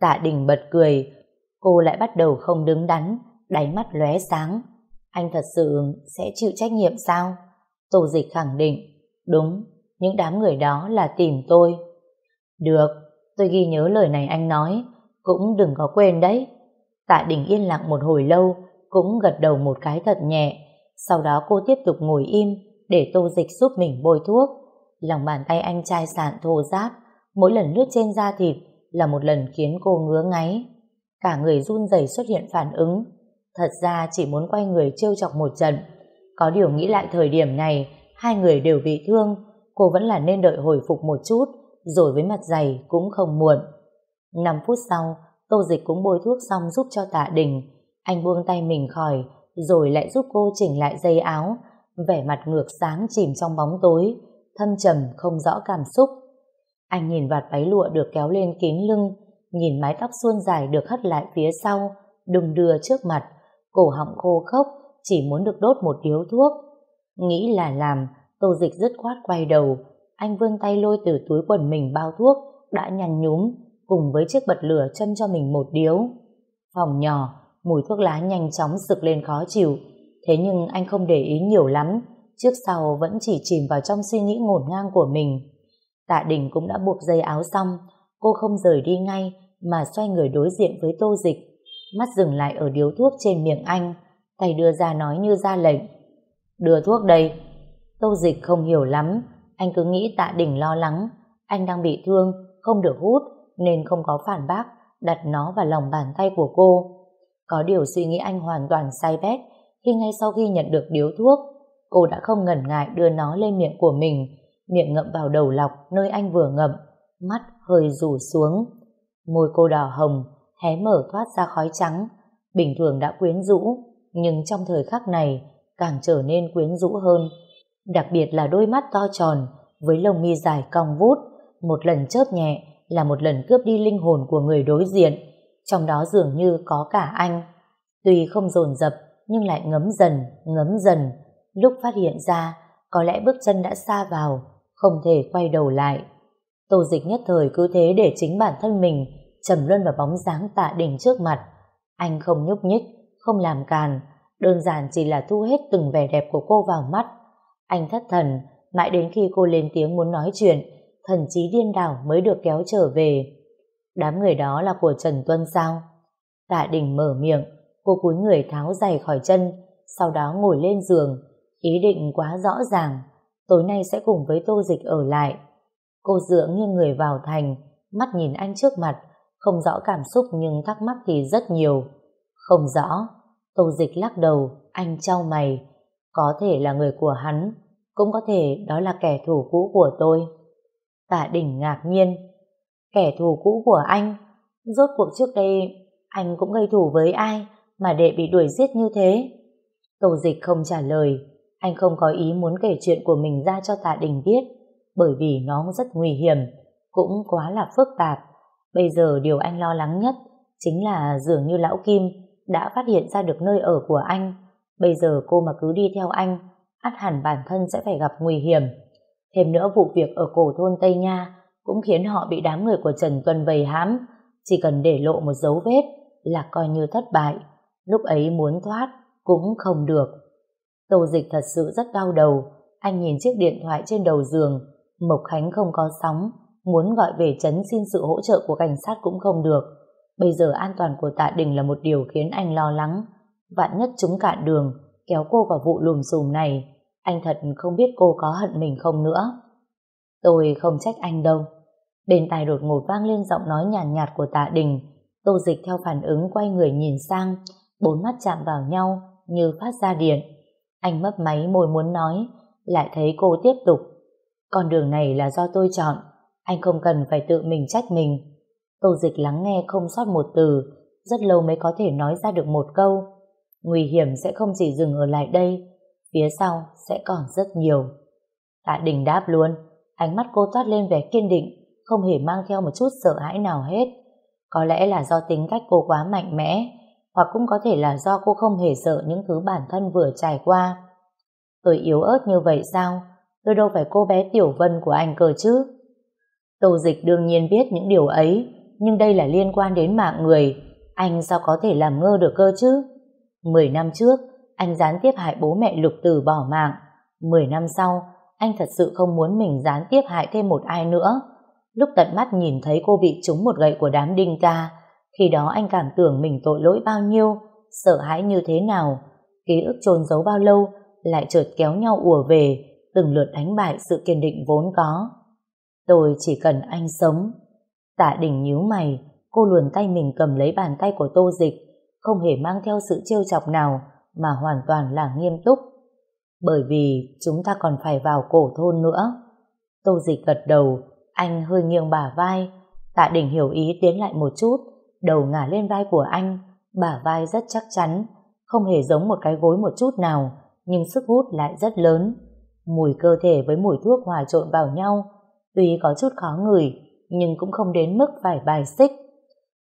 Tạ đình bật cười, cô lại bắt đầu không đứng đắn, đáy mắt lóe sáng. Anh thật sự sẽ chịu trách nhiệm sao? Tô dịch khẳng định, đúng, những đám người đó là tìm tôi. Được, tôi ghi nhớ lời này anh nói, cũng đừng có quên đấy. Tạ đình yên lặng một hồi lâu, cũng gật đầu một cái thật nhẹ, sau đó cô tiếp tục ngồi im để tô dịch giúp mình bôi thuốc. Lòng bàn tay anh trai sạn thô ráp, mỗi lần lướt trên da thịt là một lần khiến cô ngứa ngáy. Cả người run rẩy xuất hiện phản ứng. Thật ra chỉ muốn quay người trêu chọc một trận. Có điều nghĩ lại thời điểm này, hai người đều bị thương, cô vẫn là nên đợi hồi phục một chút, rồi với mặt dày cũng không muộn. 5 phút sau, Tô Dịch cũng bôi thuốc xong giúp cho tạ đình. Anh buông tay mình khỏi, rồi lại giúp cô chỉnh lại dây áo, vẻ mặt ngược sáng chìm trong bóng tối, thâm trầm không rõ cảm xúc. Anh nhìn vạt váy lụa được kéo lên kín lưng, nhìn mái tóc suôn dài được hất lại phía sau, đùng đưa trước mặt, cổ họng khô khốc, chỉ muốn được đốt một điếu thuốc. Nghĩ là làm, tô dịch dứt khoát quay đầu, anh vươn tay lôi từ túi quần mình bao thuốc, đã nhăn nhúm, cùng với chiếc bật lửa châm cho mình một điếu. Phòng nhỏ, mùi thuốc lá nhanh chóng sực lên khó chịu, thế nhưng anh không để ý nhiều lắm, trước sau vẫn chỉ chìm vào trong suy nghĩ ngổn ngang của mình. Tạ Đình cũng đã buộc dây áo xong, cô không rời đi ngay mà xoay người đối diện với tô dịch, mắt dừng lại ở điếu thuốc trên miệng anh, tay đưa ra nói như ra lệnh. Đưa thuốc đây. Tô dịch không hiểu lắm, anh cứ nghĩ Tạ đỉnh lo lắng, anh đang bị thương, không được hút, nên không có phản bác, đặt nó vào lòng bàn tay của cô. Có điều suy nghĩ anh hoàn toàn sai bét, khi ngay sau khi nhận được điếu thuốc, cô đã không ngần ngại đưa nó lên miệng của mình, miệng ngậm vào đầu lọc nơi anh vừa ngậm, mắt hơi rủ xuống. Môi cô đỏ hồng, hé mở thoát ra khói trắng, bình thường đã quyến rũ, nhưng trong thời khắc này càng trở nên quyến rũ hơn. Đặc biệt là đôi mắt to tròn, với lông mi dài cong vút, một lần chớp nhẹ là một lần cướp đi linh hồn của người đối diện, trong đó dường như có cả anh. Tuy không dồn dập, nhưng lại ngấm dần, ngấm dần, lúc phát hiện ra, có lẽ bước chân đã xa vào, không thể quay đầu lại. Tô dịch nhất thời cứ thế để chính bản thân mình trầm luân vào bóng dáng tạ đỉnh trước mặt. Anh không nhúc nhích, không làm càn, đơn giản chỉ là thu hết từng vẻ đẹp của cô vào mắt. Anh thất thần, mãi đến khi cô lên tiếng muốn nói chuyện, thần trí điên đảo mới được kéo trở về. Đám người đó là của Trần Tuân sao? Tạ Đình mở miệng, cô cúi người tháo giày khỏi chân, sau đó ngồi lên giường, ý định quá rõ ràng, tối nay sẽ cùng với Tô Dịch ở lại. Cô dựa nghiêng người vào thành, mắt nhìn anh trước mặt, không rõ cảm xúc nhưng thắc mắc thì rất nhiều. Không rõ, Tô Dịch lắc đầu, anh trao mày, có thể là người của hắn, cũng có thể đó là kẻ thù cũ của tôi. Tạ Đình ngạc nhiên, kẻ thù cũ của anh. Rốt cuộc trước đây, anh cũng gây thù với ai mà để bị đuổi giết như thế? Tô dịch không trả lời, anh không có ý muốn kể chuyện của mình ra cho tạ đình biết, bởi vì nó rất nguy hiểm, cũng quá là phức tạp. Bây giờ điều anh lo lắng nhất chính là dường như Lão Kim đã phát hiện ra được nơi ở của anh. Bây giờ cô mà cứ đi theo anh, ắt hẳn bản thân sẽ phải gặp nguy hiểm. Thêm nữa vụ việc ở cổ thôn Tây Nha cũng khiến họ bị đám người của Trần Tuân vây hãm. Chỉ cần để lộ một dấu vết là coi như thất bại. Lúc ấy muốn thoát cũng không được. Tô dịch thật sự rất đau đầu. Anh nhìn chiếc điện thoại trên đầu giường. Mộc Khánh không có sóng. Muốn gọi về Trấn xin sự hỗ trợ của cảnh sát cũng không được. Bây giờ an toàn của tạ đình là một điều khiến anh lo lắng. Vạn nhất chúng cạn đường, kéo cô vào vụ lùm xùm này. Anh thật không biết cô có hận mình không nữa. Tôi không trách anh đâu. Bên tai đột ngột vang lên giọng nói nhàn nhạt, nhạt của tạ đình. Tô dịch theo phản ứng quay người nhìn sang, bốn mắt chạm vào nhau như phát ra điện. Anh mấp máy môi muốn nói, lại thấy cô tiếp tục. Con đường này là do tôi chọn, anh không cần phải tự mình trách mình. Tô dịch lắng nghe không sót một từ, rất lâu mới có thể nói ra được một câu. Nguy hiểm sẽ không chỉ dừng ở lại đây, phía sau sẽ còn rất nhiều. Tạ Đình đáp luôn, ánh mắt cô toát lên vẻ kiên định, không hề mang theo một chút sợ hãi nào hết. Có lẽ là do tính cách cô quá mạnh mẽ, hoặc cũng có thể là do cô không hề sợ những thứ bản thân vừa trải qua. Tôi yếu ớt như vậy sao? Tôi đâu phải cô bé Tiểu Vân của anh cơ chứ? Tô Dịch đương nhiên biết những điều ấy, nhưng đây là liên quan đến mạng người. Anh sao có thể làm ngơ được cơ chứ? Mười năm trước, anh gián tiếp hại bố mẹ Lục Tử bỏ mạng. Mười năm sau, anh thật sự không muốn mình gián tiếp hại thêm một ai nữa. Lúc tận mắt nhìn thấy cô bị trúng một gậy của đám đinh ca, khi đó anh cảm tưởng mình tội lỗi bao nhiêu, sợ hãi như thế nào, ký ức chôn giấu bao lâu, lại chợt kéo nhau ùa về, từng lượt đánh bại sự kiên định vốn có. Tôi chỉ cần anh sống. Tạ đỉnh nhíu mày, cô luồn tay mình cầm lấy bàn tay của tô dịch, không hề mang theo sự trêu chọc nào, mà hoàn toàn là nghiêm túc. Bởi vì chúng ta còn phải vào cổ thôn nữa. Tô dịch gật đầu, anh hơi nghiêng bả vai, tạ đỉnh hiểu ý tiến lại một chút, đầu ngả lên vai của anh, bả vai rất chắc chắn, không hề giống một cái gối một chút nào, nhưng sức hút lại rất lớn. Mùi cơ thể với mùi thuốc hòa trộn vào nhau, tuy có chút khó ngửi, nhưng cũng không đến mức phải bài xích.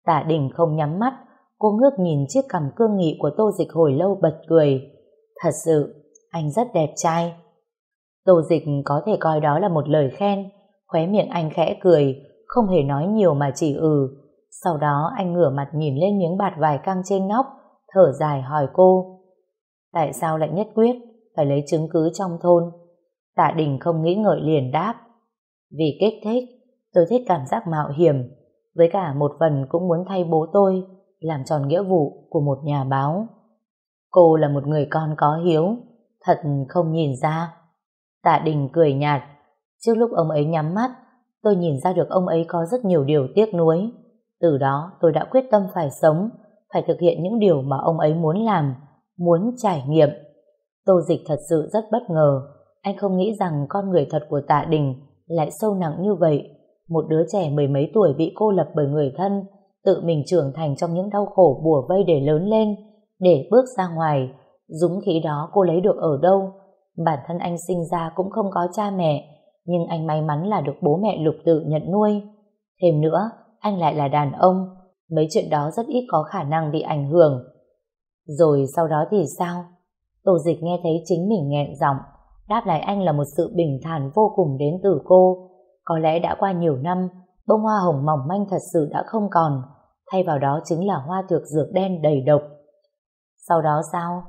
Tả đình không nhắm mắt, cô ngước nhìn chiếc cằm cương nghị của tô dịch hồi lâu bật cười. Thật sự, anh rất đẹp trai. Tô dịch có thể coi đó là một lời khen, khóe miệng anh khẽ cười, không hề nói nhiều mà chỉ ừ. Sau đó anh ngửa mặt nhìn lên miếng bạt vải căng trên nóc, thở dài hỏi cô. Tại sao lại nhất quyết phải lấy chứng cứ trong thôn? Tạ Đình không nghĩ ngợi liền đáp. Vì kích thích, tôi thích cảm giác mạo hiểm, với cả một phần cũng muốn thay bố tôi làm tròn nghĩa vụ của một nhà báo. Cô là một người con có hiếu, thật không nhìn ra. Tạ Đình cười nhạt, trước lúc ông ấy nhắm mắt, tôi nhìn ra được ông ấy có rất nhiều điều tiếc nuối. Từ đó tôi đã quyết tâm phải sống, phải thực hiện những điều mà ông ấy muốn làm, muốn trải nghiệm. Tô Dịch thật sự rất bất ngờ, anh không nghĩ rằng con người thật của Tạ Đình lại sâu nặng như vậy. Một đứa trẻ mười mấy tuổi bị cô lập bởi người thân, tự mình trưởng thành trong những đau khổ bùa vây để lớn lên, để bước ra ngoài. Dũng khí đó cô lấy được ở đâu? Bản thân anh sinh ra cũng không có cha mẹ, nhưng anh may mắn là được bố mẹ lục tự nhận nuôi. Thêm nữa, anh lại là đàn ông, mấy chuyện đó rất ít có khả năng bị ảnh hưởng. Rồi sau đó thì sao? Tổ dịch nghe thấy chính mình nghẹn giọng, đáp lại anh là một sự bình thản vô cùng đến từ cô. Có lẽ đã qua nhiều năm, bông hoa hồng mỏng manh thật sự đã không còn, thay vào đó chính là hoa thược dược đen đầy độc. Sau đó sao?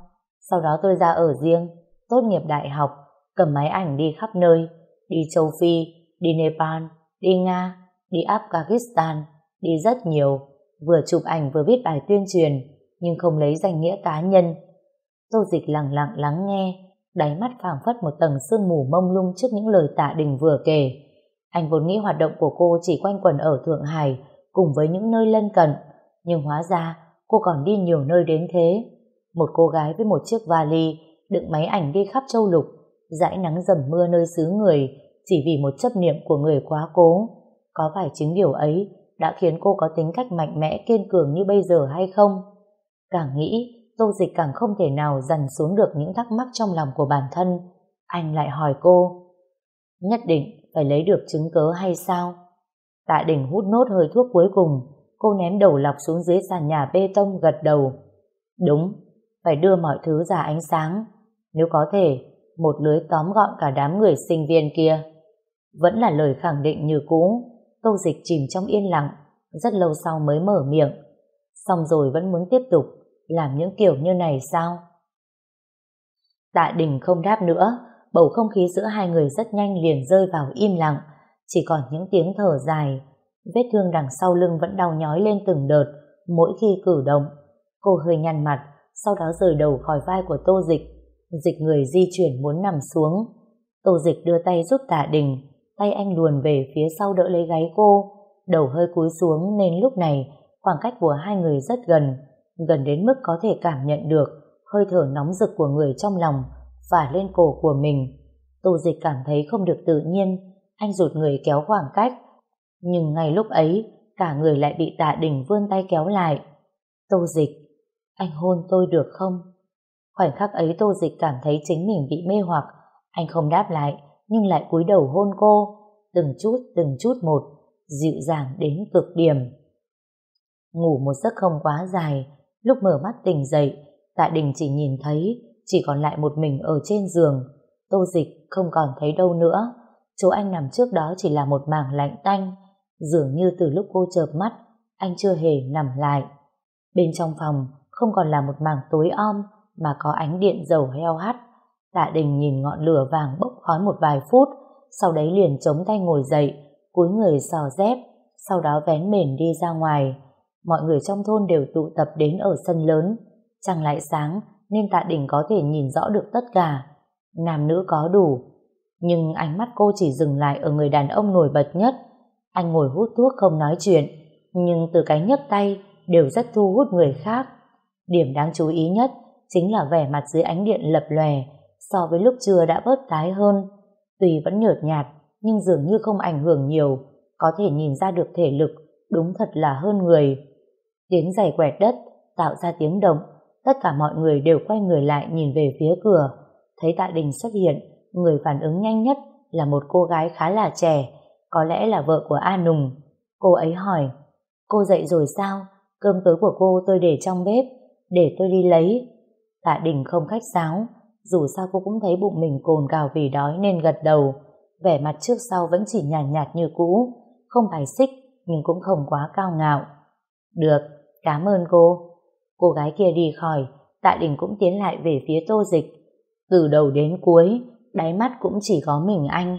Sau đó tôi ra ở riêng, tốt nghiệp đại học, cầm máy ảnh đi khắp nơi, đi châu Phi, đi Nepal, đi Nga, đi Afghanistan, đi rất nhiều, vừa chụp ảnh vừa viết bài tuyên truyền, nhưng không lấy danh nghĩa cá nhân. Tô dịch lặng lặng lắng nghe, đáy mắt phảng phất một tầng sương mù mông lung trước những lời tạ đình vừa kể. Anh vốn nghĩ hoạt động của cô chỉ quanh quẩn ở Thượng Hải cùng với những nơi lân cận, nhưng hóa ra cô còn đi nhiều nơi đến thế. Một cô gái với một chiếc vali đựng máy ảnh đi khắp châu lục, dãi nắng dầm mưa nơi xứ người chỉ vì một chấp niệm của người quá cố. Có phải chính điều ấy đã khiến cô có tính cách mạnh mẽ kiên cường như bây giờ hay không? Càng nghĩ, Tô Dịch càng không thể nào dằn xuống được những thắc mắc trong lòng của bản thân. Anh lại hỏi cô, nhất định phải lấy được chứng cớ hay sao? Tạ Đình hút nốt hơi thuốc cuối cùng, cô ném đầu lọc xuống dưới sàn nhà bê tông gật đầu. Đúng, phải đưa mọi thứ ra ánh sáng. Nếu có thể, một lưới tóm gọn cả đám người sinh viên kia. Vẫn là lời khẳng định như cũ, tô dịch chìm trong yên lặng, rất lâu sau mới mở miệng. Xong rồi vẫn muốn tiếp tục, làm những kiểu như này sao? Tạ Đình không đáp nữa, bầu không khí giữa hai người rất nhanh liền rơi vào im lặng, chỉ còn những tiếng thở dài. Vết thương đằng sau lưng vẫn đau nhói lên từng đợt, mỗi khi cử động. Cô hơi nhăn mặt, sau đó rời đầu khỏi vai của Tô Dịch. Dịch người di chuyển muốn nằm xuống. Tô Dịch đưa tay giúp tạ đình, tay anh luồn về phía sau đỡ lấy gáy cô, đầu hơi cúi xuống nên lúc này khoảng cách của hai người rất gần, gần đến mức có thể cảm nhận được hơi thở nóng rực của người trong lòng và lên cổ của mình. Tô Dịch cảm thấy không được tự nhiên, anh rụt người kéo khoảng cách. Nhưng ngay lúc ấy, cả người lại bị tạ đình vươn tay kéo lại. Tô Dịch, anh hôn tôi được không? Khoảnh khắc ấy Tô Dịch cảm thấy chính mình bị mê hoặc. Anh không đáp lại, nhưng lại cúi đầu hôn cô, từng chút từng chút một, dịu dàng đến cực điểm. Ngủ một giấc không quá dài, lúc mở mắt tỉnh dậy, Tạ Đình chỉ nhìn thấy chỉ còn lại một mình ở trên giường. Tô Dịch không còn thấy đâu nữa. Chỗ anh nằm trước đó chỉ là một mảng lạnh tanh, dường như từ lúc cô chợp mắt, anh chưa hề nằm lại. Bên trong phòng không còn là một mảng tối om mà có ánh điện dầu heo hắt. Tạ Đình nhìn ngọn lửa vàng bốc khói một vài phút, sau đấy liền chống tay ngồi dậy, cúi người sò dép, sau đó vén mền đi ra ngoài. Mọi người trong thôn đều tụ tập đến ở sân lớn, trăng lại sáng nên Tạ Đình có thể nhìn rõ được tất cả. Nam nữ có đủ, nhưng ánh mắt cô chỉ dừng lại ở người đàn ông nổi bật nhất. Anh ngồi hút thuốc không nói chuyện, nhưng từ cái nhấc tay đều rất thu hút người khác. Điểm đáng chú ý nhất chính là vẻ mặt dưới ánh điện lập lòe so với lúc trưa đã bớt tái hơn. Tuy vẫn nhợt nhạt, nhưng dường như không ảnh hưởng nhiều, có thể nhìn ra được thể lực, đúng thật là hơn người. Tiếng giày quẹt đất tạo ra tiếng động, tất cả mọi người đều quay người lại nhìn về phía cửa. Thấy Tạ Đình xuất hiện, người phản ứng nhanh nhất là một cô gái khá là trẻ, có lẽ là vợ của A Nùng. Cô ấy hỏi, cô dậy rồi sao? Cơm tối của cô tôi để trong bếp, để tôi đi lấy. Tạ Đình không khách sáo, dù sao cô cũng thấy bụng mình cồn cào vì đói nên gật đầu. Vẻ mặt trước sau vẫn chỉ nhàn nhạt, nhạt như cũ, không bài xích nhưng cũng không quá cao ngạo. Được, cảm ơn cô. Cô gái kia đi khỏi, Tạ Đình cũng tiến lại về phía tô dịch. Từ đầu đến cuối, đáy mắt cũng chỉ có mình anh.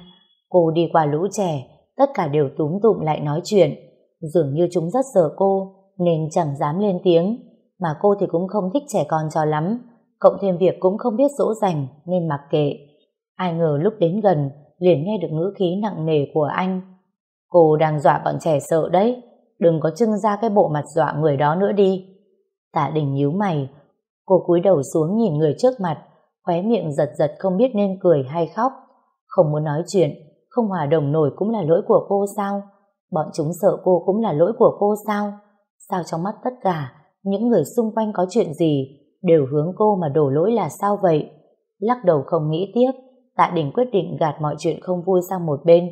Cô đi qua lũ trẻ, tất cả đều túm tụm lại nói chuyện. Dường như chúng rất sợ cô, nên chẳng dám lên tiếng. Mà cô thì cũng không thích trẻ con cho lắm, cộng thêm việc cũng không biết dỗ dành nên mặc kệ. Ai ngờ lúc đến gần, liền nghe được ngữ khí nặng nề của anh. Cô đang dọa bọn trẻ sợ đấy, đừng có trưng ra cái bộ mặt dọa người đó nữa đi. Tạ đình nhíu mày, cô cúi đầu xuống nhìn người trước mặt, khóe miệng giật giật không biết nên cười hay khóc. Không muốn nói chuyện, không hòa đồng nổi cũng là lỗi của cô sao? Bọn chúng sợ cô cũng là lỗi của cô sao? Sao trong mắt tất cả, những người xung quanh có chuyện gì, đều hướng cô mà đổ lỗi là sao vậy? Lắc đầu không nghĩ tiếp, Tạ Đình quyết định gạt mọi chuyện không vui sang một bên.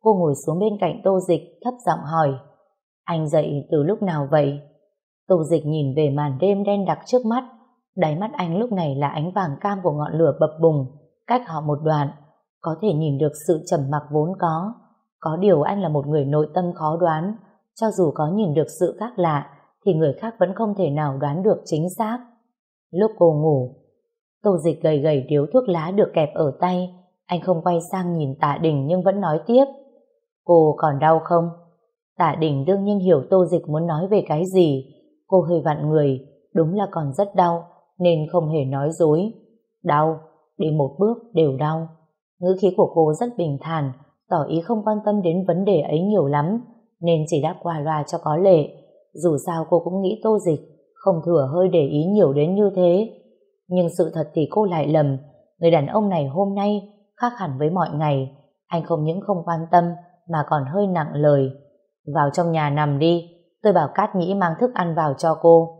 Cô ngồi xuống bên cạnh Tô Dịch, thấp giọng hỏi. Anh dậy từ lúc nào vậy? Tô Dịch nhìn về màn đêm đen đặc trước mắt, đáy mắt anh lúc này là ánh vàng cam của ngọn lửa bập bùng, cách họ một đoạn, có thể nhìn được sự trầm mặc vốn có. Có điều anh là một người nội tâm khó đoán, cho dù có nhìn được sự khác lạ, thì người khác vẫn không thể nào đoán được chính xác. Lúc cô ngủ, Tô Dịch gầy gầy điếu thuốc lá được kẹp ở tay, anh không quay sang nhìn Tạ Đình nhưng vẫn nói tiếp. Cô còn đau không? Tạ Đình đương nhiên hiểu Tô Dịch muốn nói về cái gì. Cô hơi vặn người, đúng là còn rất đau, nên không hề nói dối. Đau, đi một bước đều đau. Ngữ khí của cô rất bình thản, tỏ ý không quan tâm đến vấn đề ấy nhiều lắm, nên chỉ đáp qua loa cho có lệ. Dù sao cô cũng nghĩ Tô Dịch không thừa hơi để ý nhiều đến như thế. Nhưng sự thật thì cô lại lầm, người đàn ông này hôm nay khác hẳn với mọi ngày. Anh không những không quan tâm mà còn hơi nặng lời. Vào trong nhà nằm đi, tôi bảo Cát Nhĩ mang thức ăn vào cho cô.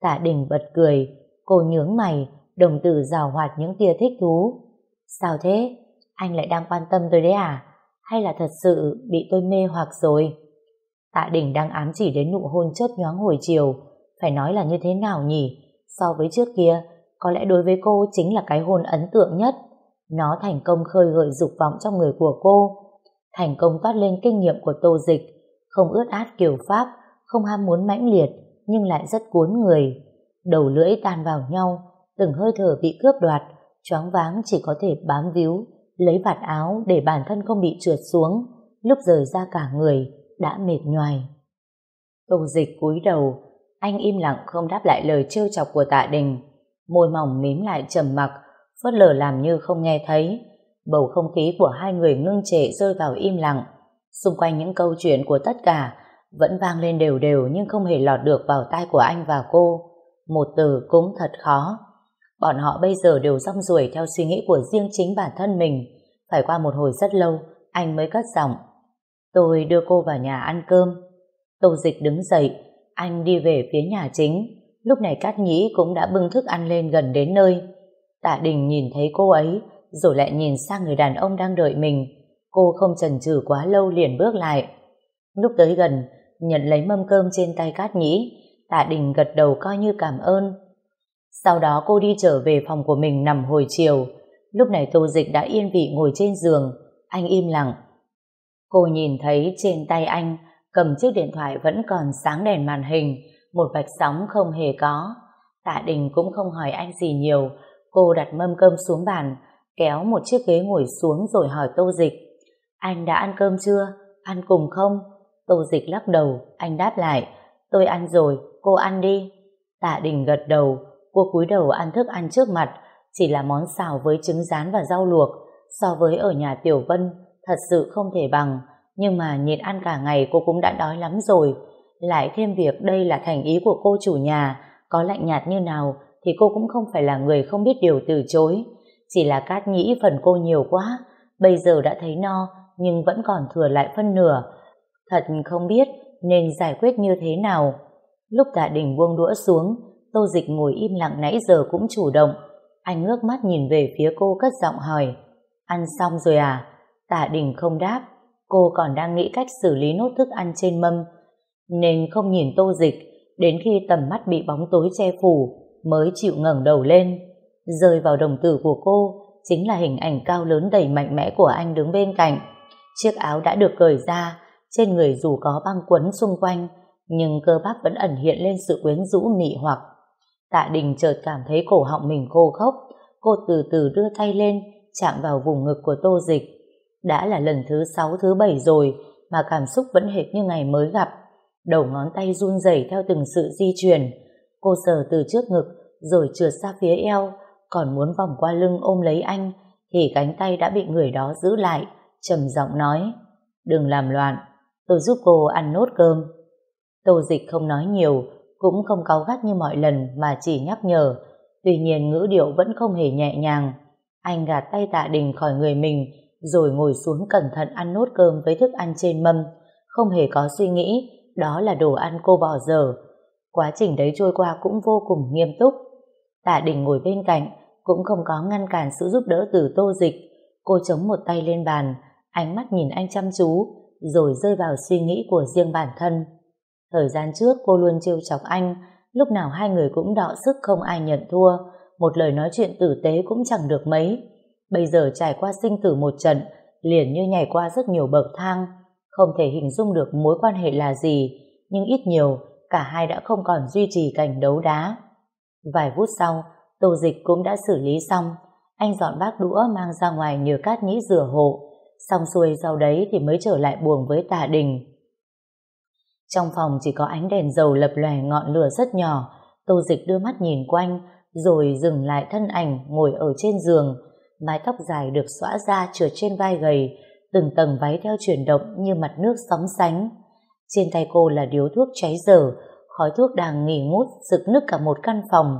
Tạ Đình bật cười, cô nhướng mày, đồng tử rào hoạt những tia thích thú. Sao thế? Anh lại đang quan tâm tôi đấy à? Hay là thật sự bị tôi mê hoặc rồi? Tạ Đình đang ám chỉ đến nụ hôn chớp nhoáng hồi chiều. Phải nói là như thế nào nhỉ? So với trước kia, có lẽ đối với cô chính là cái hôn ấn tượng nhất. Nó thành công khơi gợi dục vọng trong người của cô, thành công toát lên kinh nghiệm của tô dịch, không ướt át kiểu Pháp, không ham muốn mãnh liệt, nhưng lại rất cuốn người. Đầu lưỡi tan vào nhau, từng hơi thở bị cướp đoạt, choáng váng chỉ có thể bám víu, lấy vạt áo để bản thân không bị trượt xuống, lúc rời ra cả người, đã mệt nhoài. Tô dịch cúi đầu, anh im lặng không đáp lại lời trêu chọc của tạ đình, môi mỏng mím lại trầm mặc, phớt lờ làm như không nghe thấy. Bầu không khí của hai người ngưng trệ rơi vào im lặng. Xung quanh những câu chuyện của tất cả vẫn vang lên đều đều nhưng không hề lọt được vào tai của anh và cô. Một từ cũng thật khó. Bọn họ bây giờ đều rong ruổi theo suy nghĩ của riêng chính bản thân mình. Phải qua một hồi rất lâu, anh mới cất giọng. Tôi đưa cô vào nhà ăn cơm. Tô dịch đứng dậy, anh đi về phía nhà chính. Lúc này Cát Nhĩ cũng đã bưng thức ăn lên gần đến nơi. Tạ Đình nhìn thấy cô ấy, rồi lại nhìn sang người đàn ông đang đợi mình. Cô không chần chừ quá lâu liền bước lại. Lúc tới gần, nhận lấy mâm cơm trên tay Cát Nhĩ, Tạ Đình gật đầu coi như cảm ơn. Sau đó cô đi trở về phòng của mình nằm hồi chiều. Lúc này Tô Dịch đã yên vị ngồi trên giường, anh im lặng. Cô nhìn thấy trên tay anh cầm chiếc điện thoại vẫn còn sáng đèn màn hình, một vạch sóng không hề có. Tạ Đình cũng không hỏi anh gì nhiều, cô đặt mâm cơm xuống bàn, kéo một chiếc ghế ngồi xuống rồi hỏi Tô Dịch. Anh đã ăn cơm chưa? Ăn cùng không? Tô Dịch lắc đầu, anh đáp lại. Tôi ăn rồi, cô ăn đi. Tạ Đình gật đầu, cô cúi đầu ăn thức ăn trước mặt, chỉ là món xào với trứng rán và rau luộc, so với ở nhà Tiểu Vân, thật sự không thể bằng, nhưng mà nhịn ăn cả ngày cô cũng đã đói lắm rồi. Lại thêm việc đây là thành ý của cô chủ nhà, có lạnh nhạt như nào thì cô cũng không phải là người không biết điều từ chối. Chỉ là cát nhĩ phần cô nhiều quá, bây giờ đã thấy no nhưng vẫn còn thừa lại phân nửa. Thật không biết nên giải quyết như thế nào. Lúc tạ đình buông đũa xuống, tô dịch ngồi im lặng nãy giờ cũng chủ động. Anh ngước mắt nhìn về phía cô cất giọng hỏi. Ăn xong rồi à? Tạ đình không đáp. Cô còn đang nghĩ cách xử lý nốt thức ăn trên mâm. Nên không nhìn tô dịch, đến khi tầm mắt bị bóng tối che phủ, mới chịu ngẩng đầu lên. Rơi vào đồng tử của cô, chính là hình ảnh cao lớn đầy mạnh mẽ của anh đứng bên cạnh. Chiếc áo đã được cởi ra, trên người dù có băng quấn xung quanh, nhưng cơ bắp vẫn ẩn hiện lên sự quyến rũ mị hoặc. Tạ Đình chợt cảm thấy cổ họng mình khô khốc, cô từ từ đưa tay lên, chạm vào vùng ngực của Tô Dịch. Đã là lần thứ sáu thứ bảy rồi mà cảm xúc vẫn hệt như ngày mới gặp. Đầu ngón tay run rẩy theo từng sự di chuyển. Cô sờ từ trước ngực rồi trượt ra phía eo, còn muốn vòng qua lưng ôm lấy anh thì cánh tay đã bị người đó giữ lại, trầm giọng nói Đừng làm loạn, tôi giúp cô ăn nốt cơm. Tô dịch không nói nhiều, cũng không cáu gắt như mọi lần mà chỉ nhắc nhở. Tuy nhiên ngữ điệu vẫn không hề nhẹ nhàng. Anh gạt tay tạ đình khỏi người mình rồi ngồi xuống cẩn thận ăn nốt cơm với thức ăn trên mâm, không hề có suy nghĩ đó là đồ ăn cô bỏ dở. Quá trình đấy trôi qua cũng vô cùng nghiêm túc. Tạ Đình ngồi bên cạnh, cũng không có ngăn cản sự giúp đỡ từ tô dịch. Cô chống một tay lên bàn, ánh mắt nhìn anh chăm chú, rồi rơi vào suy nghĩ của riêng bản thân. Thời gian trước cô luôn trêu chọc anh, lúc nào hai người cũng đọ sức không ai nhận thua, một lời nói chuyện tử tế cũng chẳng được mấy. Bây giờ trải qua sinh tử một trận, liền như nhảy qua rất nhiều bậc thang, không thể hình dung được mối quan hệ là gì, nhưng ít nhiều, cả hai đã không còn duy trì cảnh đấu đá. Vài phút sau, Tô Dịch cũng đã xử lý xong, anh dọn bát đũa mang ra ngoài nhờ Cát Nhĩ rửa hộ, xong xuôi sau đấy thì mới trở lại buồng với Tạ Đình. Trong phòng chỉ có ánh đèn dầu lập lòe ngọn lửa rất nhỏ, Tô Dịch đưa mắt nhìn quanh, rồi dừng lại thân ảnh ngồi ở trên giường, mái tóc dài được xõa ra trượt trên vai gầy, từng tầng váy theo chuyển động như mặt nước sóng sánh. Trên tay cô là điếu thuốc cháy dở, khói thuốc đang nghỉ ngút rực nức cả một căn phòng.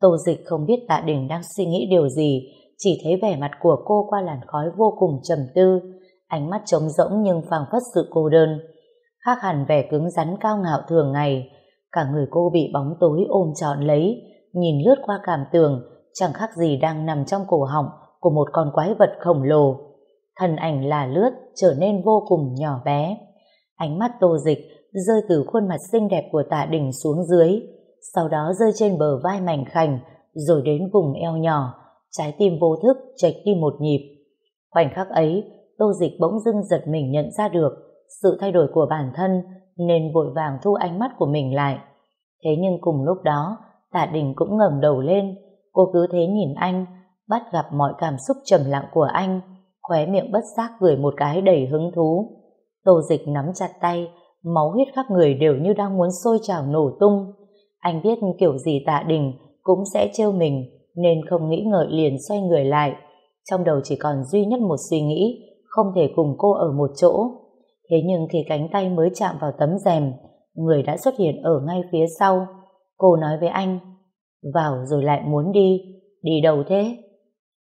Tô dịch không biết tạ đình đang suy nghĩ điều gì, chỉ thấy vẻ mặt của cô qua làn khói vô cùng trầm tư, ánh mắt trống rỗng nhưng phảng phất sự cô đơn. khác hẳn vẻ cứng rắn cao ngạo thường ngày. Cả người cô bị bóng tối ôm trọn lấy, nhìn lướt qua cảm tường, chẳng khác gì đang nằm trong cổ họng của một con quái vật khổng lồ. Thân ảnh là lướt, trở nên vô cùng nhỏ bé. Ánh mắt tô dịch rơi từ khuôn mặt xinh đẹp của tạ đình xuống dưới, sau đó rơi trên bờ vai mảnh khảnh, rồi đến vùng eo nhỏ, trái tim vô thức chệch đi một nhịp. Khoảnh khắc ấy, tô dịch bỗng dưng giật mình nhận ra được sự thay đổi của bản thân nên vội vàng thu ánh mắt của mình lại. Thế nhưng cùng lúc đó, tạ đình cũng ngẩng đầu lên, cô cứ thế nhìn anh, bắt gặp mọi cảm xúc trầm lặng của anh, khóe miệng bất giác cười một cái đầy hứng thú. Tô dịch nắm chặt tay, máu huyết khắp người đều như đang muốn sôi trào nổ tung. Anh biết kiểu gì tạ đình cũng sẽ trêu mình, nên không nghĩ ngợi liền xoay người lại. Trong đầu chỉ còn duy nhất một suy nghĩ, không thể cùng cô ở một chỗ. Thế nhưng khi cánh tay mới chạm vào tấm rèm, người đã xuất hiện ở ngay phía sau. Cô nói với anh, vào rồi lại muốn đi, đi đâu thế?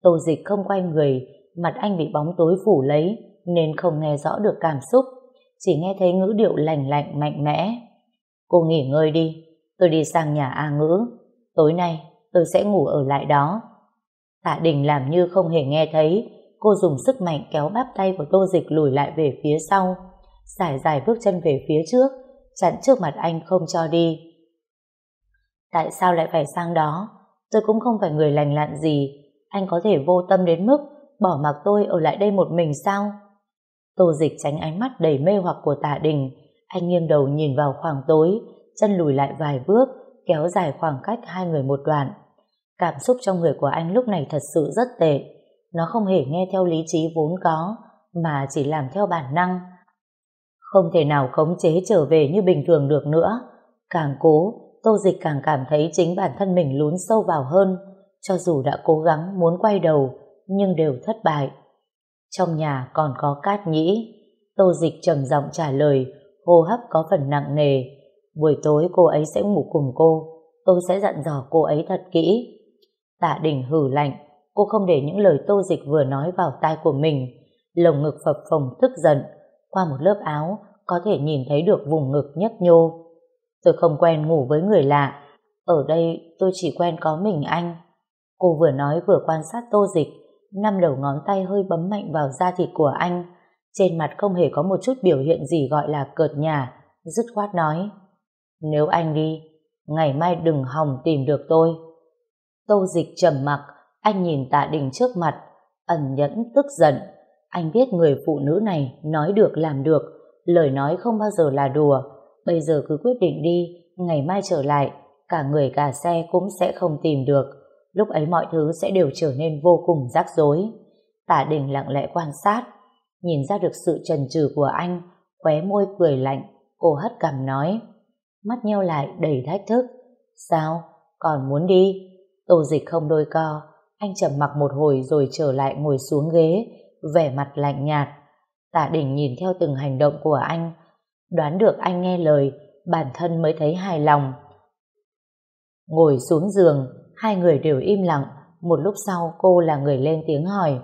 Tô dịch không quay người, mặt anh bị bóng tối phủ lấy, nên không nghe rõ được cảm xúc, chỉ nghe thấy ngữ điệu lành lạnh mạnh mẽ. Cô nghỉ ngơi đi, tôi đi sang nhà A ngữ, tối nay tôi sẽ ngủ ở lại đó. Tạ Đình làm như không hề nghe thấy, cô dùng sức mạnh kéo bắp tay của Tô Dịch lùi lại về phía sau, giải dài bước chân về phía trước, chặn trước mặt anh không cho đi. Tại sao lại phải sang đó? Tôi cũng không phải người lành lặn gì, anh có thể vô tâm đến mức bỏ mặc tôi ở lại đây một mình sao? Tô Dịch tránh ánh mắt đầy mê hoặc của Tạ Đình, anh nghiêng đầu nhìn vào khoảng tối, chân lùi lại vài bước, kéo dài khoảng cách hai người một đoạn. Cảm xúc trong người của anh lúc này thật sự rất tệ. Nó không hề nghe theo lý trí vốn có, mà chỉ làm theo bản năng. Không thể nào khống chế trở về như bình thường được nữa. Càng cố, Tô Dịch càng cảm thấy chính bản thân mình lún sâu vào hơn, cho dù đã cố gắng muốn quay đầu, nhưng đều thất bại. Trong nhà còn có cát nhĩ, Tô Dịch trầm giọng trả lời, hô hấp có phần nặng nề. Buổi tối cô ấy sẽ ngủ cùng cô, tôi sẽ dặn dò cô ấy thật kỹ. Tạ đỉnh hử lạnh, cô không để những lời tô dịch vừa nói vào tai của mình. Lồng ngực phập phồng tức giận, qua một lớp áo có thể nhìn thấy được vùng ngực nhấp nhô. Tôi không quen ngủ với người lạ, ở đây tôi chỉ quen có mình anh. Cô vừa nói vừa quan sát tô dịch, năm đầu ngón tay hơi bấm mạnh vào da thịt của anh. Trên mặt không hề có một chút biểu hiện gì gọi là cợt nhà, dứt khoát nói. Nếu anh đi, ngày mai đừng hòng tìm được tôi. Tô dịch trầm mặc, anh nhìn tạ đình trước mặt, ẩn nhẫn tức giận. Anh biết người phụ nữ này nói được làm được, lời nói không bao giờ là đùa. Bây giờ cứ quyết định đi, ngày mai trở lại, cả người cả xe cũng sẽ không tìm được. Lúc ấy mọi thứ sẽ đều trở nên vô cùng rắc rối. Tạ đình lặng lẽ quan sát, nhìn ra được sự trần trừ của anh, khóe môi cười lạnh, cô hất cằm nói. Mắt nheo lại đầy thách thức. Sao? Còn muốn đi? Tô dịch không đôi co, anh trầm mặc một hồi rồi trở lại ngồi xuống ghế, vẻ mặt lạnh nhạt. Tạ đỉnh nhìn theo từng hành động của anh, đoán được anh nghe lời, bản thân mới thấy hài lòng. Ngồi xuống giường, hai người đều im lặng, một lúc sau cô là người lên tiếng hỏi.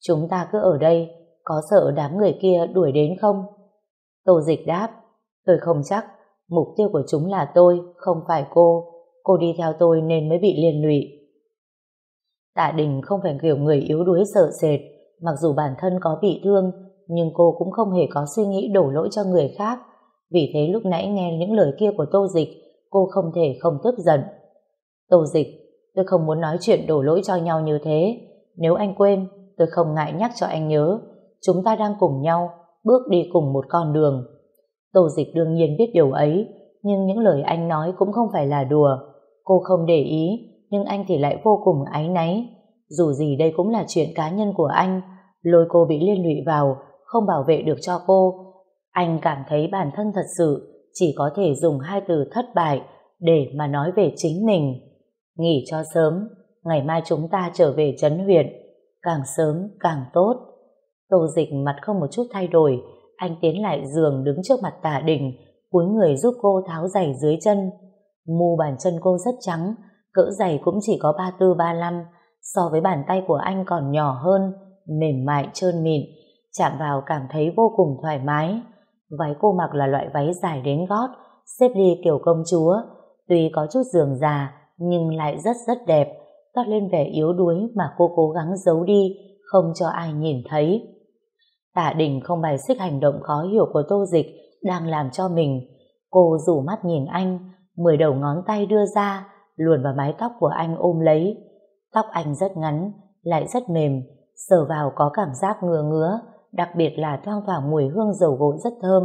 Chúng ta cứ ở đây, có sợ đám người kia đuổi đến không? Tô dịch đáp, tôi không chắc, mục tiêu của chúng là tôi, không phải cô cô đi theo tôi nên mới bị liên lụy. Tạ Đình không phải kiểu người yếu đuối sợ sệt, mặc dù bản thân có bị thương, nhưng cô cũng không hề có suy nghĩ đổ lỗi cho người khác. Vì thế lúc nãy nghe những lời kia của Tô Dịch, cô không thể không tức giận. Tô Dịch, tôi không muốn nói chuyện đổ lỗi cho nhau như thế. Nếu anh quên, tôi không ngại nhắc cho anh nhớ. Chúng ta đang cùng nhau, bước đi cùng một con đường. Tô Dịch đương nhiên biết điều ấy, nhưng những lời anh nói cũng không phải là đùa. Cô không để ý, nhưng anh thì lại vô cùng áy náy. Dù gì đây cũng là chuyện cá nhân của anh, lôi cô bị liên lụy vào, không bảo vệ được cho cô. Anh cảm thấy bản thân thật sự chỉ có thể dùng hai từ thất bại để mà nói về chính mình. Nghỉ cho sớm, ngày mai chúng ta trở về trấn huyện, càng sớm càng tốt. Tô dịch mặt không một chút thay đổi, anh tiến lại giường đứng trước mặt tả đình, cúi người giúp cô tháo giày dưới chân. Mu bàn chân cô rất trắng, cỡ giày cũng chỉ có 34-35, so với bàn tay của anh còn nhỏ hơn, mềm mại trơn mịn, chạm vào cảm thấy vô cùng thoải mái. Váy cô mặc là loại váy dài đến gót, xếp đi kiểu công chúa, tuy có chút giường già nhưng lại rất rất đẹp, toát lên vẻ yếu đuối mà cô cố gắng giấu đi, không cho ai nhìn thấy. Tạ Đình không bài xích hành động khó hiểu của Tô Dịch đang làm cho mình. Cô rủ mắt nhìn anh, mười đầu ngón tay đưa ra, luồn vào mái tóc của anh ôm lấy. Tóc anh rất ngắn, lại rất mềm, sờ vào có cảm giác ngứa ngứa, đặc biệt là thoang thoảng mùi hương dầu gội rất thơm,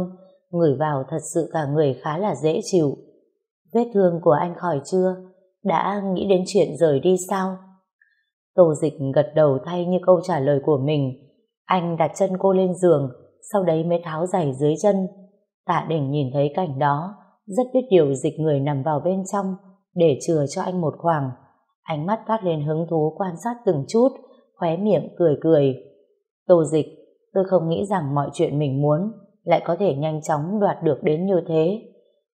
ngửi vào thật sự cả người khá là dễ chịu. Vết thương của anh khỏi chưa? Đã nghĩ đến chuyện rời đi sao? Tô dịch gật đầu thay như câu trả lời của mình. Anh đặt chân cô lên giường, sau đấy mới tháo giày dưới chân. Tạ đỉnh nhìn thấy cảnh đó, rất biết điều dịch người nằm vào bên trong, để chừa cho anh một khoảng. Ánh mắt toát lên hứng thú quan sát từng chút, khóe miệng cười cười. Tô dịch, tôi không nghĩ rằng mọi chuyện mình muốn lại có thể nhanh chóng đoạt được đến như thế.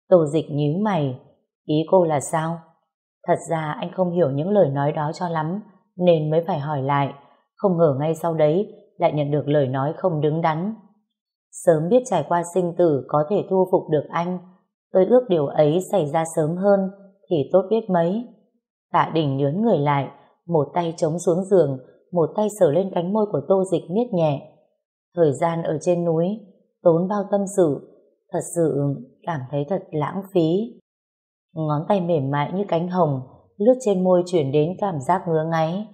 Tô dịch nhíu mày, ý cô là sao? Thật ra anh không hiểu những lời nói đó cho lắm, nên mới phải hỏi lại, không ngờ ngay sau đấy lại nhận được lời nói không đứng đắn. Sớm biết trải qua sinh tử có thể thu phục được anh, tôi ước điều ấy xảy ra sớm hơn thì tốt biết mấy. Tạ Đình nhớn người lại, một tay chống xuống giường, một tay sờ lên cánh môi của Tô Dịch miết nhẹ. Thời gian ở trên núi, tốn bao tâm sự, thật sự cảm thấy thật lãng phí. Ngón tay mềm mại như cánh hồng, lướt trên môi chuyển đến cảm giác ngứa ngáy.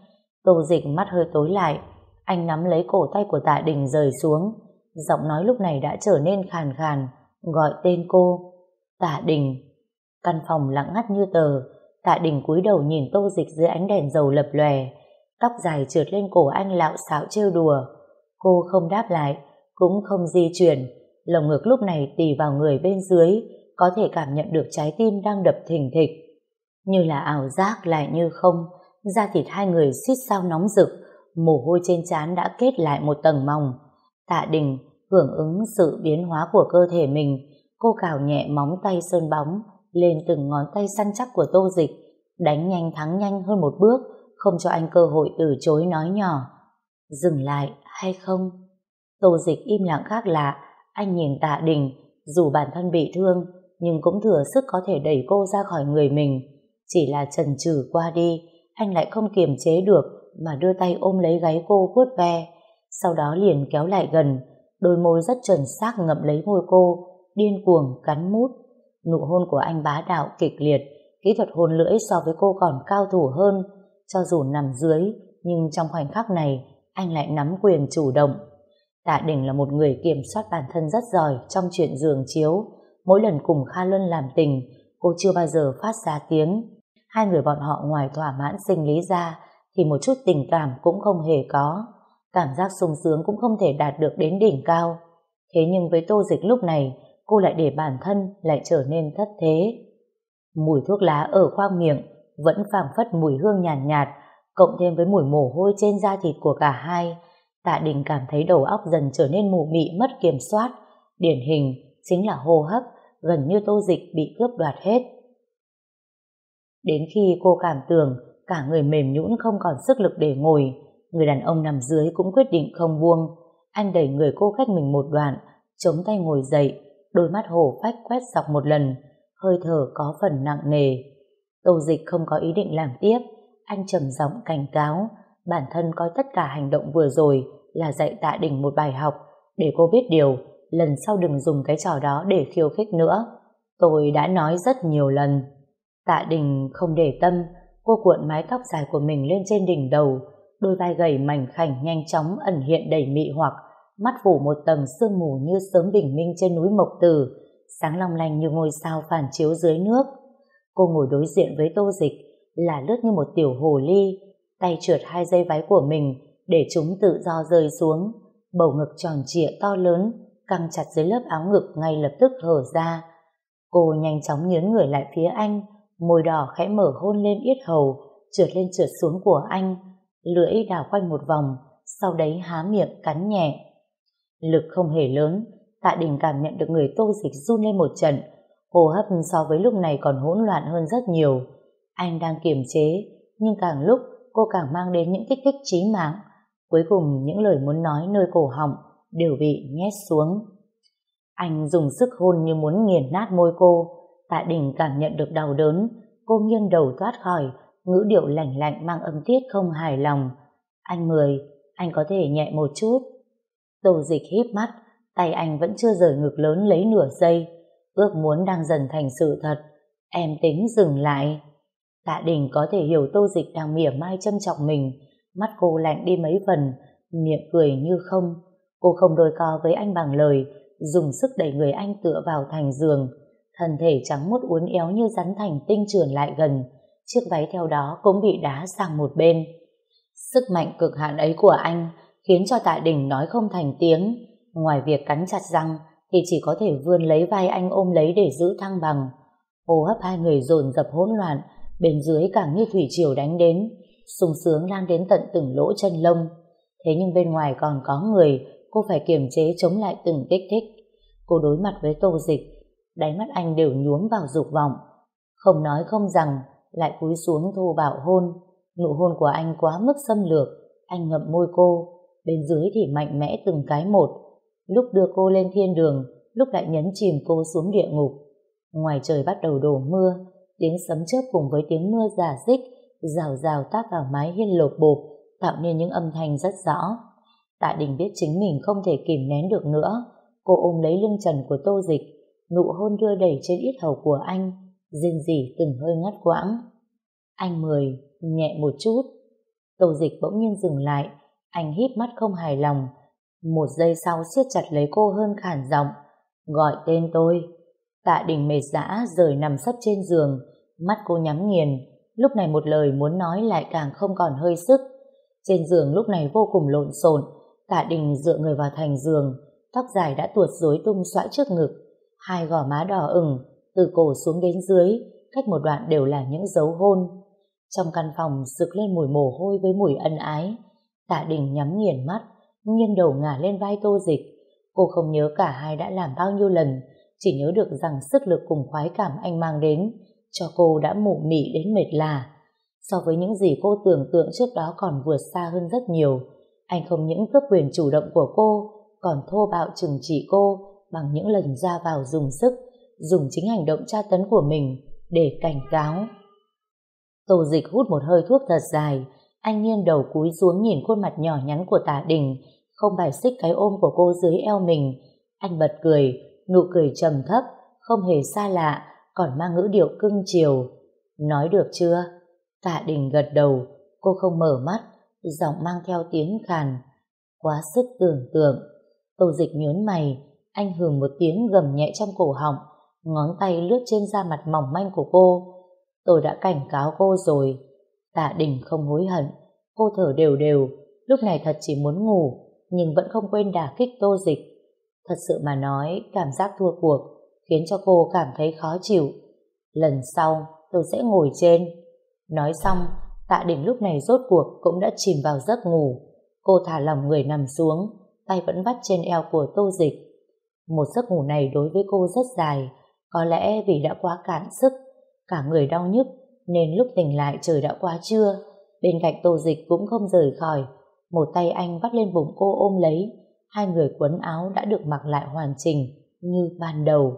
Tô Dịch mắt hơi tối lại, anh nắm lấy cổ tay của Tạ Đình rời xuống, giọng nói lúc này đã trở nên khàn khàn, gọi tên cô. Tạ Đình. Căn phòng lặng ngắt như tờ, Tạ Đình cúi đầu nhìn Tô Dịch dưới ánh đèn dầu lập lòe, tóc dài trượt lên cổ anh lạo xạo trêu đùa. Cô không đáp lại, cũng không di chuyển, lồng ngực lúc này tì vào người bên dưới, có thể cảm nhận được trái tim đang đập thình thịch. Như là ảo giác lại như không, da thịt hai người xít sao nóng rực, mồ hôi trên trán đã kết lại một tầng mỏng. Tạ Đình hưởng ứng sự biến hóa của cơ thể mình, cô cào nhẹ móng tay sơn bóng lên từng ngón tay săn chắc của Tô Dịch, đánh nhanh thắng nhanh hơn một bước, không cho anh cơ hội từ chối nói nhỏ. Dừng lại hay không? Tô Dịch im lặng khác lạ, anh nhìn Tạ Đình, dù bản thân bị thương, nhưng cũng thừa sức có thể đẩy cô ra khỏi người mình. Chỉ là trần trừ qua đi, anh lại không kiềm chế được mà đưa tay ôm lấy gáy cô vuốt ve, sau đó liền kéo lại gần, đôi môi rất chuẩn xác ngậm lấy môi cô, điên cuồng cắn mút. Nụ hôn của anh bá đạo kịch liệt, kỹ thuật hôn lưỡi so với cô còn cao thủ hơn, cho dù nằm dưới, nhưng trong khoảnh khắc này, anh lại nắm quyền chủ động. Tạ Đình là một người kiểm soát bản thân rất giỏi trong chuyện giường chiếu. Mỗi lần cùng Kha Luân làm tình, cô chưa bao giờ phát ra tiếng. Hai người bọn họ ngoài thỏa mãn sinh lý ra, thì một chút tình cảm cũng không hề có. Cảm giác sung sướng cũng không thể đạt được đến đỉnh cao. Thế nhưng với tô dịch lúc này, cô lại để bản thân lại trở nên thất thế. Mùi thuốc lá ở khoang miệng vẫn phảng phất mùi hương nhàn nhạt, nhạt, cộng thêm với mùi mồ hôi trên da thịt của cả hai. Tạ Đình cảm thấy đầu óc dần trở nên mù mị mất kiểm soát. Điển hình chính là hô hấp, gần như tô dịch bị cướp đoạt hết. Đến khi cô cảm tưởng cả người mềm nhũn không còn sức lực để ngồi, người đàn ông nằm dưới cũng quyết định không buông. Anh đẩy người cô khách mình một đoạn, chống tay ngồi dậy, đôi mắt hổ phách quét dọc một lần, hơi thở có phần nặng nề. Tô dịch không có ý định làm tiếp, anh trầm giọng cảnh cáo, bản thân coi tất cả hành động vừa rồi là dạy tạ đỉnh một bài học, để cô biết điều, lần sau đừng dùng cái trò đó để khiêu khích nữa. Tôi đã nói rất nhiều lần. Tạ đình không để tâm, cô cuộn mái tóc dài của mình lên trên đỉnh đầu, đôi vai gầy mảnh khảnh nhanh chóng ẩn hiện đầy mị hoặc, mắt phủ một tầng sương mù như sớm bình minh trên núi Mộc Tử, sáng long lanh như ngôi sao phản chiếu dưới nước. Cô ngồi đối diện với tô dịch, là lướt như một tiểu hồ ly, tay trượt hai dây váy của mình để chúng tự do rơi xuống, bầu ngực tròn trịa to lớn, căng chặt dưới lớp áo ngực ngay lập tức hở ra. Cô nhanh chóng nhớn người lại phía anh, môi đỏ khẽ mở hôn lên yết hầu, trượt lên trượt xuống của anh, lưỡi đảo quanh một vòng, sau đấy há miệng cắn nhẹ. Lực không hề lớn, Tạ Đình cảm nhận được người tô dịch run lên một trận, hô hấp so với lúc này còn hỗn loạn hơn rất nhiều. Anh đang kiềm chế, nhưng càng lúc cô càng mang đến những kích thích chí mạng. Cuối cùng những lời muốn nói nơi cổ họng đều bị nhét xuống. Anh dùng sức hôn như muốn nghiền nát môi cô. Tạ Đình cảm nhận được đau đớn. Cô nghiêng đầu thoát khỏi, ngữ điệu lạnh lạnh mang âm tiết không hài lòng. Anh Mười, anh có thể nhẹ một chút. Tô dịch híp mắt, tay anh vẫn chưa rời ngực lớn lấy nửa giây. Ước muốn đang dần thành sự thật. Em tính dừng lại. Tạ Đình có thể hiểu tô dịch đang mỉa mai châm trọng mình. Mắt cô lạnh đi mấy phần, miệng cười như không. Cô không đôi co với anh bằng lời, dùng sức đẩy người anh tựa vào thành giường. Thân thể trắng mốt uốn éo như rắn thành tinh trườn lại gần. Chiếc váy theo đó cũng bị đá sang một bên. Sức mạnh cực hạn ấy của anh khiến cho Tạ Đình nói không thành tiếng. Ngoài việc cắn chặt răng thì chỉ có thể vươn lấy vai anh ôm lấy để giữ thăng bằng. Hô hấp hai người dồn dập hỗn loạn, bên dưới càng như thủy triều đánh đến, sung sướng lan đến tận từng lỗ chân lông. Thế nhưng bên ngoài còn có người, cô phải kiềm chế chống lại từng kích thích. Cô đối mặt với tô dịch, đáy mắt anh đều nhuốm vào dục vọng. Không nói không rằng, lại cúi xuống thô bạo hôn. Nụ hôn của anh quá mức xâm lược, anh ngậm môi cô, bên dưới thì mạnh mẽ từng cái một. Lúc đưa cô lên thiên đường, lúc lại nhấn chìm cô xuống địa ngục. Ngoài trời bắt đầu đổ mưa, tiếng sấm chớp cùng với tiếng mưa giả dích, rào rào tác vào mái hiên lột bộp, tạo nên những âm thanh rất rõ. Tạ Đình biết chính mình không thể kìm nén được nữa. Cô ôm lấy lưng trần của tô dịch, nụ hôn đưa đẩy trên ít hầu của anh, rên rỉ từng hơi ngắt quãng. Anh mời, nhẹ một chút. Tô dịch bỗng nhiên dừng lại, anh híp mắt không hài lòng. Một giây sau siết chặt lấy cô hơn khản giọng, gọi tên tôi. Tạ Đình mệt dã rời nằm sấp trên giường, mắt cô nhắm nghiền, lúc này một lời muốn nói lại càng không còn hơi sức. Trên giường lúc này vô cùng lộn xộn, Tạ Đình dựa người vào thành giường, tóc dài đã tuột rối tung xoãi trước ngực, hai gò má đỏ ửng, từ cổ xuống đến dưới, cách một đoạn đều là những dấu hôn. Trong căn phòng sực lên mùi mồ hôi với mùi ân ái. Tạ Đình nhắm nghiền mắt, nghiêng đầu ngả lên vai tô dịch. Cô không nhớ cả hai đã làm bao nhiêu lần, chỉ nhớ được rằng sức lực cùng khoái cảm anh mang đến, cho cô đã mụ mị đến mệt lạ. So với những gì cô tưởng tượng trước đó còn vượt xa hơn rất nhiều, anh không những cướp quyền chủ động của cô, còn thô bạo trừng trị cô bằng những lần ra vào dùng sức, dùng chính hành động tra tấn của mình để cảnh cáo. Tô dịch hút một hơi thuốc thật dài, anh nghiêng đầu cúi xuống nhìn khuôn mặt nhỏ nhắn của tả đình, không bài xích cái ôm của cô dưới eo mình. Anh bật cười, nụ cười trầm thấp, không hề xa lạ, còn mang ngữ điệu cưng chiều. Nói được chưa? Tạ đình gật đầu, cô không mở mắt, giọng mang theo tiếng khàn. Quá sức tưởng tượng. Tô dịch nhớn mày, anh hưởng một tiếng gầm nhẹ trong cổ họng, ngón tay lướt trên da mặt mỏng manh của cô. Tôi đã cảnh cáo cô rồi. Tạ đình không hối hận, cô thở đều đều, lúc này thật chỉ muốn ngủ, nhưng vẫn không quên đả kích tô dịch. Thật sự mà nói, cảm giác thua cuộc, khiến cho cô cảm thấy khó chịu. Lần sau, tôi sẽ ngồi trên. Nói xong, Tạ Đình lúc này rốt cuộc cũng đã chìm vào giấc ngủ. Cô thả lòng người nằm xuống, tay vẫn bắt trên eo của Tô Dịch. Một giấc ngủ này đối với cô rất dài, có lẽ vì đã quá cạn sức, cả người đau nhức, nên lúc tỉnh lại trời đã quá trưa. Bên cạnh Tô Dịch cũng không rời khỏi, một tay anh vắt lên bụng cô ôm lấy, hai người quấn áo đã được mặc lại hoàn chỉnh như ban đầu.